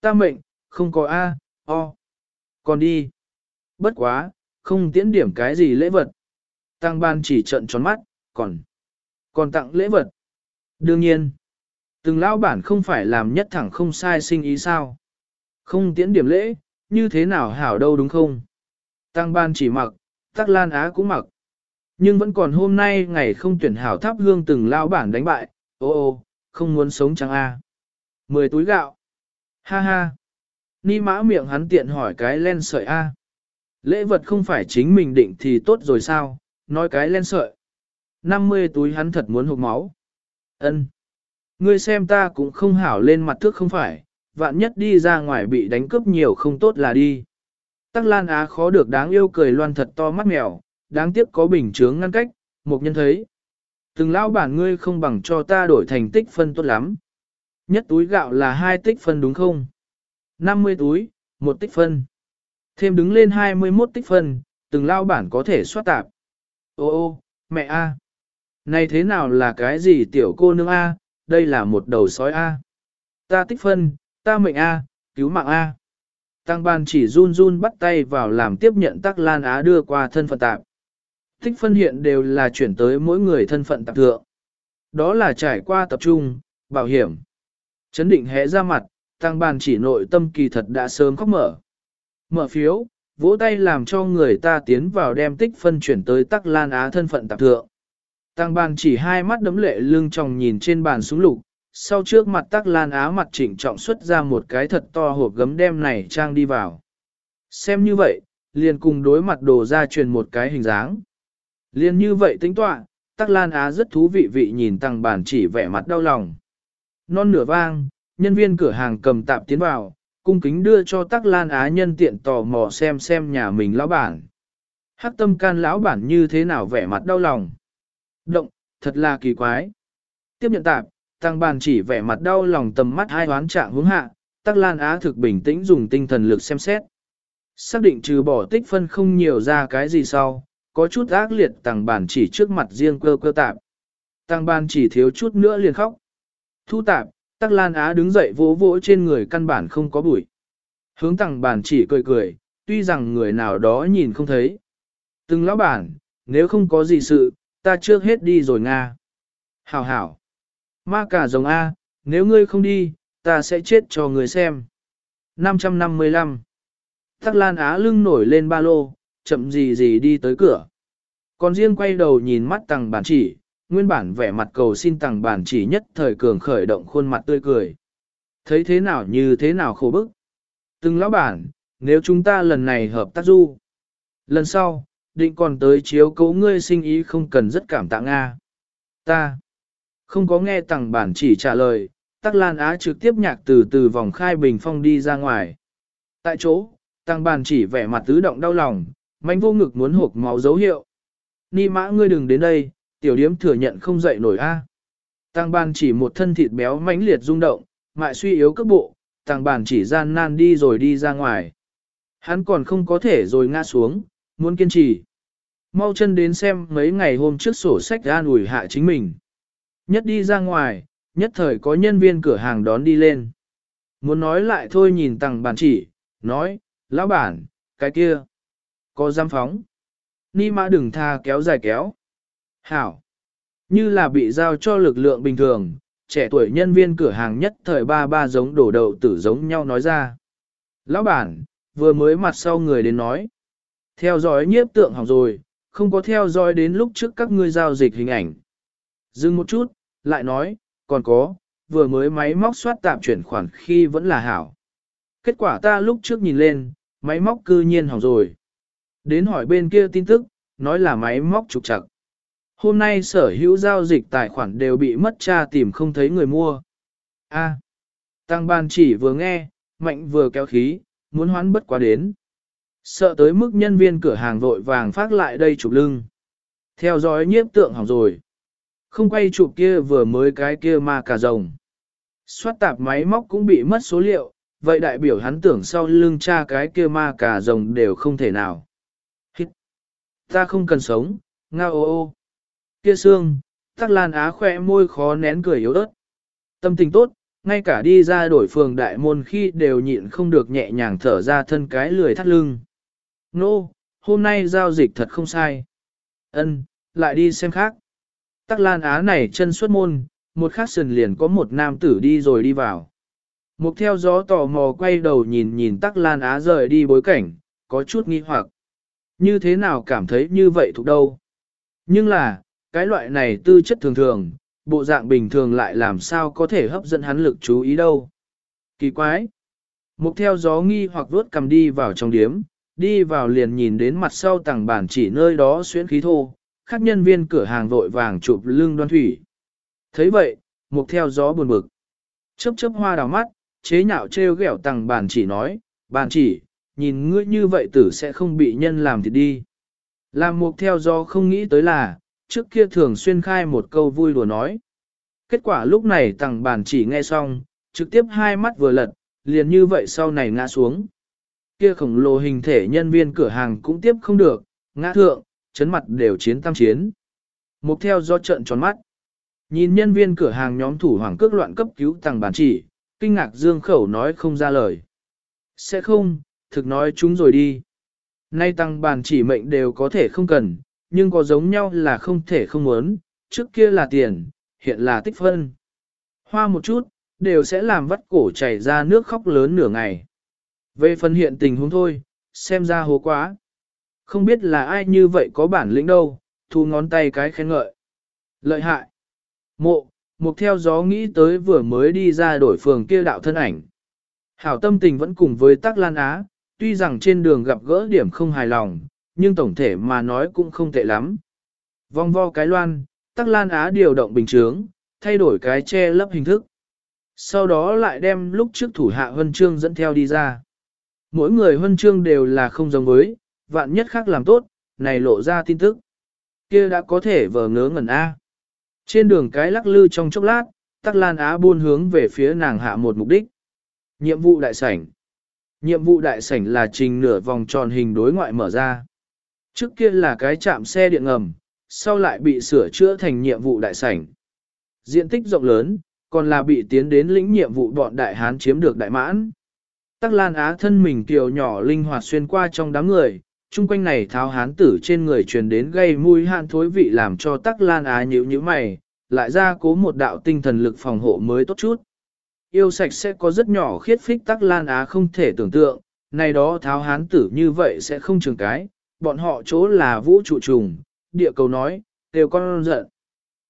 Ta mệnh, không có A, o. Còn đi. Bất quá, không tiễn điểm cái gì lễ vật. Tăng ban chỉ trận tròn mắt, còn, còn tặng lễ vật. Đương nhiên, từng lão bản không phải làm nhất thẳng không sai sinh ý sao. Không tiễn điểm lễ, như thế nào hảo đâu đúng không? Tăng ban chỉ mặc, tắc lan á cũng mặc. Nhưng vẫn còn hôm nay ngày không tuyển hảo tháp hương từng lão bản đánh bại, ô ô, không muốn sống chẳng a. Mười túi gạo. Ha ha. Ni mã miệng hắn tiện hỏi cái len sợi a. Lễ vật không phải chính mình định thì tốt rồi sao, nói cái len sợi. 50 túi hắn thật muốn hụt máu. Ân, Ngươi xem ta cũng không hảo lên mặt thước không phải, vạn nhất đi ra ngoài bị đánh cướp nhiều không tốt là đi. Tắc Lan Á khó được đáng yêu cười loan thật to mắt mèo, đáng tiếc có bình chướng ngăn cách, một nhân thấy. Từng lão bản ngươi không bằng cho ta đổi thành tích phân tốt lắm. Nhất túi gạo là hai tích phân đúng không? 50 túi, một tích phân. Thêm đứng lên 21 tích phân, từng lao bản có thể soát tạp. Ô ô, mẹ A. Này thế nào là cái gì tiểu cô nương A, đây là một đầu sói A. Ta tích phân, ta mệnh A, cứu mạng A. Tăng ban chỉ run run bắt tay vào làm tiếp nhận tắc lan á đưa qua thân phận tạp. Tích phân hiện đều là chuyển tới mỗi người thân phận tạp thượng. Đó là trải qua tập trung, bảo hiểm. Chấn định hẽ ra mặt, tăng ban chỉ nội tâm kỳ thật đã sớm khóc mở. Mở phiếu, vỗ tay làm cho người ta tiến vào đem tích phân chuyển tới tắc lan á thân phận tạp thượng. Tăng ban chỉ hai mắt đấm lệ lưng tròng nhìn trên bàn súng lục, sau trước mặt tắc lan á mặt chỉnh trọng xuất ra một cái thật to hộp gấm đem này trang đi vào. Xem như vậy, liền cùng đối mặt đồ ra truyền một cái hình dáng. Liền như vậy tính tọa, tắc lan á rất thú vị vị nhìn tăng bàn chỉ vẻ mặt đau lòng. Non nửa vang, nhân viên cửa hàng cầm tạp tiến vào, cung kính đưa cho tắc lan á nhân tiện tò mò xem xem nhà mình lão bản. Hắc tâm can lão bản như thế nào vẻ mặt đau lòng. Động, thật là kỳ quái. Tiếp nhận tạp, tăng bàn chỉ vẻ mặt đau lòng tầm mắt hai đoán trạng hướng hạ, tắc lan á thực bình tĩnh dùng tinh thần lực xem xét. Xác định trừ bỏ tích phân không nhiều ra cái gì sau, có chút ác liệt tăng bàn chỉ trước mặt riêng cơ cơ tạp. Tăng bàn chỉ thiếu chút nữa liền khóc. Thu tạp, Tắc Lan Á đứng dậy vỗ vỗ trên người căn bản không có bụi. Hướng tăng bàn chỉ cười cười, tuy rằng người nào đó nhìn không thấy. Từng lão bản, nếu không có gì sự, ta trước hết đi rồi Nga. Hảo hảo. Ma cả rồng A, nếu ngươi không đi, ta sẽ chết cho người xem. 555. Tắc Lan Á lưng nổi lên ba lô, chậm gì gì đi tới cửa. Còn riêng quay đầu nhìn mắt tàng bản chỉ, nguyên bản vẻ mặt cầu xin tàng bản chỉ nhất thời cường khởi động khuôn mặt tươi cười. Thấy thế nào như thế nào khổ bức. Từng lão bản, nếu chúng ta lần này hợp tác du. Lần sau, định còn tới chiếu cố ngươi sinh ý không cần rất cảm tạ Nga. Ta không có nghe tặng bản chỉ trả lời, Tắc Lan Á trực tiếp nhạc từ từ vòng khai bình phong đi ra ngoài. Tại chỗ, tăng bản chỉ vẻ mặt tứ động đau lòng, manh vô ngực muốn hộp máu dấu hiệu. Ni mã ngươi đừng đến đây, tiểu điếm thừa nhận không dậy nổi a. Tăng bàn chỉ một thân thịt béo mãnh liệt rung động, mại suy yếu cấp bộ, tăng bàn chỉ gian nan đi rồi đi ra ngoài. Hắn còn không có thể rồi ngã xuống, muốn kiên trì. Mau chân đến xem mấy ngày hôm trước sổ sách an ủi hạ chính mình. Nhất đi ra ngoài, nhất thời có nhân viên cửa hàng đón đi lên. Muốn nói lại thôi nhìn tặng bản chỉ, nói, lão bản, cái kia, có giam phóng. Ni mã đừng tha kéo dài kéo. Hảo. Như là bị giao cho lực lượng bình thường, trẻ tuổi nhân viên cửa hàng nhất thời ba ba giống đổ đậu tử giống nhau nói ra. Lão bản, vừa mới mặt sau người đến nói. Theo dõi nhiếp tượng hỏng rồi, không có theo dõi đến lúc trước các ngươi giao dịch hình ảnh. Dừng một chút, lại nói, còn có, vừa mới máy móc soát tạm chuyển khoản khi vẫn là hảo. Kết quả ta lúc trước nhìn lên, máy móc cư nhiên hỏng rồi. Đến hỏi bên kia tin tức, nói là máy móc trục trặc. Hôm nay sở hữu giao dịch tài khoản đều bị mất tra tìm không thấy người mua. A. Tăng ban chỉ vừa nghe, mạnh vừa kéo khí, muốn hoán bất quá đến. Sợ tới mức nhân viên cửa hàng vội vàng phát lại đây chụp lưng. Theo dõi nhiếp tượng hỏng rồi. Không quay chụp kia vừa mới cái kia mà cả rồng. Xoát tạp máy móc cũng bị mất số liệu, vậy đại biểu hắn tưởng sau lưng cha cái kia ma cả rồng đều không thể nào. Hít. Ta không cần sống, ngao ô ô kia xương, tắc lan á khoe môi khó nén cười yếu ớt. Tâm tình tốt, ngay cả đi ra đổi phường đại môn khi đều nhịn không được nhẹ nhàng thở ra thân cái lười thắt lưng. Nô, no, hôm nay giao dịch thật không sai. Ân, lại đi xem khác. Tắc Lan Á này chân xuất môn, một khắc sườn liền có một nam tử đi rồi đi vào. Mục theo gió tò mò quay đầu nhìn nhìn Tắc Lan Á rời đi bối cảnh, có chút nghi hoặc. Như thế nào cảm thấy như vậy thuộc đâu? Nhưng là, cái loại này tư chất thường thường, bộ dạng bình thường lại làm sao có thể hấp dẫn hắn lực chú ý đâu. Kỳ quái! Mục theo gió nghi hoặc vuốt cầm đi vào trong điếm, đi vào liền nhìn đến mặt sau tầng bản chỉ nơi đó xuyến khí thô, các nhân viên cửa hàng vội vàng chụp lưng đoan thủy. thấy vậy, mục theo gió buồn bực. Chớp chớp hoa đào mắt, chế nhạo trêu ghẹo tầng bản chỉ nói, bản chỉ, nhìn ngươi như vậy tử sẽ không bị nhân làm thì đi. Làm mục theo gió không nghĩ tới là, trước kia thường xuyên khai một câu vui đùa nói. Kết quả lúc này tầng bản chỉ nghe xong, trực tiếp hai mắt vừa lật, liền như vậy sau này ngã xuống. Kia khổng lồ hình thể nhân viên cửa hàng cũng tiếp không được, ngã thượng, chấn mặt đều chiến tam chiến. Mục theo do trận tròn mắt. Nhìn nhân viên cửa hàng nhóm thủ hoàng cước loạn cấp cứu tàng bản chỉ, kinh ngạc dương khẩu nói không ra lời. Sẽ không, thực nói chúng rồi đi. Nay tăng bản chỉ mệnh đều có thể không cần, nhưng có giống nhau là không thể không muốn, trước kia là tiền, hiện là tích phân. Hoa một chút, đều sẽ làm vắt cổ chảy ra nước khóc lớn nửa ngày. Về phần hiện tình huống thôi, xem ra hố quá. Không biết là ai như vậy có bản lĩnh đâu, thu ngón tay cái khen ngợi. Lợi hại. Mộ, mục theo gió nghĩ tới vừa mới đi ra đổi phường kia đạo thân ảnh. Hảo tâm tình vẫn cùng với Tắc Lan Á, tuy rằng trên đường gặp gỡ điểm không hài lòng, nhưng tổng thể mà nói cũng không tệ lắm. Vòng vo cái loan, Tắc Lan Á điều động bình chướng, thay đổi cái che lấp hình thức. Sau đó lại đem lúc trước thủ hạ huân chương dẫn theo đi ra. Mỗi người huân chương đều là không giống với, vạn nhất khác làm tốt, này lộ ra tin tức. kia đã có thể vờ ngớ ngẩn A. Trên đường cái lắc lư trong chốc lát, Tắc Lan Á buôn hướng về phía nàng hạ một mục đích. Nhiệm vụ đại sảnh. Nhiệm vụ đại sảnh là trình nửa vòng tròn hình đối ngoại mở ra. Trước kia là cái chạm xe điện ngầm, sau lại bị sửa chữa thành nhiệm vụ đại sảnh. Diện tích rộng lớn, còn là bị tiến đến lĩnh nhiệm vụ bọn đại hán chiếm được đại mãn. Tắc Lan Á thân mình tiểu nhỏ linh hoạt xuyên qua trong đám người, chung quanh này tháo hán tử trên người truyền đến gây mùi hạn thối vị làm cho Tắc Lan Á nhíu nhíu mày, lại ra cố một đạo tinh thần lực phòng hộ mới tốt chút. Yêu sạch sẽ có rất nhỏ khiết phích Tắc Lan Á không thể tưởng tượng, này đó tháo hán tử như vậy sẽ không trường cái, bọn họ chỗ là vũ trụ trùng, địa cầu nói, đều con giận.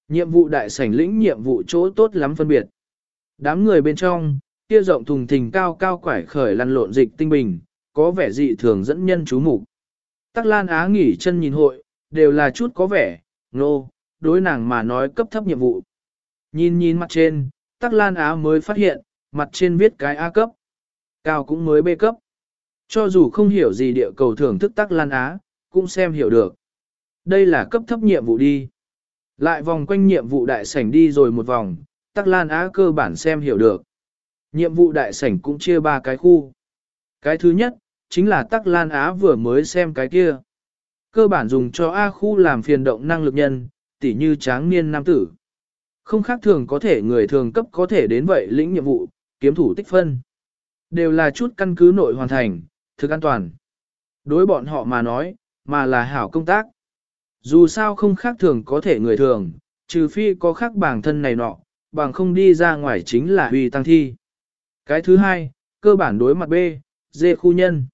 Nhiệm vụ đại sảnh lĩnh nhiệm vụ chỗ tốt lắm phân biệt. Đám người bên trong, kia rộng thùng thình cao cao quải khởi lăn lộn dịch tinh bình, có vẻ dị thường dẫn nhân chú mục. Tắc Lan Á nghỉ chân nhìn hội, đều là chút có vẻ, nô, no, đối nàng mà nói cấp thấp nhiệm vụ. Nhìn nhìn mặt trên, Tắc Lan Á mới phát hiện, mặt trên viết cái A cấp, cao cũng mới B cấp. Cho dù không hiểu gì địa cầu thưởng thức Tắc Lan Á, cũng xem hiểu được. Đây là cấp thấp nhiệm vụ đi. Lại vòng quanh nhiệm vụ đại sảnh đi rồi một vòng, Tắc Lan Á cơ bản xem hiểu được. Nhiệm vụ đại sảnh cũng chia ba cái khu. Cái thứ nhất, chính là Tắc Lan Á vừa mới xem cái kia. Cơ bản dùng cho A khu làm phiền động năng lực nhân, tỉ như tráng niên nam tử. Không khác thường có thể người thường cấp có thể đến vậy lĩnh nhiệm vụ, kiếm thủ tích phân. Đều là chút căn cứ nội hoàn thành, thực an toàn. Đối bọn họ mà nói, mà là hảo công tác. Dù sao không khác thường có thể người thường, trừ phi có khác bản thân này nọ, bằng không đi ra ngoài chính là huy tăng thi. Cái thứ hai, cơ bản đối mặt B, D khu nhân.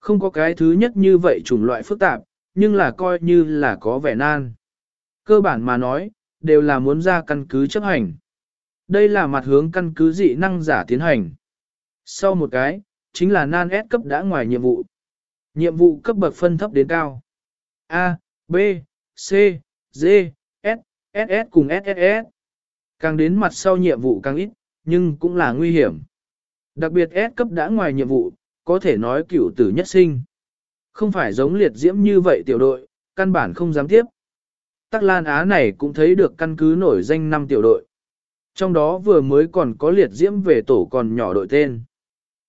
Không có cái thứ nhất như vậy chủng loại phức tạp, nhưng là coi như là có vẻ nan. Cơ bản mà nói, đều là muốn ra căn cứ chấp hành. Đây là mặt hướng căn cứ dị năng giả tiến hành. Sau một cái, chính là nan S cấp đã ngoài nhiệm vụ. Nhiệm vụ cấp bậc phân thấp đến cao. A, B, C, D, S, SS cùng SSS. Càng đến mặt sau nhiệm vụ càng ít, nhưng cũng là nguy hiểm. Đặc biệt S cấp đã ngoài nhiệm vụ, có thể nói cửu tử nhất sinh. Không phải giống liệt diễm như vậy tiểu đội, căn bản không dám tiếp. Tắc Lan Á này cũng thấy được căn cứ nổi danh năm tiểu đội. Trong đó vừa mới còn có liệt diễm về tổ còn nhỏ đội tên.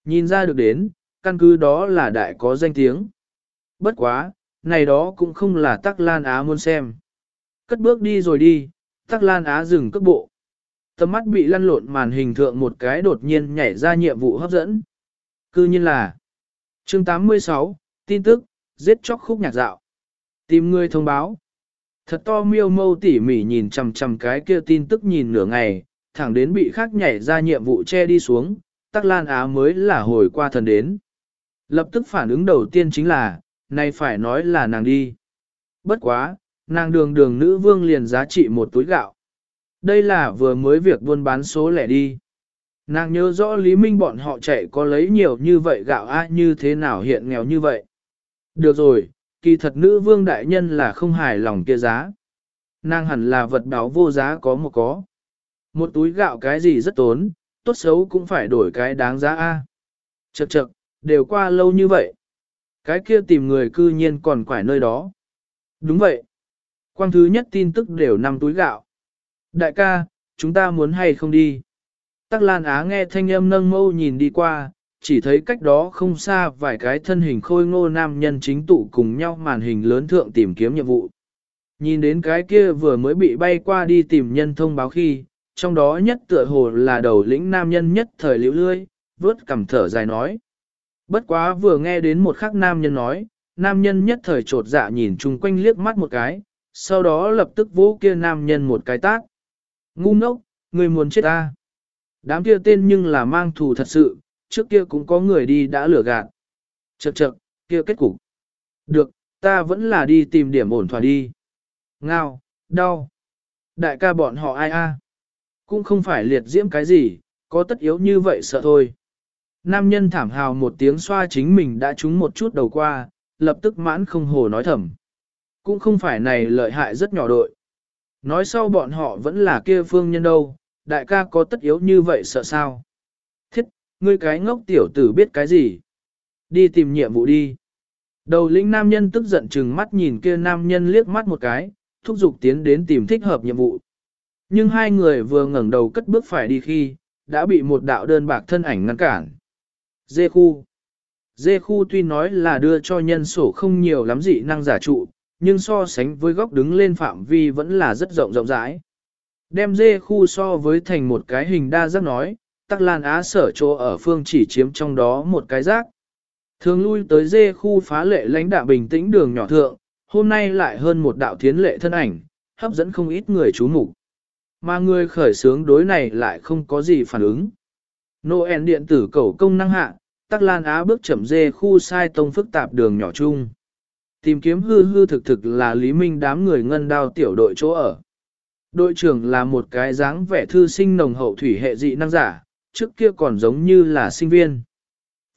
Nhìn ra được đến, căn cứ đó là đại có danh tiếng. Bất quá, này đó cũng không là Tắc Lan Á muốn xem. Cất bước đi rồi đi, Tắc Lan Á dừng cất bộ. Tầm mắt bị lăn lộn màn hình thượng một cái đột nhiên nhảy ra nhiệm vụ hấp dẫn. Cư nhiên là chương 86, tin tức, giết chóc khúc nhạc dạo. Tìm người thông báo. Thật to miêu mâu tỉ mỉ nhìn chằm chằm cái kia tin tức nhìn nửa ngày, thẳng đến bị khác nhảy ra nhiệm vụ che đi xuống, tắc lan á mới là hồi qua thần đến. Lập tức phản ứng đầu tiên chính là, này phải nói là nàng đi. Bất quá, nàng đường đường nữ vương liền giá trị một túi gạo. Đây là vừa mới việc buôn bán số lẻ đi. Nàng nhớ rõ Lý Minh bọn họ chạy có lấy nhiều như vậy gạo a như thế nào hiện nghèo như vậy. Được rồi, kỳ thật nữ vương đại nhân là không hài lòng kia giá. Nàng hẳn là vật báo vô giá có một có. Một túi gạo cái gì rất tốn, tốt xấu cũng phải đổi cái đáng giá a. Chậc chậc, đều qua lâu như vậy. Cái kia tìm người cư nhiên còn quải nơi đó. Đúng vậy. Quang thứ nhất tin tức đều năm túi gạo. Đại ca, chúng ta muốn hay không đi? Tắc Lan Á nghe thanh âm nâng mâu nhìn đi qua, chỉ thấy cách đó không xa vài cái thân hình khôi ngô nam nhân chính tụ cùng nhau màn hình lớn thượng tìm kiếm nhiệm vụ. Nhìn đến cái kia vừa mới bị bay qua đi tìm nhân thông báo khi, trong đó nhất tựa hồ là đầu lĩnh nam nhân nhất thời liễu lươi, vớt cầm thở dài nói. Bất quá vừa nghe đến một khắc nam nhân nói, nam nhân nhất thời trột dạ nhìn chung quanh liếc mắt một cái, sau đó lập tức vỗ kia nam nhân một cái tác. Ngu ngốc, người muốn chết ta. Đám kia tên nhưng là mang thù thật sự, trước kia cũng có người đi đã lừa gạt. Chậc chậc, kia kết cục. Được, ta vẫn là đi tìm điểm ổn thỏa đi. Ngao, đau. Đại ca bọn họ ai a? Cũng không phải liệt diễm cái gì, có tất yếu như vậy sợ thôi. Nam nhân thảm hào một tiếng xoa chính mình đã trúng một chút đầu qua, lập tức mãn không hồ nói thầm. Cũng không phải này lợi hại rất nhỏ đội. Nói sau bọn họ vẫn là kia phương nhân đâu, đại ca có tất yếu như vậy sợ sao? Thiết, ngươi cái ngốc tiểu tử biết cái gì? Đi tìm nhiệm vụ đi. Đầu lĩnh nam nhân tức giận chừng mắt nhìn kia nam nhân liếc mắt một cái, thúc giục tiến đến tìm thích hợp nhiệm vụ. Nhưng hai người vừa ngẩng đầu cất bước phải đi khi, đã bị một đạo đơn bạc thân ảnh ngăn cản. Dê khu Dê khu tuy nói là đưa cho nhân sổ không nhiều lắm dị năng giả trụ, nhưng so sánh với góc đứng lên phạm vi vẫn là rất rộng rộng rãi. Đem dê khu so với thành một cái hình đa giác nói, tắc lan á sở chỗ ở phương chỉ chiếm trong đó một cái giác. Thường lui tới dê khu phá lệ lãnh đạo bình tĩnh đường nhỏ thượng, hôm nay lại hơn một đạo thiến lệ thân ảnh, hấp dẫn không ít người chú mục Mà người khởi sướng đối này lại không có gì phản ứng. Noel điện tử cầu công năng hạ, tắc lan á bước chậm dê khu sai tông phức tạp đường nhỏ chung. Tìm kiếm hư hư thực thực là Lý Minh đám người ngân đao tiểu đội chỗ ở. Đội trưởng là một cái dáng vẻ thư sinh nồng hậu thủy hệ dị năng giả, trước kia còn giống như là sinh viên.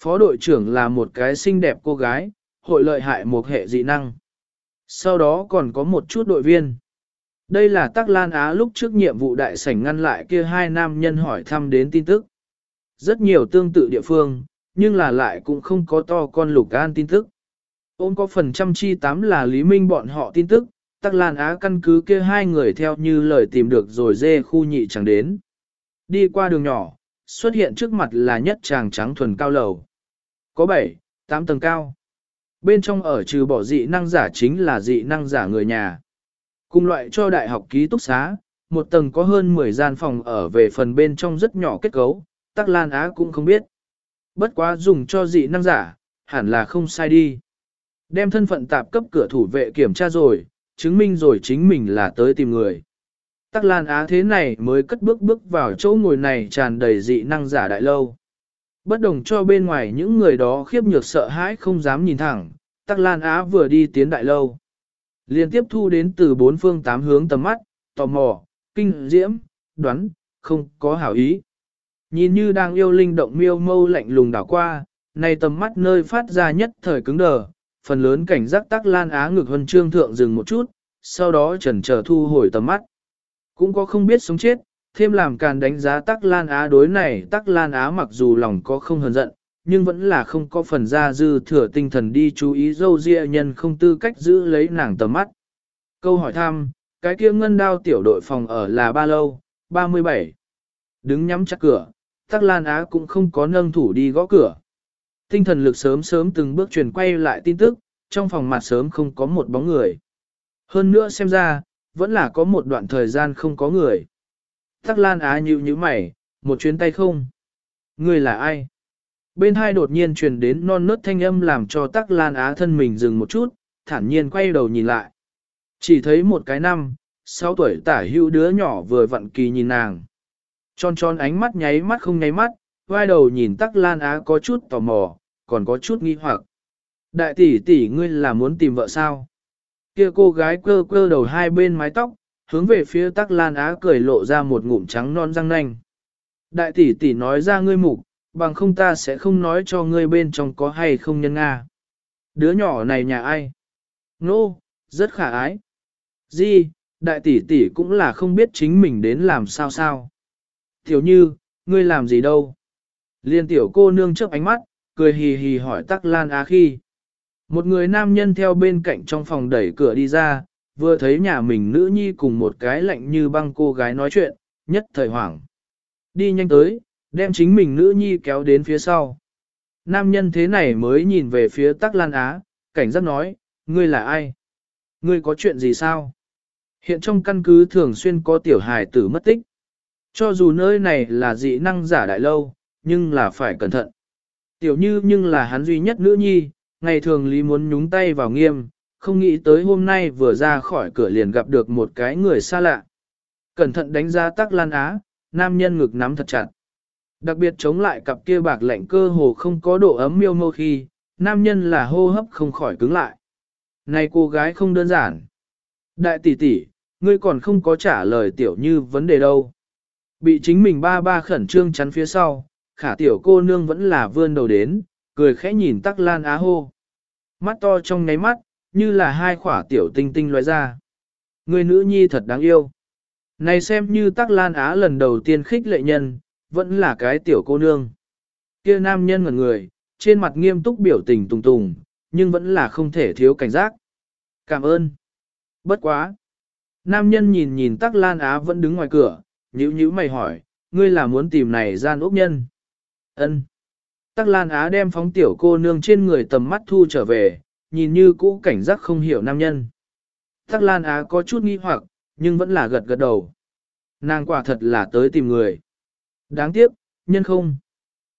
Phó đội trưởng là một cái xinh đẹp cô gái, hội lợi hại một hệ dị năng. Sau đó còn có một chút đội viên. Đây là Tắc Lan Á lúc trước nhiệm vụ đại sảnh ngăn lại kia hai nam nhân hỏi thăm đến tin tức. Rất nhiều tương tự địa phương, nhưng là lại cũng không có to con lục an tin tức. Ôn có phần trăm chi tám là Lý Minh bọn họ tin tức, Tắc Lan Á căn cứ kia hai người theo như lời tìm được rồi dê khu nhị chẳng đến. Đi qua đường nhỏ, xuất hiện trước mặt là nhất tràng trắng thuần cao lầu. Có 7, 8 tầng cao. Bên trong ở trừ bỏ dị năng giả chính là dị năng giả người nhà. Cùng loại cho đại học ký túc xá, một tầng có hơn 10 gian phòng ở về phần bên trong rất nhỏ kết cấu, Tắc Lan Á cũng không biết. Bất quá dùng cho dị năng giả, hẳn là không sai đi. Đem thân phận tạp cấp cửa thủ vệ kiểm tra rồi, chứng minh rồi chính mình là tới tìm người. Tắc Lan Á thế này mới cất bước bước vào chỗ ngồi này tràn đầy dị năng giả đại lâu. Bất đồng cho bên ngoài những người đó khiếp nhược sợ hãi không dám nhìn thẳng, Tắc Lan Á vừa đi tiến đại lâu. Liên tiếp thu đến từ bốn phương tám hướng tầm mắt, tò mò, kinh diễm, đoán, không có hảo ý. Nhìn như đang yêu linh động miêu mâu lạnh lùng đảo qua, này tầm mắt nơi phát ra nhất thời cứng đờ, phần lớn cảnh giác tắc lan á ngực huân trương thượng dừng một chút, sau đó trần trở thu hồi tầm mắt. Cũng có không biết sống chết, thêm làm càn đánh giá tắc lan á đối này tắc lan á mặc dù lòng có không hờn giận, nhưng vẫn là không có phần ra dư thừa tinh thần đi chú ý dâu ria nhân không tư cách giữ lấy nàng tầm mắt. Câu hỏi thăm, cái kia ngân đao tiểu đội phòng ở là ba lâu, 37. Đứng nhắm chắc cửa, tắc lan á cũng không có nâng thủ đi gõ cửa. Tinh thần lực sớm sớm từng bước truyền quay lại tin tức, trong phòng mặt sớm không có một bóng người. Hơn nữa xem ra, vẫn là có một đoạn thời gian không có người. Tắc Lan Á nhíu như mày, một chuyến tay không. Người là ai? Bên hai đột nhiên truyền đến non nớt thanh âm làm cho Tắc Lan Á thân mình dừng một chút, thản nhiên quay đầu nhìn lại. Chỉ thấy một cái năm, sáu tuổi tả hữu đứa nhỏ vừa vặn kỳ nhìn nàng. Tròn tròn ánh mắt nháy mắt không nháy mắt, vai đầu nhìn tắc lan á có chút tò mò, còn có chút nghi hoặc. Đại tỷ tỷ ngươi là muốn tìm vợ sao? Kia cô gái cơ cơ đầu hai bên mái tóc, hướng về phía tắc lan á cười lộ ra một ngụm trắng non răng nanh. Đại tỷ tỷ nói ra ngươi mục, bằng không ta sẽ không nói cho ngươi bên trong có hay không nhân Nga. Đứa nhỏ này nhà ai? Nô, no, rất khả ái. Di, đại tỷ tỷ cũng là không biết chính mình đến làm sao sao. Tiểu như, ngươi làm gì đâu? Liên tiểu cô nương trước ánh mắt, cười hì hì hỏi tắc lan á khi. Một người nam nhân theo bên cạnh trong phòng đẩy cửa đi ra, vừa thấy nhà mình nữ nhi cùng một cái lạnh như băng cô gái nói chuyện, nhất thời hoảng. Đi nhanh tới, đem chính mình nữ nhi kéo đến phía sau. Nam nhân thế này mới nhìn về phía tắc lan á, cảnh giác nói, ngươi là ai? Ngươi có chuyện gì sao? Hiện trong căn cứ thường xuyên có tiểu hài tử mất tích. Cho dù nơi này là dị năng giả đại lâu, nhưng là phải cẩn thận. Tiểu như nhưng là hắn duy nhất nữ nhi, ngày thường lý muốn nhúng tay vào nghiêm, không nghĩ tới hôm nay vừa ra khỏi cửa liền gặp được một cái người xa lạ. Cẩn thận đánh giá tắc lan á, nam nhân ngực nắm thật chặt. Đặc biệt chống lại cặp kia bạc lạnh cơ hồ không có độ ấm miêu mô khi, nam nhân là hô hấp không khỏi cứng lại. Này cô gái không đơn giản. Đại tỷ tỷ, ngươi còn không có trả lời tiểu như vấn đề đâu. Bị chính mình ba ba khẩn trương chắn phía sau, khả tiểu cô nương vẫn là vươn đầu đến, cười khẽ nhìn tắc lan á hô. Mắt to trong ngáy mắt, như là hai khỏa tiểu tinh tinh loại ra. Người nữ nhi thật đáng yêu. Này xem như tắc lan á lần đầu tiên khích lệ nhân, vẫn là cái tiểu cô nương. Kia nam nhân ngẩn người, trên mặt nghiêm túc biểu tình tùng tùng, nhưng vẫn là không thể thiếu cảnh giác. Cảm ơn. Bất quá. Nam nhân nhìn nhìn tắc lan á vẫn đứng ngoài cửa, nhíu nhíu mày hỏi, ngươi là muốn tìm này gian ốc nhân. Ân. Tắc Lan Á đem phóng tiểu cô nương trên người tầm mắt thu trở về, nhìn như cũ cảnh giác không hiểu nam nhân. Tắc Lan Á có chút nghi hoặc, nhưng vẫn là gật gật đầu. Nàng quả thật là tới tìm người. Đáng tiếc, nhân không.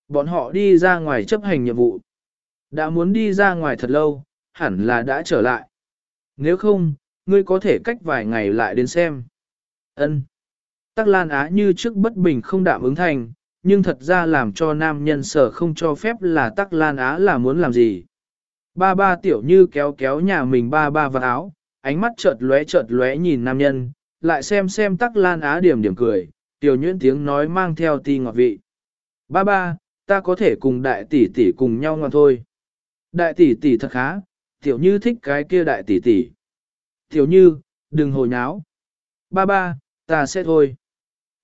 Bọn họ đi ra ngoài chấp hành nhiệm vụ. Đã muốn đi ra ngoài thật lâu, hẳn là đã trở lại. Nếu không, ngươi có thể cách vài ngày lại đến xem. Ân. Tắc Lan Á như trước bất bình không đạm ứng thành, nhưng thật ra làm cho nam nhân sở không cho phép là Tắc Lan Á là muốn làm gì. Ba ba tiểu như kéo kéo nhà mình ba ba vào áo, ánh mắt chợt lóe chợt lóe nhìn nam nhân, lại xem xem Tắc Lan Á điểm điểm cười, tiểu nhuyễn tiếng nói mang theo ti ngọt vị. Ba ba, ta có thể cùng đại tỷ tỷ cùng nhau ngoan thôi. Đại tỷ tỷ thật khá, tiểu như thích cái kia đại tỷ tỷ. Tiểu như, đừng hồi nháo. Ba ba, ta sẽ thôi.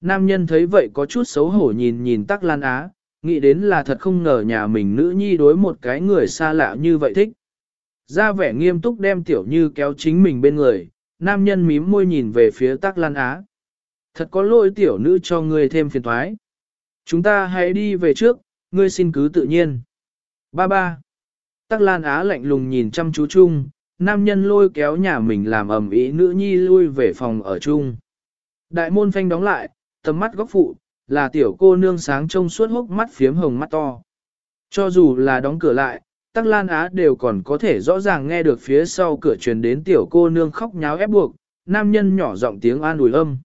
Nam nhân thấy vậy có chút xấu hổ nhìn nhìn tắc lan á, nghĩ đến là thật không ngờ nhà mình nữ nhi đối một cái người xa lạ như vậy thích. Ra vẻ nghiêm túc đem tiểu như kéo chính mình bên người, nam nhân mím môi nhìn về phía tắc lan á. Thật có lỗi tiểu nữ cho ngươi thêm phiền thoái. Chúng ta hãy đi về trước, ngươi xin cứ tự nhiên. Ba ba. Tắc lan á lạnh lùng nhìn chăm chú chung, nam nhân lôi kéo nhà mình làm ẩm ý nữ nhi lui về phòng ở chung. Đại môn phanh đóng lại, tầm mắt góc phụ, là tiểu cô nương sáng trông suốt hốc mắt phiếm hồng mắt to. Cho dù là đóng cửa lại, Tắc Lan Á đều còn có thể rõ ràng nghe được phía sau cửa truyền đến tiểu cô nương khóc nháo ép buộc, nam nhân nhỏ giọng tiếng an ủi âm.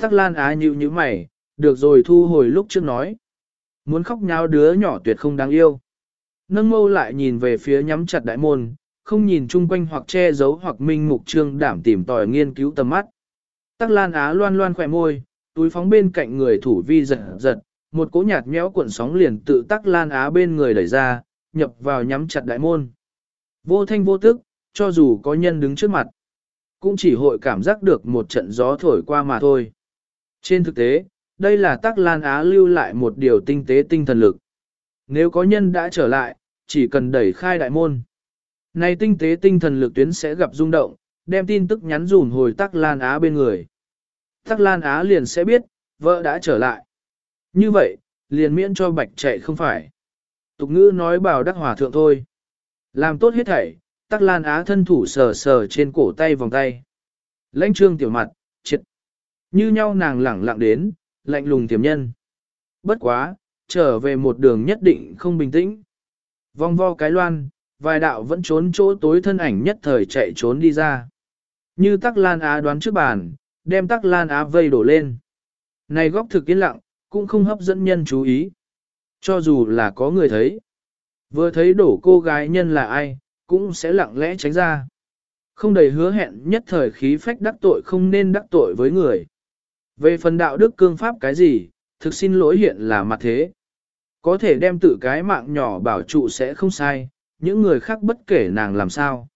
Tắc Lan Á nhíu như mày, được rồi thu hồi lúc trước nói. Muốn khóc nháo đứa nhỏ tuyệt không đáng yêu. Nâng mâu lại nhìn về phía nhắm chặt đại môn, không nhìn chung quanh hoặc che giấu hoặc minh mục trương đảm tìm tòi nghiên cứu tầm mắt. Tắc Lan Á loan loan khỏe môi, túi phóng bên cạnh người thủ vi giật giật, một cỗ nhạt nhẽo cuộn sóng liền tự tắc lan á bên người đẩy ra, nhập vào nhắm chặt đại môn. Vô thanh vô tức, cho dù có nhân đứng trước mặt, cũng chỉ hội cảm giác được một trận gió thổi qua mà thôi. Trên thực tế, đây là tắc lan á lưu lại một điều tinh tế tinh thần lực. Nếu có nhân đã trở lại, chỉ cần đẩy khai đại môn. Này tinh tế tinh thần lực tuyến sẽ gặp rung động, đem tin tức nhắn dùn hồi tắc lan á bên người. Tắc Lan Á liền sẽ biết, vợ đã trở lại. Như vậy, liền miễn cho bạch chạy không phải. Tục ngữ nói bảo đắc hòa thượng thôi. Làm tốt hết thảy, Tắc Lan Á thân thủ sờ sờ trên cổ tay vòng tay. Lãnh trương tiểu mặt, triệt. Như nhau nàng lẳng lặng đến, lạnh lùng tiềm nhân. Bất quá, trở về một đường nhất định không bình tĩnh. Vòng vo cái loan, vài đạo vẫn trốn chỗ tối thân ảnh nhất thời chạy trốn đi ra. Như tắc lan á đoán trước bàn, đem tắc lan á vây đổ lên. Này góc thực yên lặng, cũng không hấp dẫn nhân chú ý. Cho dù là có người thấy. Vừa thấy đổ cô gái nhân là ai, cũng sẽ lặng lẽ tránh ra. Không đầy hứa hẹn nhất thời khí phách đắc tội không nên đắc tội với người. Về phần đạo đức cương pháp cái gì, thực xin lỗi hiện là mặt thế. Có thể đem tự cái mạng nhỏ bảo trụ sẽ không sai, những người khác bất kể nàng làm sao.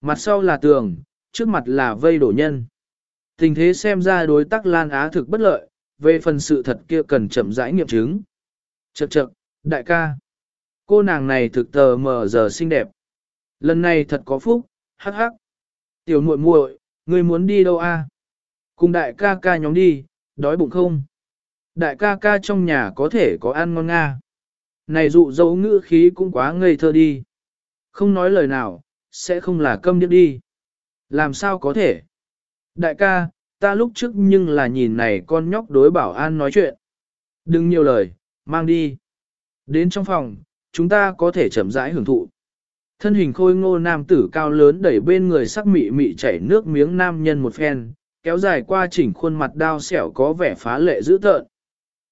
Mặt sau là tường, trước mặt là vây đổ nhân. Tình thế xem ra đối tác Lan Á thực bất lợi, về phần sự thật kia cần chậm rãi nghiệm chứng. Chậc chậc, đại ca. Cô nàng này thực tờ mờ giờ xinh đẹp. Lần này thật có phúc, hắc hắc. Tiểu muội muội, ngươi muốn đi đâu a? Cùng đại ca ca nhóm đi, đói bụng không? Đại ca ca trong nhà có thể có ăn ngon nga. Này dụ dấu ngữ khí cũng quá ngây thơ đi. Không nói lời nào, sẽ không là câm điếc đi. Làm sao có thể? Đại ca, ta lúc trước nhưng là nhìn này con nhóc đối bảo an nói chuyện. Đừng nhiều lời, mang đi. Đến trong phòng, chúng ta có thể chậm rãi hưởng thụ. Thân hình khôi ngô nam tử cao lớn đẩy bên người sắc mị mị chảy nước miếng nam nhân một phen, kéo dài qua chỉnh khuôn mặt đao xẻo có vẻ phá lệ dữ tợn.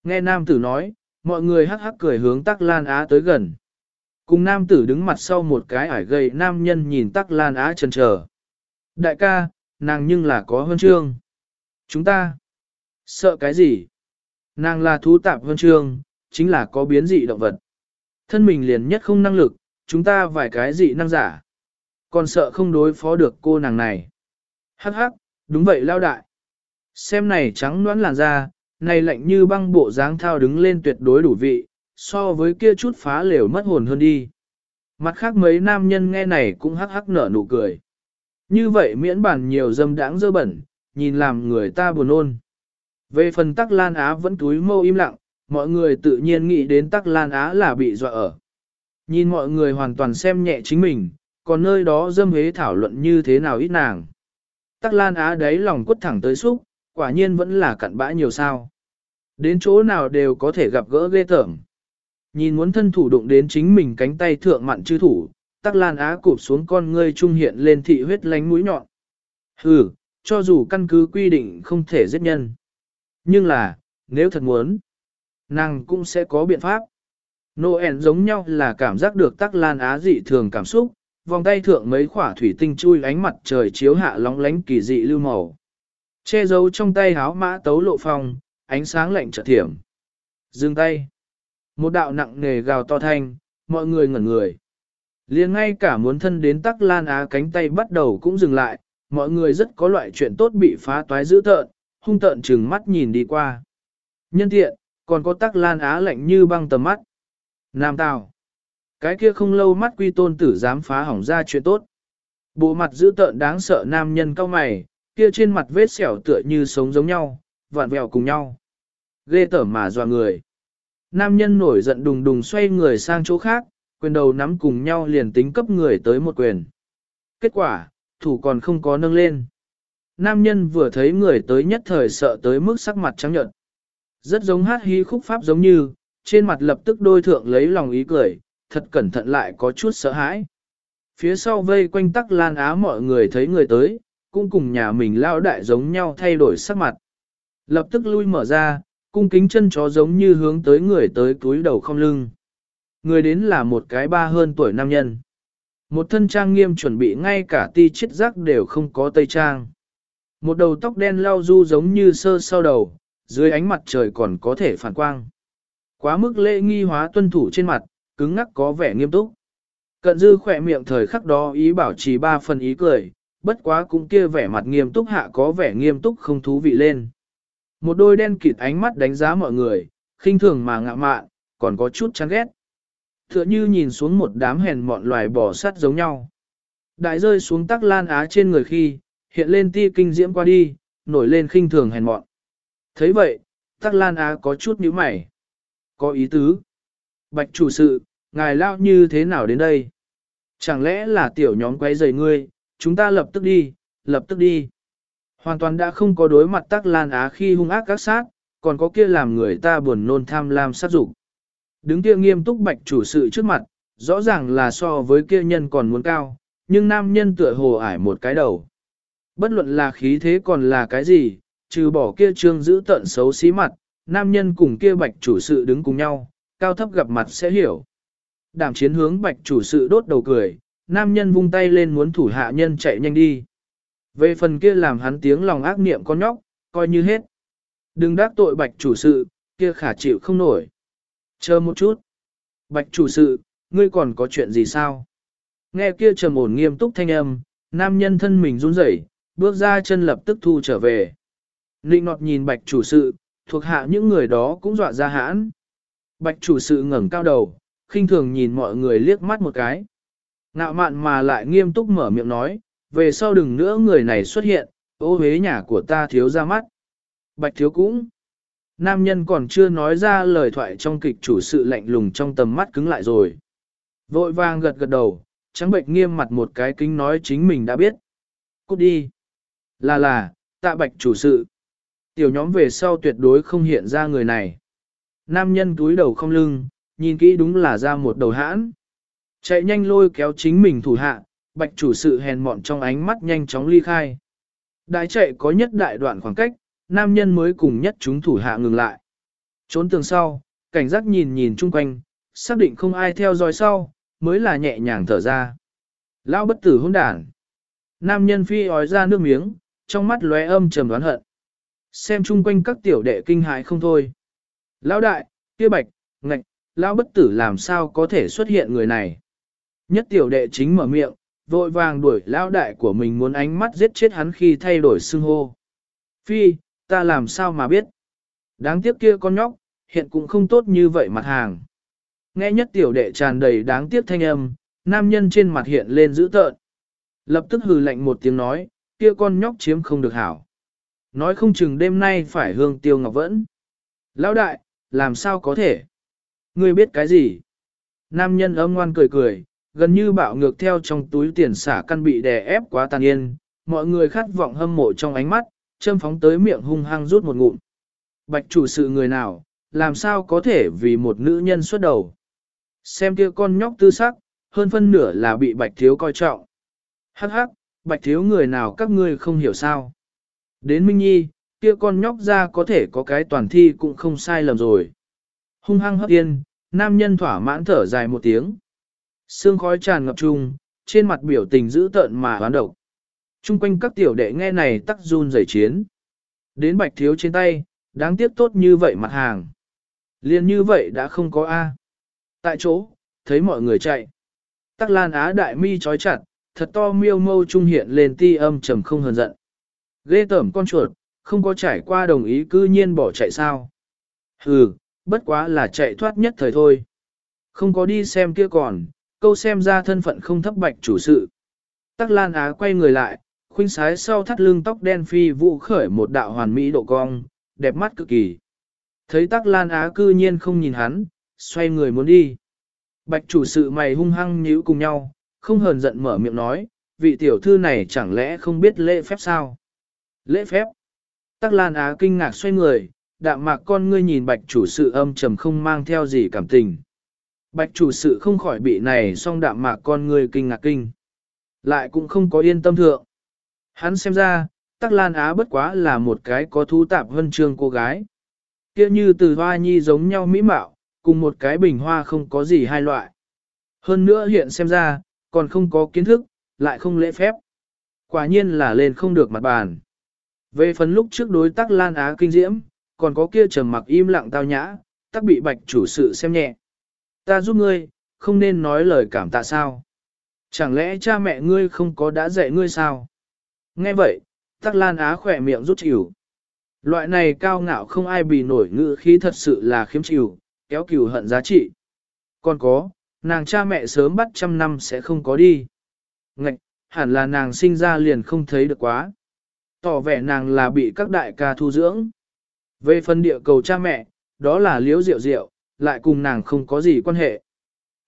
Nghe nam tử nói, mọi người hắc hắc cười hướng tắc lan á tới gần. Cùng nam tử đứng mặt sau một cái ải gầy nam nhân nhìn tắc lan á chần chờ. Đại ca, nàng nhưng là có huân chương. Chúng ta, sợ cái gì? Nàng là thú tạp huân chương, chính là có biến dị động vật. Thân mình liền nhất không năng lực, chúng ta vài cái dị năng giả. Còn sợ không đối phó được cô nàng này. Hắc hắc, đúng vậy lao đại. Xem này trắng noãn làn da, này lạnh như băng bộ dáng thao đứng lên tuyệt đối đủ vị, so với kia chút phá lều mất hồn hơn đi. Mặt khác mấy nam nhân nghe này cũng hắc hắc nở nụ cười. Như vậy miễn bản nhiều dâm đãng dơ bẩn, nhìn làm người ta buồn ôn. Về phần tắc lan á vẫn túi mâu im lặng, mọi người tự nhiên nghĩ đến tắc lan á là bị dọa ở. Nhìn mọi người hoàn toàn xem nhẹ chính mình, còn nơi đó dâm hế thảo luận như thế nào ít nàng. Tắc lan á đấy lòng quất thẳng tới xúc, quả nhiên vẫn là cặn bã nhiều sao. Đến chỗ nào đều có thể gặp gỡ ghê tởm. Nhìn muốn thân thủ đụng đến chính mình cánh tay thượng mặn chư thủ, tắc lan á cụp xuống con ngươi trung hiện lên thị huyết lánh mũi nhọn. Hừ, cho dù căn cứ quy định không thể giết nhân. Nhưng là, nếu thật muốn, nàng cũng sẽ có biện pháp. Noel giống nhau là cảm giác được tắc lan á dị thường cảm xúc, vòng tay thượng mấy khỏa thủy tinh chui ánh mặt trời chiếu hạ lóng lánh kỳ dị lưu màu. Che giấu trong tay háo mã tấu lộ phong, ánh sáng lạnh trợ thiểm. Dừng tay. Một đạo nặng nề gào to thanh, mọi người ngẩn người liền ngay cả muốn thân đến tắc lan á cánh tay bắt đầu cũng dừng lại, mọi người rất có loại chuyện tốt bị phá toái dữ tợn, hung tợn chừng mắt nhìn đi qua. Nhân tiện, còn có tắc lan á lạnh như băng tầm mắt. Nam Tào. Cái kia không lâu mắt quy tôn tử dám phá hỏng ra chuyện tốt. Bộ mặt dữ tợn đáng sợ nam nhân cao mày, kia trên mặt vết sẹo tựa như sống giống nhau, vạn vẹo cùng nhau. Ghê tởm mà dọa người. Nam nhân nổi giận đùng đùng xoay người sang chỗ khác, quyền đầu nắm cùng nhau liền tính cấp người tới một quyền. Kết quả, thủ còn không có nâng lên. Nam nhân vừa thấy người tới nhất thời sợ tới mức sắc mặt trắng nhợt. Rất giống hát hí khúc pháp giống như, trên mặt lập tức đôi thượng lấy lòng ý cười, thật cẩn thận lại có chút sợ hãi. Phía sau vây quanh tắc lan á mọi người thấy người tới, cũng cùng nhà mình lao đại giống nhau thay đổi sắc mặt. Lập tức lui mở ra, cung kính chân chó giống như hướng tới người tới túi đầu không lưng. Người đến là một cái ba hơn tuổi nam nhân. Một thân trang nghiêm chuẩn bị ngay cả ti chết rác đều không có tây trang. Một đầu tóc đen lau du giống như sơ sau đầu, dưới ánh mặt trời còn có thể phản quang. Quá mức lễ nghi hóa tuân thủ trên mặt, cứng ngắc có vẻ nghiêm túc. Cận dư khỏe miệng thời khắc đó ý bảo trì ba phần ý cười, bất quá cũng kia vẻ mặt nghiêm túc hạ có vẻ nghiêm túc không thú vị lên. Một đôi đen kịt ánh mắt đánh giá mọi người, khinh thường mà ngạ mạn, còn có chút chán ghét. Tựa như nhìn xuống một đám hèn mọn loài bò sắt giống nhau. Đại rơi xuống tắc lan á trên người khi, hiện lên ti kinh diễm qua đi, nổi lên khinh thường hèn mọn. thấy vậy, tắc lan á có chút nhíu mày. Có ý tứ. Bạch chủ sự, ngài lao như thế nào đến đây? Chẳng lẽ là tiểu nhóm quay rầy ngươi, chúng ta lập tức đi, lập tức đi. Hoàn toàn đã không có đối mặt tắc lan á khi hung ác các sát, còn có kia làm người ta buồn nôn tham lam sát dục. Đứng kia nghiêm túc bạch chủ sự trước mặt, rõ ràng là so với kia nhân còn muốn cao, nhưng nam nhân tựa hồ ải một cái đầu. Bất luận là khí thế còn là cái gì, trừ bỏ kia trương giữ tận xấu xí mặt, nam nhân cùng kia bạch chủ sự đứng cùng nhau, cao thấp gặp mặt sẽ hiểu. Đảm chiến hướng bạch chủ sự đốt đầu cười, nam nhân vung tay lên muốn thủ hạ nhân chạy nhanh đi. Về phần kia làm hắn tiếng lòng ác niệm con nhóc, coi như hết. Đừng đắc tội bạch chủ sự, kia khả chịu không nổi. Chờ một chút. Bạch chủ sự, ngươi còn có chuyện gì sao? Nghe kia trầm ổn nghiêm túc thanh âm, nam nhân thân mình run rẩy, bước ra chân lập tức thu trở về. Ninh nọt nhìn bạch chủ sự, thuộc hạ những người đó cũng dọa ra hãn. Bạch chủ sự ngẩng cao đầu, khinh thường nhìn mọi người liếc mắt một cái. Ngạo mạn mà lại nghiêm túc mở miệng nói, về sau đừng nữa người này xuất hiện, ô hế nhà của ta thiếu ra mắt. Bạch thiếu cũng. Nam nhân còn chưa nói ra lời thoại trong kịch chủ sự lạnh lùng trong tầm mắt cứng lại rồi. Vội vàng gật gật đầu, trắng bệnh nghiêm mặt một cái kính nói chính mình đã biết. Cút đi. Là là, tạ bạch chủ sự. Tiểu nhóm về sau tuyệt đối không hiện ra người này. Nam nhân túi đầu không lưng, nhìn kỹ đúng là ra một đầu hãn. Chạy nhanh lôi kéo chính mình thủ hạ, bạch chủ sự hèn mọn trong ánh mắt nhanh chóng ly khai. Đại chạy có nhất đại đoạn khoảng cách, nam nhân mới cùng nhất chúng thủ hạ ngừng lại. Trốn tường sau, cảnh giác nhìn nhìn chung quanh, xác định không ai theo dõi sau, mới là nhẹ nhàng thở ra. Lão bất tử hôn đản. Nam nhân phi ói ra nước miếng, trong mắt lóe âm trầm đoán hận. Xem chung quanh các tiểu đệ kinh hãi không thôi. Lão đại, kia bạch, ngạch, lão bất tử làm sao có thể xuất hiện người này. Nhất tiểu đệ chính mở miệng, vội vàng đuổi lão đại của mình muốn ánh mắt giết chết hắn khi thay đổi xưng hô. Phi, ta làm sao mà biết. Đáng tiếc kia con nhóc, hiện cũng không tốt như vậy mặt hàng. Nghe nhất tiểu đệ tràn đầy đáng tiếc thanh âm, nam nhân trên mặt hiện lên dữ tợn. Lập tức hừ lạnh một tiếng nói, kia con nhóc chiếm không được hảo. Nói không chừng đêm nay phải hương tiêu ngọc vẫn. Lão đại, làm sao có thể? Ngươi biết cái gì? Nam nhân âm ngoan cười cười, gần như bạo ngược theo trong túi tiền xả căn bị đè ép quá tàn yên, mọi người khát vọng hâm mộ trong ánh mắt, châm phóng tới miệng hung hăng rút một ngụm. Bạch chủ sự người nào, làm sao có thể vì một nữ nhân xuất đầu? Xem kia con nhóc tư sắc, hơn phân nửa là bị bạch thiếu coi trọng. Hắc hắc, bạch thiếu người nào các ngươi không hiểu sao. Đến Minh Nhi, kia con nhóc ra có thể có cái toàn thi cũng không sai lầm rồi. Hung hăng hấp yên, nam nhân thỏa mãn thở dài một tiếng. Sương khói tràn ngập trung, trên mặt biểu tình dữ tợn mà hoán độc. Trung quanh các tiểu đệ nghe này tắc run rẩy chiến. Đến bạch thiếu trên tay, đáng tiếc tốt như vậy mặt hàng. Liên như vậy đã không có A. Tại chỗ, thấy mọi người chạy. Tắc lan á đại mi trói chặt, thật to miêu mâu trung hiện lên ti âm trầm không hờn giận. Ghê tởm con chuột, không có trải qua đồng ý cư nhiên bỏ chạy sao. Hừ, bất quá là chạy thoát nhất thời thôi. Không có đi xem kia còn, câu xem ra thân phận không thấp bạch chủ sự. Tắc Lan Á quay người lại, khuynh sái sau thắt lưng tóc đen phi vụ khởi một đạo hoàn mỹ độ cong, đẹp mắt cực kỳ. Thấy Tắc Lan Á cư nhiên không nhìn hắn, xoay người muốn đi. Bạch chủ sự mày hung hăng nhíu cùng nhau, không hờn giận mở miệng nói, vị tiểu thư này chẳng lẽ không biết lễ phép sao? Lễ phép. Tắc Lan Á kinh ngạc xoay người, đạm mạc con ngươi nhìn bạch chủ sự âm trầm không mang theo gì cảm tình. Bạch chủ sự không khỏi bị này song đạm mạc con ngươi kinh ngạc kinh. Lại cũng không có yên tâm thượng. Hắn xem ra, Tắc Lan Á bất quá là một cái có thú tạp hân trương cô gái. kia như từ hoa nhi giống nhau mỹ mạo, cùng một cái bình hoa không có gì hai loại. Hơn nữa hiện xem ra, còn không có kiến thức, lại không lễ phép. Quả nhiên là lên không được mặt bàn. Về phần lúc trước đối tác Lan Á kinh diễm, còn có kia trầm mặc im lặng tao nhã, tắc bị bạch chủ sự xem nhẹ. Ta giúp ngươi, không nên nói lời cảm tạ sao. Chẳng lẽ cha mẹ ngươi không có đã dạy ngươi sao? Nghe vậy, tắc Lan Á khỏe miệng rút chịu. Loại này cao ngạo không ai bị nổi ngữ khí thật sự là khiếm chịu, kéo cừu hận giá trị. Còn có, nàng cha mẹ sớm bắt trăm năm sẽ không có đi. Ngạch, hẳn là nàng sinh ra liền không thấy được quá. Tỏ vẻ nàng là bị các đại ca thu dưỡng. Về phần địa cầu cha mẹ, đó là liếu rượu rượu, lại cùng nàng không có gì quan hệ.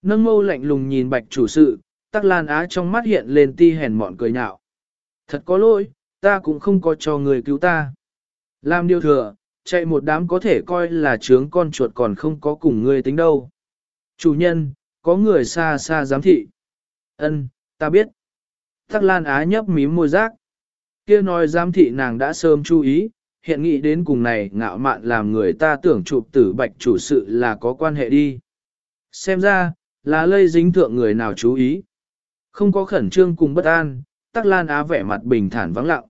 Nâng mâu lạnh lùng nhìn bạch chủ sự, tắc lan á trong mắt hiện lên ti hèn mọn cười nhạo. Thật có lỗi, ta cũng không có cho người cứu ta. Làm điều thừa, chạy một đám có thể coi là trướng con chuột còn không có cùng ngươi tính đâu. Chủ nhân, có người xa xa giám thị. Ân, ta biết. Tắc Lan Á nhấp mím môi rác. Kia nói giám thị nàng đã sớm chú ý, hiện nghĩ đến cùng này ngạo mạn làm người ta tưởng chụp tử bạch chủ sự là có quan hệ đi. Xem ra, là lây dính thượng người nào chú ý. Không có khẩn trương cùng bất an, tắc lan á vẻ mặt bình thản vắng lặng.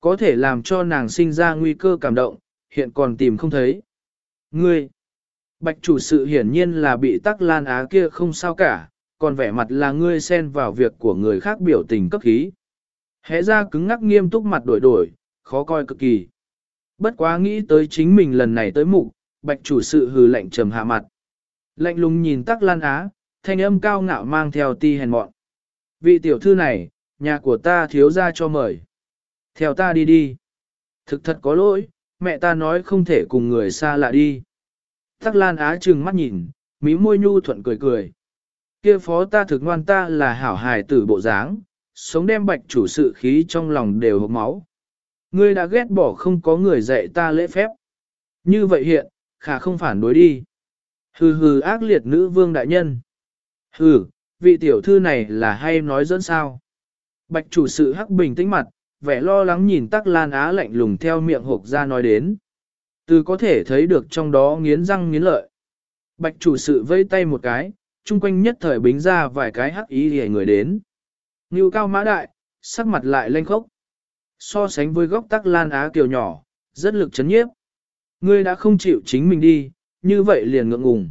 Có thể làm cho nàng sinh ra nguy cơ cảm động, hiện còn tìm không thấy. Ngươi, bạch chủ sự hiển nhiên là bị tắc lan á kia không sao cả, còn vẻ mặt là ngươi xen vào việc của người khác biểu tình cấp khí. Hẽ ra cứng ngắc nghiêm túc mặt đổi đổi, khó coi cực kỳ. Bất quá nghĩ tới chính mình lần này tới mục, bạch chủ sự hừ lạnh trầm hạ mặt. Lạnh lùng nhìn tắc lan á, thanh âm cao ngạo mang theo ti hèn mọn. Vị tiểu thư này, nhà của ta thiếu ra cho mời. Theo ta đi đi. Thực thật có lỗi, mẹ ta nói không thể cùng người xa lạ đi. Tắc lan á trừng mắt nhìn, mí môi nhu thuận cười cười. Kia phó ta thực ngoan ta là hảo hài tử bộ dáng, sống đem bạch chủ sự khí trong lòng đều hộp máu. Ngươi đã ghét bỏ không có người dạy ta lễ phép. Như vậy hiện, khả không phản đối đi. Hừ hừ ác liệt nữ vương đại nhân. Hừ, vị tiểu thư này là hay nói dẫn sao. Bạch chủ sự hắc bình tĩnh mặt, vẻ lo lắng nhìn tắc lan á lạnh lùng theo miệng hộp ra nói đến. Từ có thể thấy được trong đó nghiến răng nghiến lợi. Bạch chủ sự vây tay một cái, chung quanh nhất thời bính ra vài cái hắc ý hề người đến. Ngưu cao mã đại, sắc mặt lại lanh khốc. So sánh với góc tắc lan á kiều nhỏ, rất lực chấn nhiếp. Ngươi đã không chịu chính mình đi, như vậy liền ngượng ngùng.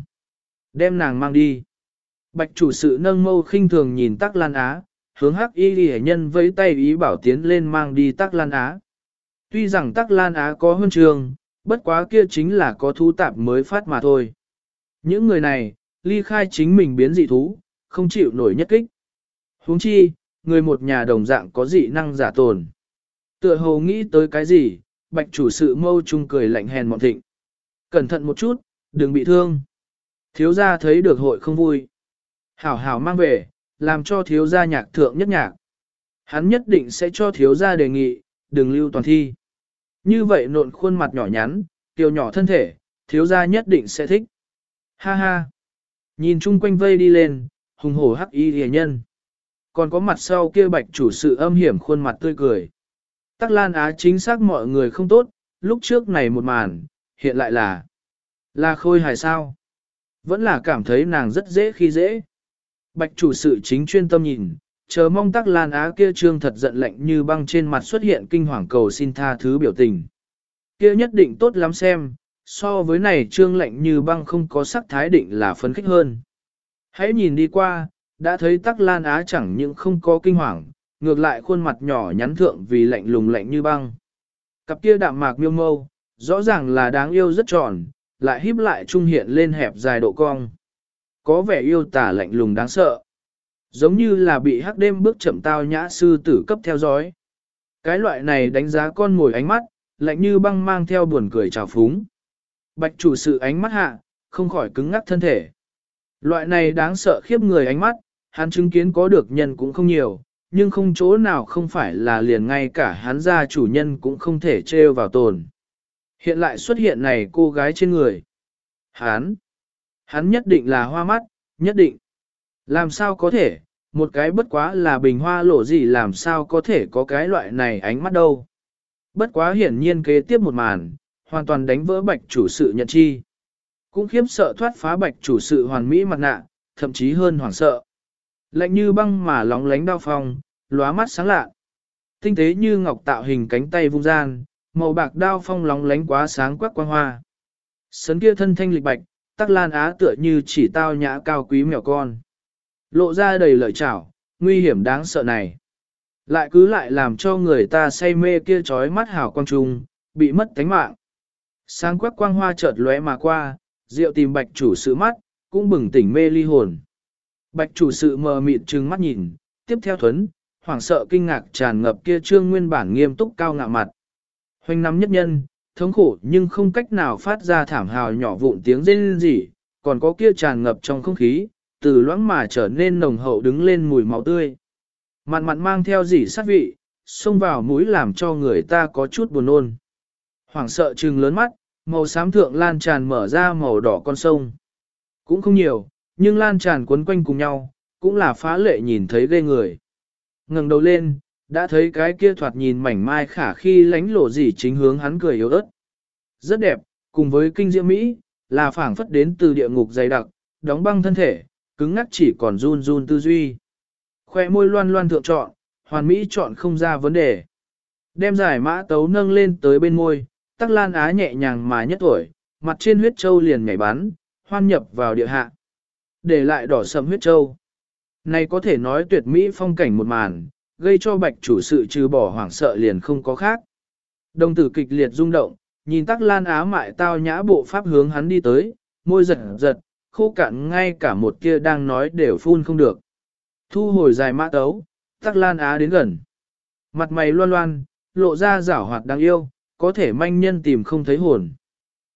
Đem nàng mang đi. Bạch chủ sự nâng mâu khinh thường nhìn tắc lan á, hướng hắc y ghi nhân với tay ý bảo tiến lên mang đi tắc lan á. Tuy rằng tắc lan á có huân trường, bất quá kia chính là có thú tạp mới phát mà thôi. Những người này, ly khai chính mình biến dị thú, không chịu nổi nhất kích. huống chi, người một nhà đồng dạng có dị năng giả tồn. Tựa hồ nghĩ tới cái gì, bạch chủ sự mâu trung cười lạnh hèn mọn thịnh. Cẩn thận một chút, đừng bị thương. Thiếu gia thấy được hội không vui. Hảo hảo mang về, làm cho thiếu gia nhạc thượng nhất nhạc. Hắn nhất định sẽ cho thiếu gia đề nghị, đừng lưu toàn thi. Như vậy nộn khuôn mặt nhỏ nhắn, kiều nhỏ thân thể, thiếu gia nhất định sẽ thích. Ha ha. Nhìn chung quanh vây đi lên, hùng hổ hắc y rìa nhân. Còn có mặt sau kia bạch chủ sự âm hiểm khuôn mặt tươi cười. Tắc Lan Á chính xác mọi người không tốt, lúc trước này một màn, hiện lại là là khôi hài sao. Vẫn là cảm thấy nàng rất dễ khi dễ. Bạch chủ sự chính chuyên tâm nhìn, chờ mong Tắc Lan Á kia trương thật giận lạnh như băng trên mặt xuất hiện kinh hoàng cầu xin tha thứ biểu tình. Kia nhất định tốt lắm xem, so với này trương lạnh như băng không có sắc thái định là phấn khích hơn. Hãy nhìn đi qua, đã thấy Tắc Lan Á chẳng những không có kinh hoàng, ngược lại khuôn mặt nhỏ nhắn thượng vì lạnh lùng lạnh như băng. Cặp kia đạm mạc miêu mâu, rõ ràng là đáng yêu rất tròn, lại híp lại trung hiện lên hẹp dài độ cong. Có vẻ yêu tả lạnh lùng đáng sợ. Giống như là bị hắc đêm bước chậm tao nhã sư tử cấp theo dõi. Cái loại này đánh giá con ngồi ánh mắt, lạnh như băng mang theo buồn cười trào phúng. Bạch chủ sự ánh mắt hạ, không khỏi cứng ngắc thân thể. Loại này đáng sợ khiếp người ánh mắt, hắn chứng kiến có được nhân cũng không nhiều, nhưng không chỗ nào không phải là liền ngay cả hắn gia chủ nhân cũng không thể trêu vào tồn. Hiện lại xuất hiện này cô gái trên người. Hắn, hắn nhất định là hoa mắt, nhất định. Làm sao có thể, một cái bất quá là bình hoa lộ gì làm sao có thể có cái loại này ánh mắt đâu. Bất quá hiển nhiên kế tiếp một màn, hoàn toàn đánh vỡ bạch chủ sự nhận chi. Cũng khiếp sợ thoát phá bạch chủ sự hoàn mỹ mặt nạ, thậm chí hơn hoảng sợ. Lạnh như băng mà lóng lánh đao phong, lóa mắt sáng lạ. Tinh tế như ngọc tạo hình cánh tay vung gian, màu bạc đao phong lóng lánh quá sáng quắc quang hoa. Sấn kia thân thanh lịch bạch, tắc lan á tựa như chỉ tao nhã cao quý mèo con. Lộ ra đầy lợi chảo, nguy hiểm đáng sợ này. Lại cứ lại làm cho người ta say mê kia trói mắt hào quang trung, bị mất tánh mạng. Sáng quắc quang hoa chợt lóe mà qua, rượu tìm bạch chủ sự mắt, cũng bừng tỉnh mê ly hồn. Bạch chủ sự mờ mịt trừng mắt nhìn, tiếp theo thuấn, hoảng sợ kinh ngạc tràn ngập kia trương nguyên bản nghiêm túc cao ngạo mặt. Hoành nắm nhất nhân, thống khổ nhưng không cách nào phát ra thảm hào nhỏ vụn tiếng rên rỉ, còn có kia tràn ngập trong không khí, từ loãng mà trở nên nồng hậu đứng lên mùi máu tươi. Mặn mặn mang theo dỉ sát vị, xông vào mũi làm cho người ta có chút buồn nôn. Hoảng sợ trừng lớn mắt, màu xám thượng lan tràn mở ra màu đỏ con sông. Cũng không nhiều, nhưng lan tràn quấn quanh cùng nhau, cũng là phá lệ nhìn thấy ghê người. ngẩng đầu lên, đã thấy cái kia thoạt nhìn mảnh mai khả khi lánh lộ gì chính hướng hắn cười yếu ớt. Rất đẹp, cùng với kinh diễm Mỹ, là phảng phất đến từ địa ngục dày đặc, đóng băng thân thể, cứng ngắc chỉ còn run run tư duy. Khoe môi loan loan thượng chọn, hoàn mỹ chọn không ra vấn đề. Đem giải mã tấu nâng lên tới bên môi, tắc lan á nhẹ nhàng mà nhất tuổi, mặt trên huyết châu liền nhảy bắn, hoan nhập vào địa hạ. Để lại đỏ sầm huyết châu. Này có thể nói tuyệt mỹ phong cảnh một màn, gây cho bạch chủ sự trừ bỏ hoảng sợ liền không có khác. Đồng tử kịch liệt rung động, nhìn tắc lan á mại tao nhã bộ pháp hướng hắn đi tới, môi giật giật, khô cạn ngay cả một kia đang nói đều phun không được. Thu hồi dài mã tấu, tắc lan á đến gần. Mặt mày loan loan, lộ ra rảo hoạt đáng yêu, có thể manh nhân tìm không thấy hồn.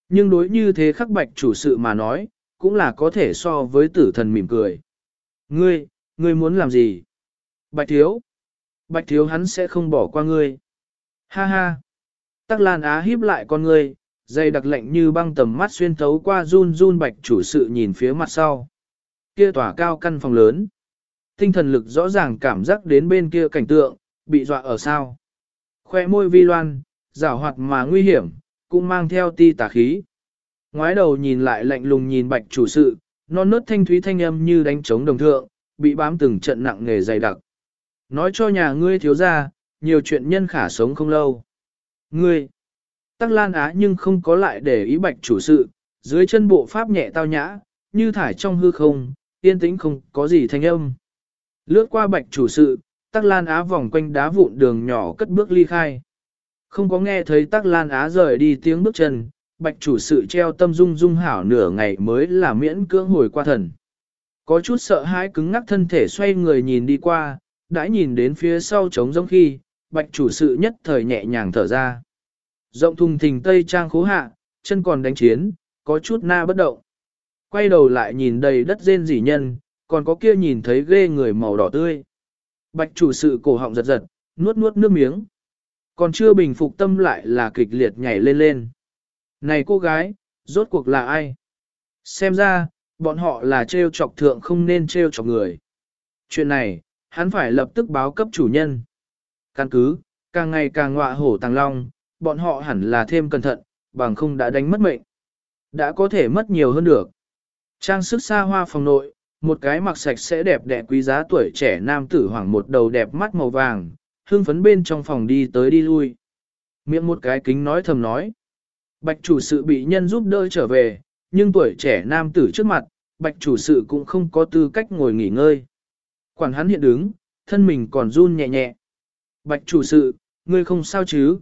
Nhưng đối như thế khắc bạch chủ sự mà nói, cũng là có thể so với tử thần mỉm cười. Ngươi, ngươi muốn làm gì? Bạch thiếu. Bạch thiếu hắn sẽ không bỏ qua ngươi. Ha ha. Tắc Lan Á híp lại con ngươi, dây đặc lạnh như băng tầm mắt xuyên thấu qua run run bạch chủ sự nhìn phía mặt sau. Kia tỏa cao căn phòng lớn. Tinh thần lực rõ ràng cảm giác đến bên kia cảnh tượng, bị dọa ở sao. Khoe môi vi loan, rảo hoạt mà nguy hiểm, cũng mang theo ti tà khí. Ngoái đầu nhìn lại lạnh lùng nhìn bạch chủ sự, non nớt thanh thúy thanh âm như đánh trống đồng thượng, bị bám từng trận nặng nghề dày đặc. Nói cho nhà ngươi thiếu ra, nhiều chuyện nhân khả sống không lâu. Ngươi, tắc lan á nhưng không có lại để ý bạch chủ sự, dưới chân bộ pháp nhẹ tao nhã, như thải trong hư không, yên tĩnh không có gì thanh âm. Lướt qua bạch chủ sự, tắc lan á vòng quanh đá vụn đường nhỏ cất bước ly khai. Không có nghe thấy tắc lan á rời đi tiếng bước chân, bạch chủ sự treo tâm dung dung hảo nửa ngày mới là miễn cưỡng hồi qua thần. Có chút sợ hãi cứng ngắc thân thể xoay người nhìn đi qua, đã nhìn đến phía sau trống rỗng khi, bạch chủ sự nhất thời nhẹ nhàng thở ra. Rộng thùng thình tây trang khố hạ, chân còn đánh chiến, có chút na bất động. Quay đầu lại nhìn đầy đất rên rỉ nhân, còn có kia nhìn thấy ghê người màu đỏ tươi. Bạch chủ sự cổ họng giật giật, nuốt nuốt nước miếng. Còn chưa bình phục tâm lại là kịch liệt nhảy lên lên. Này cô gái, rốt cuộc là ai? Xem ra, bọn họ là trêu chọc thượng không nên trêu chọc người. Chuyện này, hắn phải lập tức báo cấp chủ nhân. Căn cứ, càng ngày càng ngọa hổ tàng long, bọn họ hẳn là thêm cẩn thận, bằng không đã đánh mất mệnh. Đã có thể mất nhiều hơn được. Trang sức xa hoa phòng nội, một cái mặc sạch sẽ đẹp đẽ quý giá tuổi trẻ nam tử hoàng một đầu đẹp mắt màu vàng, hương phấn bên trong phòng đi tới đi lui. Miệng một cái kính nói thầm nói. Bạch chủ sự bị nhân giúp đỡ trở về, nhưng tuổi trẻ nam tử trước mặt, bạch chủ sự cũng không có tư cách ngồi nghỉ ngơi. Quản hắn hiện đứng, thân mình còn run nhẹ nhẹ. Bạch chủ sự, ngươi không sao chứ?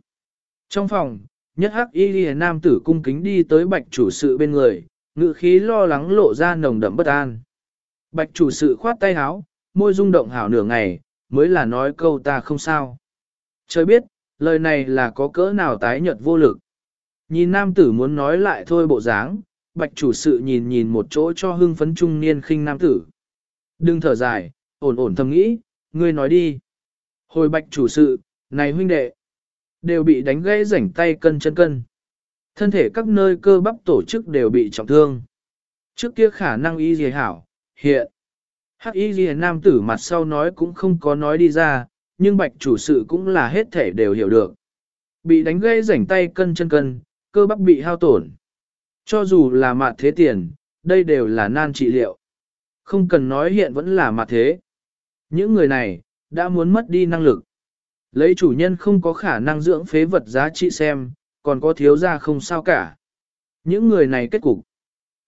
Trong phòng, nhất hắc y ghi nam tử cung kính đi tới bạch chủ sự bên người, ngự khí lo lắng lộ ra nồng đậm bất an. Bạch chủ sự khoát tay háo, môi rung động hảo nửa ngày, mới là nói câu ta không sao. Trời biết, lời này là có cỡ nào tái nhợt vô lực. Nhìn nam tử muốn nói lại thôi bộ dáng, bạch chủ sự nhìn nhìn một chỗ cho hưng phấn trung niên khinh nam tử. Đừng thở dài, ổn ổn thầm nghĩ, ngươi nói đi. Hồi bạch chủ sự, này huynh đệ, đều bị đánh gãy rảnh tay cân chân cân. Thân thể các nơi cơ bắp tổ chức đều bị trọng thương. Trước kia khả năng y dì hảo, hiện. Hắc y dì nam tử mặt sau nói cũng không có nói đi ra, nhưng bạch chủ sự cũng là hết thể đều hiểu được. Bị đánh gãy rảnh tay cân chân cân, cơ bắp bị hao tổn. Cho dù là mạt thế tiền, đây đều là nan trị liệu. Không cần nói hiện vẫn là mạt thế. Những người này, đã muốn mất đi năng lực. Lấy chủ nhân không có khả năng dưỡng phế vật giá trị xem, còn có thiếu ra không sao cả. Những người này kết cục.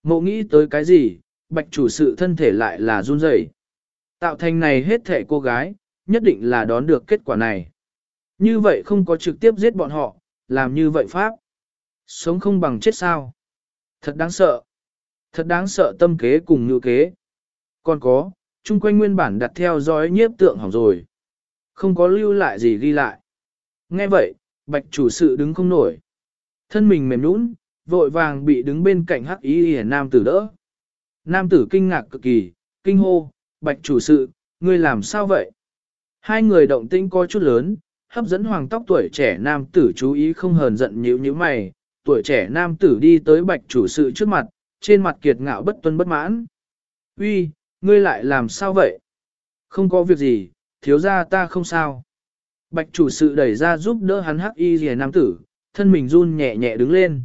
Mộ nghĩ tới cái gì, bạch chủ sự thân thể lại là run rẩy. Tạo thành này hết thể cô gái, nhất định là đón được kết quả này. Như vậy không có trực tiếp giết bọn họ, làm như vậy Pháp. Sống không bằng chết sao. Thật đáng sợ. Thật đáng sợ tâm kế cùng như kế. Còn có, chung quanh nguyên bản đặt theo dõi nhiếp tượng hỏng rồi. Không có lưu lại gì ghi lại. Nghe vậy, bạch chủ sự đứng không nổi. Thân mình mềm nũng, vội vàng bị đứng bên cạnh hắc ý hề nam tử đỡ. Nam tử kinh ngạc cực kỳ, kinh hô, bạch chủ sự, ngươi làm sao vậy? Hai người động tĩnh có chút lớn, hấp dẫn hoàng tóc tuổi trẻ nam tử chú ý không hờn giận nhíu nhíu mày, tuổi trẻ nam tử đi tới bạch chủ sự trước mặt, trên mặt kiệt ngạo bất tuân bất mãn. Uy, ngươi lại làm sao vậy? Không có việc gì, thiếu ra ta không sao. Bạch chủ sự đẩy ra giúp đỡ hắn hắc y rìa nam tử, thân mình run nhẹ nhẹ đứng lên.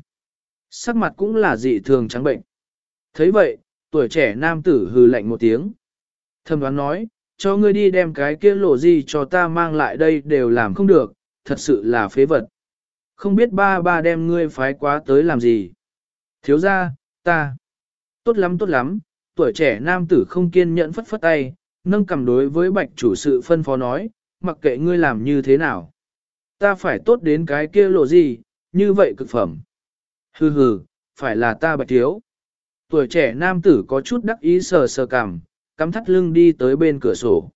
Sắc mặt cũng là dị thường trắng bệnh. thấy vậy, tuổi trẻ nam tử hừ lạnh một tiếng. Thầm đoán nói, cho ngươi đi đem cái kia lộ gì cho ta mang lại đây đều làm không được, thật sự là phế vật. Không biết ba ba đem ngươi phái quá tới làm gì. Thiếu ra, ta. Tốt lắm tốt lắm, tuổi trẻ nam tử không kiên nhẫn phất phất tay, nâng cầm đối với bạch chủ sự phân phó nói, mặc kệ ngươi làm như thế nào. Ta phải tốt đến cái kia lộ gì, như vậy cực phẩm. Hừ hừ, phải là ta bạch thiếu. Tuổi trẻ nam tử có chút đắc ý sờ sờ cằm, cắm thắt lưng đi tới bên cửa sổ.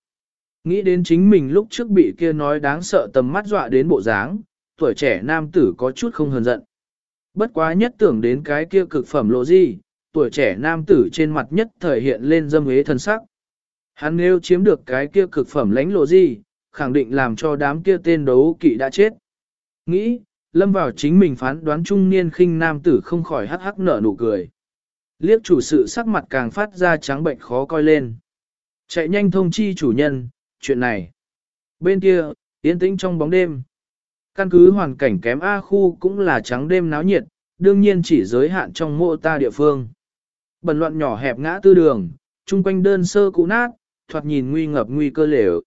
Nghĩ đến chính mình lúc trước bị kia nói đáng sợ tầm mắt dọa đến bộ dáng, tuổi trẻ nam tử có chút không hờn giận. Bất quá nhất tưởng đến cái kia cực phẩm lộ gì, tuổi trẻ nam tử trên mặt nhất thời hiện lên dâm hế thân sắc. Hắn nếu chiếm được cái kia cực phẩm lãnh lộ gì, khẳng định làm cho đám kia tên đấu kỵ đã chết. Nghĩ, lâm vào chính mình phán đoán trung niên khinh nam tử không khỏi hắc hắc nở nụ cười. Liếc chủ sự sắc mặt càng phát ra trắng bệnh khó coi lên. Chạy nhanh thông chi chủ nhân, chuyện này. Bên kia, yên tĩnh trong bóng đêm. Căn cứ hoàn cảnh kém A khu cũng là trắng đêm náo nhiệt, đương nhiên chỉ giới hạn trong mộ ta địa phương bẩn loạn nhỏ hẹp ngã tư đường, chung quanh đơn sơ cũ nát, thoạt nhìn nguy ngập nguy cơ lều.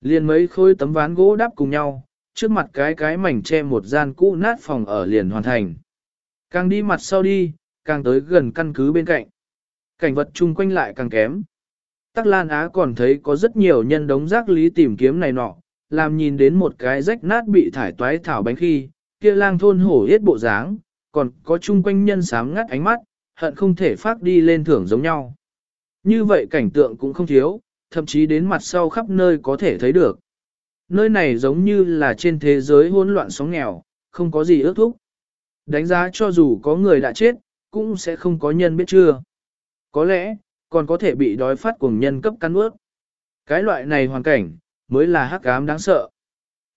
Liền mấy khối tấm ván gỗ đắp cùng nhau, trước mặt cái cái mảnh che một gian cũ nát phòng ở liền hoàn thành. Càng đi mặt sau đi, càng tới gần căn cứ bên cạnh. Cảnh vật chung quanh lại càng kém. Tắc Lan Á còn thấy có rất nhiều nhân đống rác lý tìm kiếm này nọ, làm nhìn đến một cái rách nát bị thải toái thảo bánh khi, kia lang thôn hổ yết bộ dáng, còn có chung quanh nhân sám ngắt ánh mắt, hận không thể phát đi lên thưởng giống nhau. Như vậy cảnh tượng cũng không thiếu, thậm chí đến mặt sau khắp nơi có thể thấy được. Nơi này giống như là trên thế giới hỗn loạn sóng nghèo, không có gì ước thúc. Đánh giá cho dù có người đã chết, cũng sẽ không có nhân biết chưa. Có lẽ, còn có thể bị đói phát cùng nhân cấp căn ướt. Cái loại này hoàn cảnh, mới là hắc ám đáng sợ.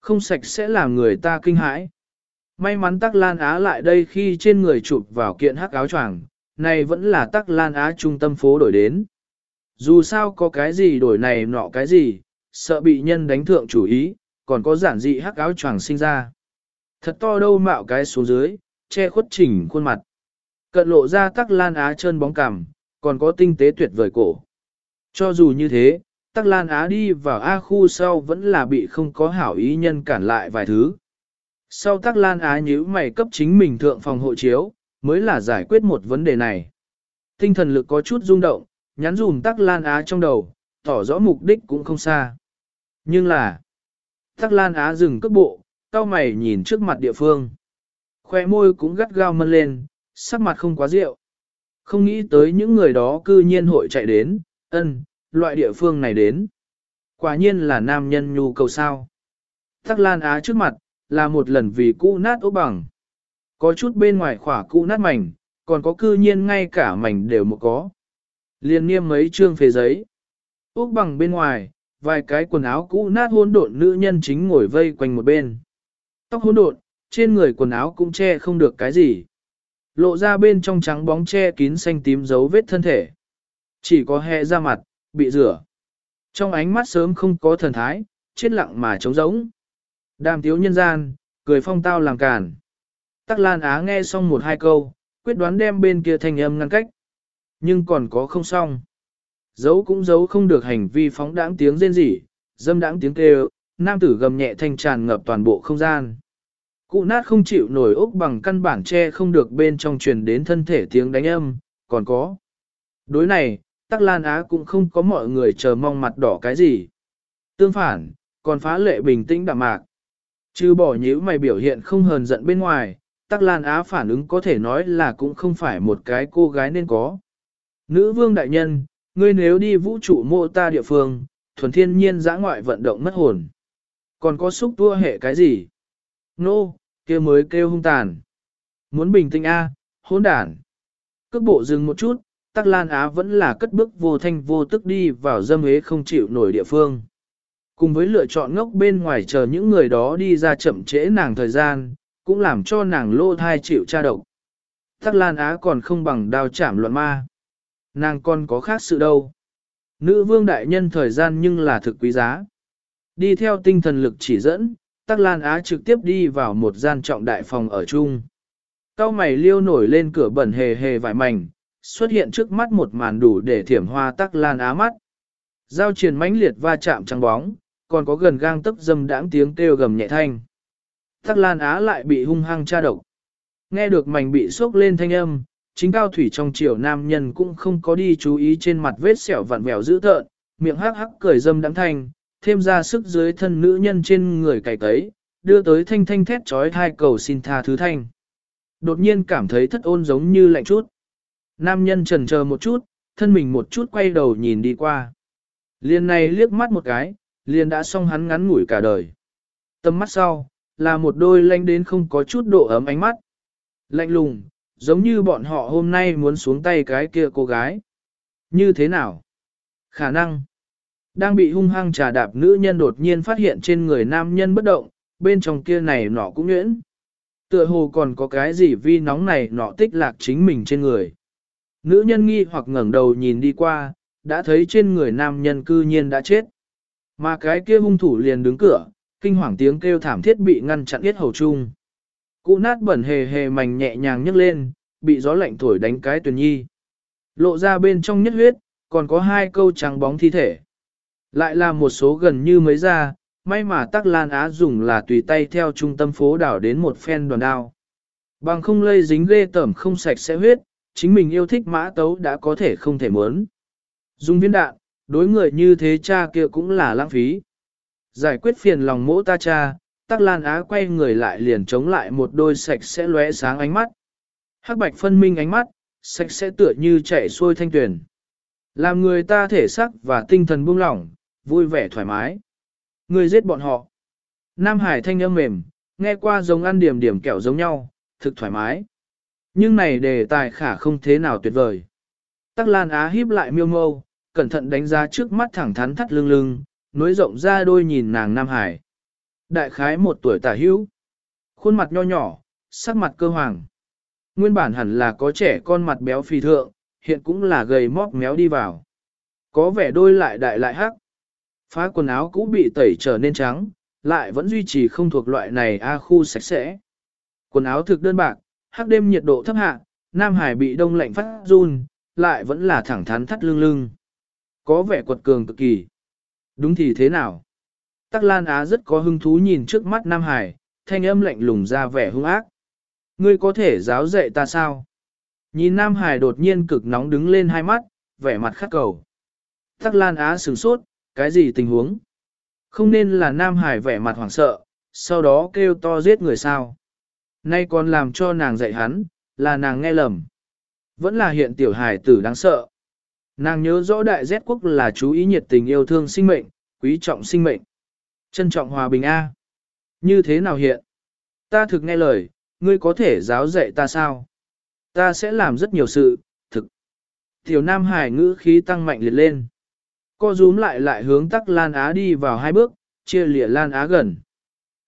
Không sạch sẽ làm người ta kinh hãi. May mắn Tắc Lan Á lại đây khi trên người chụp vào kiện hắc áo choàng, này vẫn là Tắc Lan Á trung tâm phố đổi đến. Dù sao có cái gì đổi này nọ cái gì, sợ bị nhân đánh thượng chủ ý, còn có giản dị hắc áo choàng sinh ra. Thật to đâu mạo cái xuống dưới, che khuất chỉnh khuôn mặt. Cận lộ ra Tắc Lan Á trơn bóng cằm, còn có tinh tế tuyệt vời cổ. Cho dù như thế, Tắc Lan Á đi vào A khu sau vẫn là bị không có hảo ý nhân cản lại vài thứ. Sau Tắc Lan Á nhíu mày cấp chính mình thượng phòng hộ chiếu, mới là giải quyết một vấn đề này. Tinh thần lực có chút rung động, nhắn dùm Tắc Lan Á trong đầu, tỏ rõ mục đích cũng không xa. Nhưng là, Tắc Lan Á dừng cước bộ, cao mày nhìn trước mặt địa phương. Khoe môi cũng gắt gao mân lên, sắc mặt không quá rượu. Không nghĩ tới những người đó cư nhiên hội chạy đến, ân, loại địa phương này đến. Quả nhiên là nam nhân nhu cầu sao. Tắc Lan Á trước mặt, là một lần vì cũ nát ố bằng. Có chút bên ngoài khỏa cũ nát mảnh, còn có cư nhiên ngay cả mảnh đều một có. Liên niêm mấy trương phế giấy. úc bằng bên ngoài, vài cái quần áo cũ nát hỗn độn nữ nhân chính ngồi vây quanh một bên. Tóc hỗn độn, trên người quần áo cũng che không được cái gì. Lộ ra bên trong trắng bóng che kín xanh tím dấu vết thân thể. Chỉ có he ra mặt, bị rửa. Trong ánh mắt sớm không có thần thái, chết lặng mà trống rỗng. Đàm tiếu nhân gian, cười phong tao làm càn. Tắc Lan Á nghe xong một hai câu, quyết đoán đem bên kia thanh âm ngăn cách. Nhưng còn có không xong. Giấu cũng giấu không được hành vi phóng đãng tiếng rên rỉ, dâm đãng tiếng kêu, nam tử gầm nhẹ thanh tràn ngập toàn bộ không gian. Cụ nát không chịu nổi ốc bằng căn bản che không được bên trong truyền đến thân thể tiếng đánh âm, còn có. Đối này, Tắc Lan Á cũng không có mọi người chờ mong mặt đỏ cái gì. Tương phản, còn phá lệ bình tĩnh đạm mạc. Chứ bỏ nhíu mày biểu hiện không hờn giận bên ngoài, Tắc Lan Á phản ứng có thể nói là cũng không phải một cái cô gái nên có. Nữ vương đại nhân, ngươi nếu đi vũ trụ mộ ta địa phương, thuần thiên nhiên giã ngoại vận động mất hồn. Còn có xúc tua hệ cái gì? Nô, no, kia mới kêu hung tàn. Muốn bình tĩnh A, hỗn đản. Cước bộ dừng một chút, Tắc Lan Á vẫn là cất bước vô thanh vô tức đi vào dâm ế không chịu nổi địa phương. Cùng với lựa chọn ngốc bên ngoài chờ những người đó đi ra chậm trễ nàng thời gian, cũng làm cho nàng lô thai chịu tra độc. Tắc Lan Á còn không bằng đao chảm luận ma. Nàng còn có khác sự đâu. Nữ vương đại nhân thời gian nhưng là thực quý giá. Đi theo tinh thần lực chỉ dẫn, Tắc Lan Á trực tiếp đi vào một gian trọng đại phòng ở chung. Cao mày liêu nổi lên cửa bẩn hề hề vải mảnh, xuất hiện trước mắt một màn đủ để thiểm hoa Tắc Lan Á mắt. Giao truyền mãnh liệt va chạm trắng bóng, còn có gần gang tấc dâm đãng tiếng kêu gầm nhẹ thanh. Tắc Lan Á lại bị hung hăng tra độc. Nghe được mảnh bị sốc lên thanh âm, chính cao thủy trong chiều nam nhân cũng không có đi chú ý trên mặt vết sẹo vặn vẹo dữ tợn, miệng hắc hắc cười dâm đắng thanh, thêm ra sức dưới thân nữ nhân trên người cày tấy, đưa tới thanh thanh thét trói hai cầu xin tha thứ thanh. Đột nhiên cảm thấy thất ôn giống như lạnh chút. Nam nhân trần chờ một chút, thân mình một chút quay đầu nhìn đi qua. Liền này liếc mắt một cái, liền đã xong hắn ngắn ngủi cả đời. Tâm mắt sau, là một đôi lanh đến không có chút độ ấm ánh mắt. Lạnh lùng, giống như bọn họ hôm nay muốn xuống tay cái kia cô gái. Như thế nào? Khả năng. Đang bị hung hăng trà đạp nữ nhân đột nhiên phát hiện trên người nam nhân bất động, bên trong kia này nọ cũng nhuyễn. Tựa hồ còn có cái gì vi nóng này nọ tích lạc chính mình trên người. Nữ nhân nghi hoặc ngẩng đầu nhìn đi qua, đã thấy trên người nam nhân cư nhiên đã chết. Mà cái kia hung thủ liền đứng cửa, kinh hoàng tiếng kêu thảm thiết bị ngăn chặn yết hầu chung. Cụ nát bẩn hề hề mảnh nhẹ nhàng nhấc lên, bị gió lạnh thổi đánh cái tuyển nhi. Lộ ra bên trong nhất huyết, còn có hai câu trắng bóng thi thể. Lại là một số gần như mới ra, may mà tắc lan á dùng là tùy tay theo trung tâm phố đảo đến một phen đoàn đao. Bằng không lây dính ghê tẩm không sạch sẽ huyết, chính mình yêu thích mã tấu đã có thể không thể muốn. Dùng viên đạn, đối người như thế cha kia cũng là lãng phí. Giải quyết phiền lòng mỗ ta cha, tắc lan á quay người lại liền chống lại một đôi sạch sẽ lóe sáng ánh mắt. Hắc bạch phân minh ánh mắt, sạch sẽ tựa như chảy xuôi thanh tuyển. Làm người ta thể sắc và tinh thần buông lỏng, vui vẻ thoải mái. Người giết bọn họ. Nam Hải thanh âm mềm, nghe qua giống ăn điểm điểm kẹo giống nhau, thực thoải mái. Nhưng này đề tài khả không thế nào tuyệt vời. Tắc Lan Á híp lại miêu mâu, cẩn thận đánh giá trước mắt thẳng thắn thắt lưng lưng, nối rộng ra đôi nhìn nàng Nam Hải. Đại khái một tuổi tả hữu. Khuôn mặt nho nhỏ, sắc mặt cơ hoàng. Nguyên bản hẳn là có trẻ con mặt béo phì thượng, hiện cũng là gầy móc méo đi vào. Có vẻ đôi lại đại lại hắc. Phá quần áo cũ bị tẩy trở nên trắng, lại vẫn duy trì không thuộc loại này A khu sạch sẽ. Quần áo thực đơn bạc, hắc đêm nhiệt độ thấp hạ, Nam Hải bị đông lạnh phát run, lại vẫn là thẳng thắn thắt lưng lưng. Có vẻ quật cường cực kỳ. Đúng thì thế nào? Tắc Lan Á rất có hứng thú nhìn trước mắt Nam Hải, thanh âm lạnh lùng ra vẻ hung ác. Ngươi có thể giáo dạy ta sao? Nhìn Nam Hải đột nhiên cực nóng đứng lên hai mắt, vẻ mặt khắc cầu. Tắc Lan Á sửng sốt, cái gì tình huống? Không nên là Nam Hải vẻ mặt hoảng sợ, sau đó kêu to giết người sao? Nay còn làm cho nàng dạy hắn, là nàng nghe lầm. Vẫn là hiện tiểu hải tử đáng sợ. Nàng nhớ rõ đại Z quốc là chú ý nhiệt tình yêu thương sinh mệnh, quý trọng sinh mệnh. Trân trọng hòa bình A. Như thế nào hiện? Ta thực nghe lời, ngươi có thể giáo dạy ta sao? Ta sẽ làm rất nhiều sự, thực. Tiểu Nam Hải ngữ khí tăng mạnh liệt lên. Co rúm lại lại hướng tắc Lan Á đi vào hai bước, chia lịa Lan Á gần.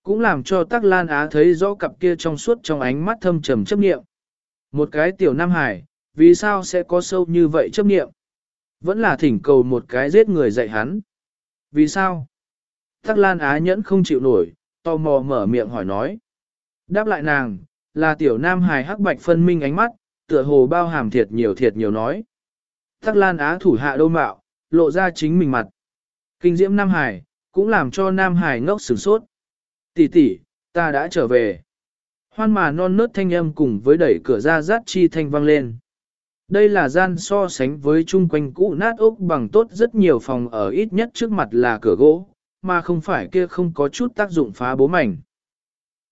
Cũng làm cho tắc Lan Á thấy rõ cặp kia trong suốt trong ánh mắt thâm trầm chấp nghiệm. Một cái tiểu Nam Hải, vì sao sẽ có sâu như vậy chấp nghiệm? Vẫn là thỉnh cầu một cái giết người dạy hắn. Vì sao? Tắc Lan Á nhẫn không chịu nổi, tò mò mở miệng hỏi nói. Đáp lại nàng, là tiểu Nam Hải hắc bạch phân minh ánh mắt, tựa hồ bao hàm thiệt nhiều thiệt nhiều nói. Tắc Lan Á thủ hạ đô mạo, lộ ra chính mình mặt. Kinh diễm Nam Hải, cũng làm cho Nam Hải ngốc sửng sốt. Tỷ tỷ, ta đã trở về. Hoan mà non nớt thanh âm cùng với đẩy cửa ra rát chi thanh vang lên. Đây là gian so sánh với chung quanh cũ nát ốc bằng tốt rất nhiều phòng ở ít nhất trước mặt là cửa gỗ, mà không phải kia không có chút tác dụng phá bố mảnh.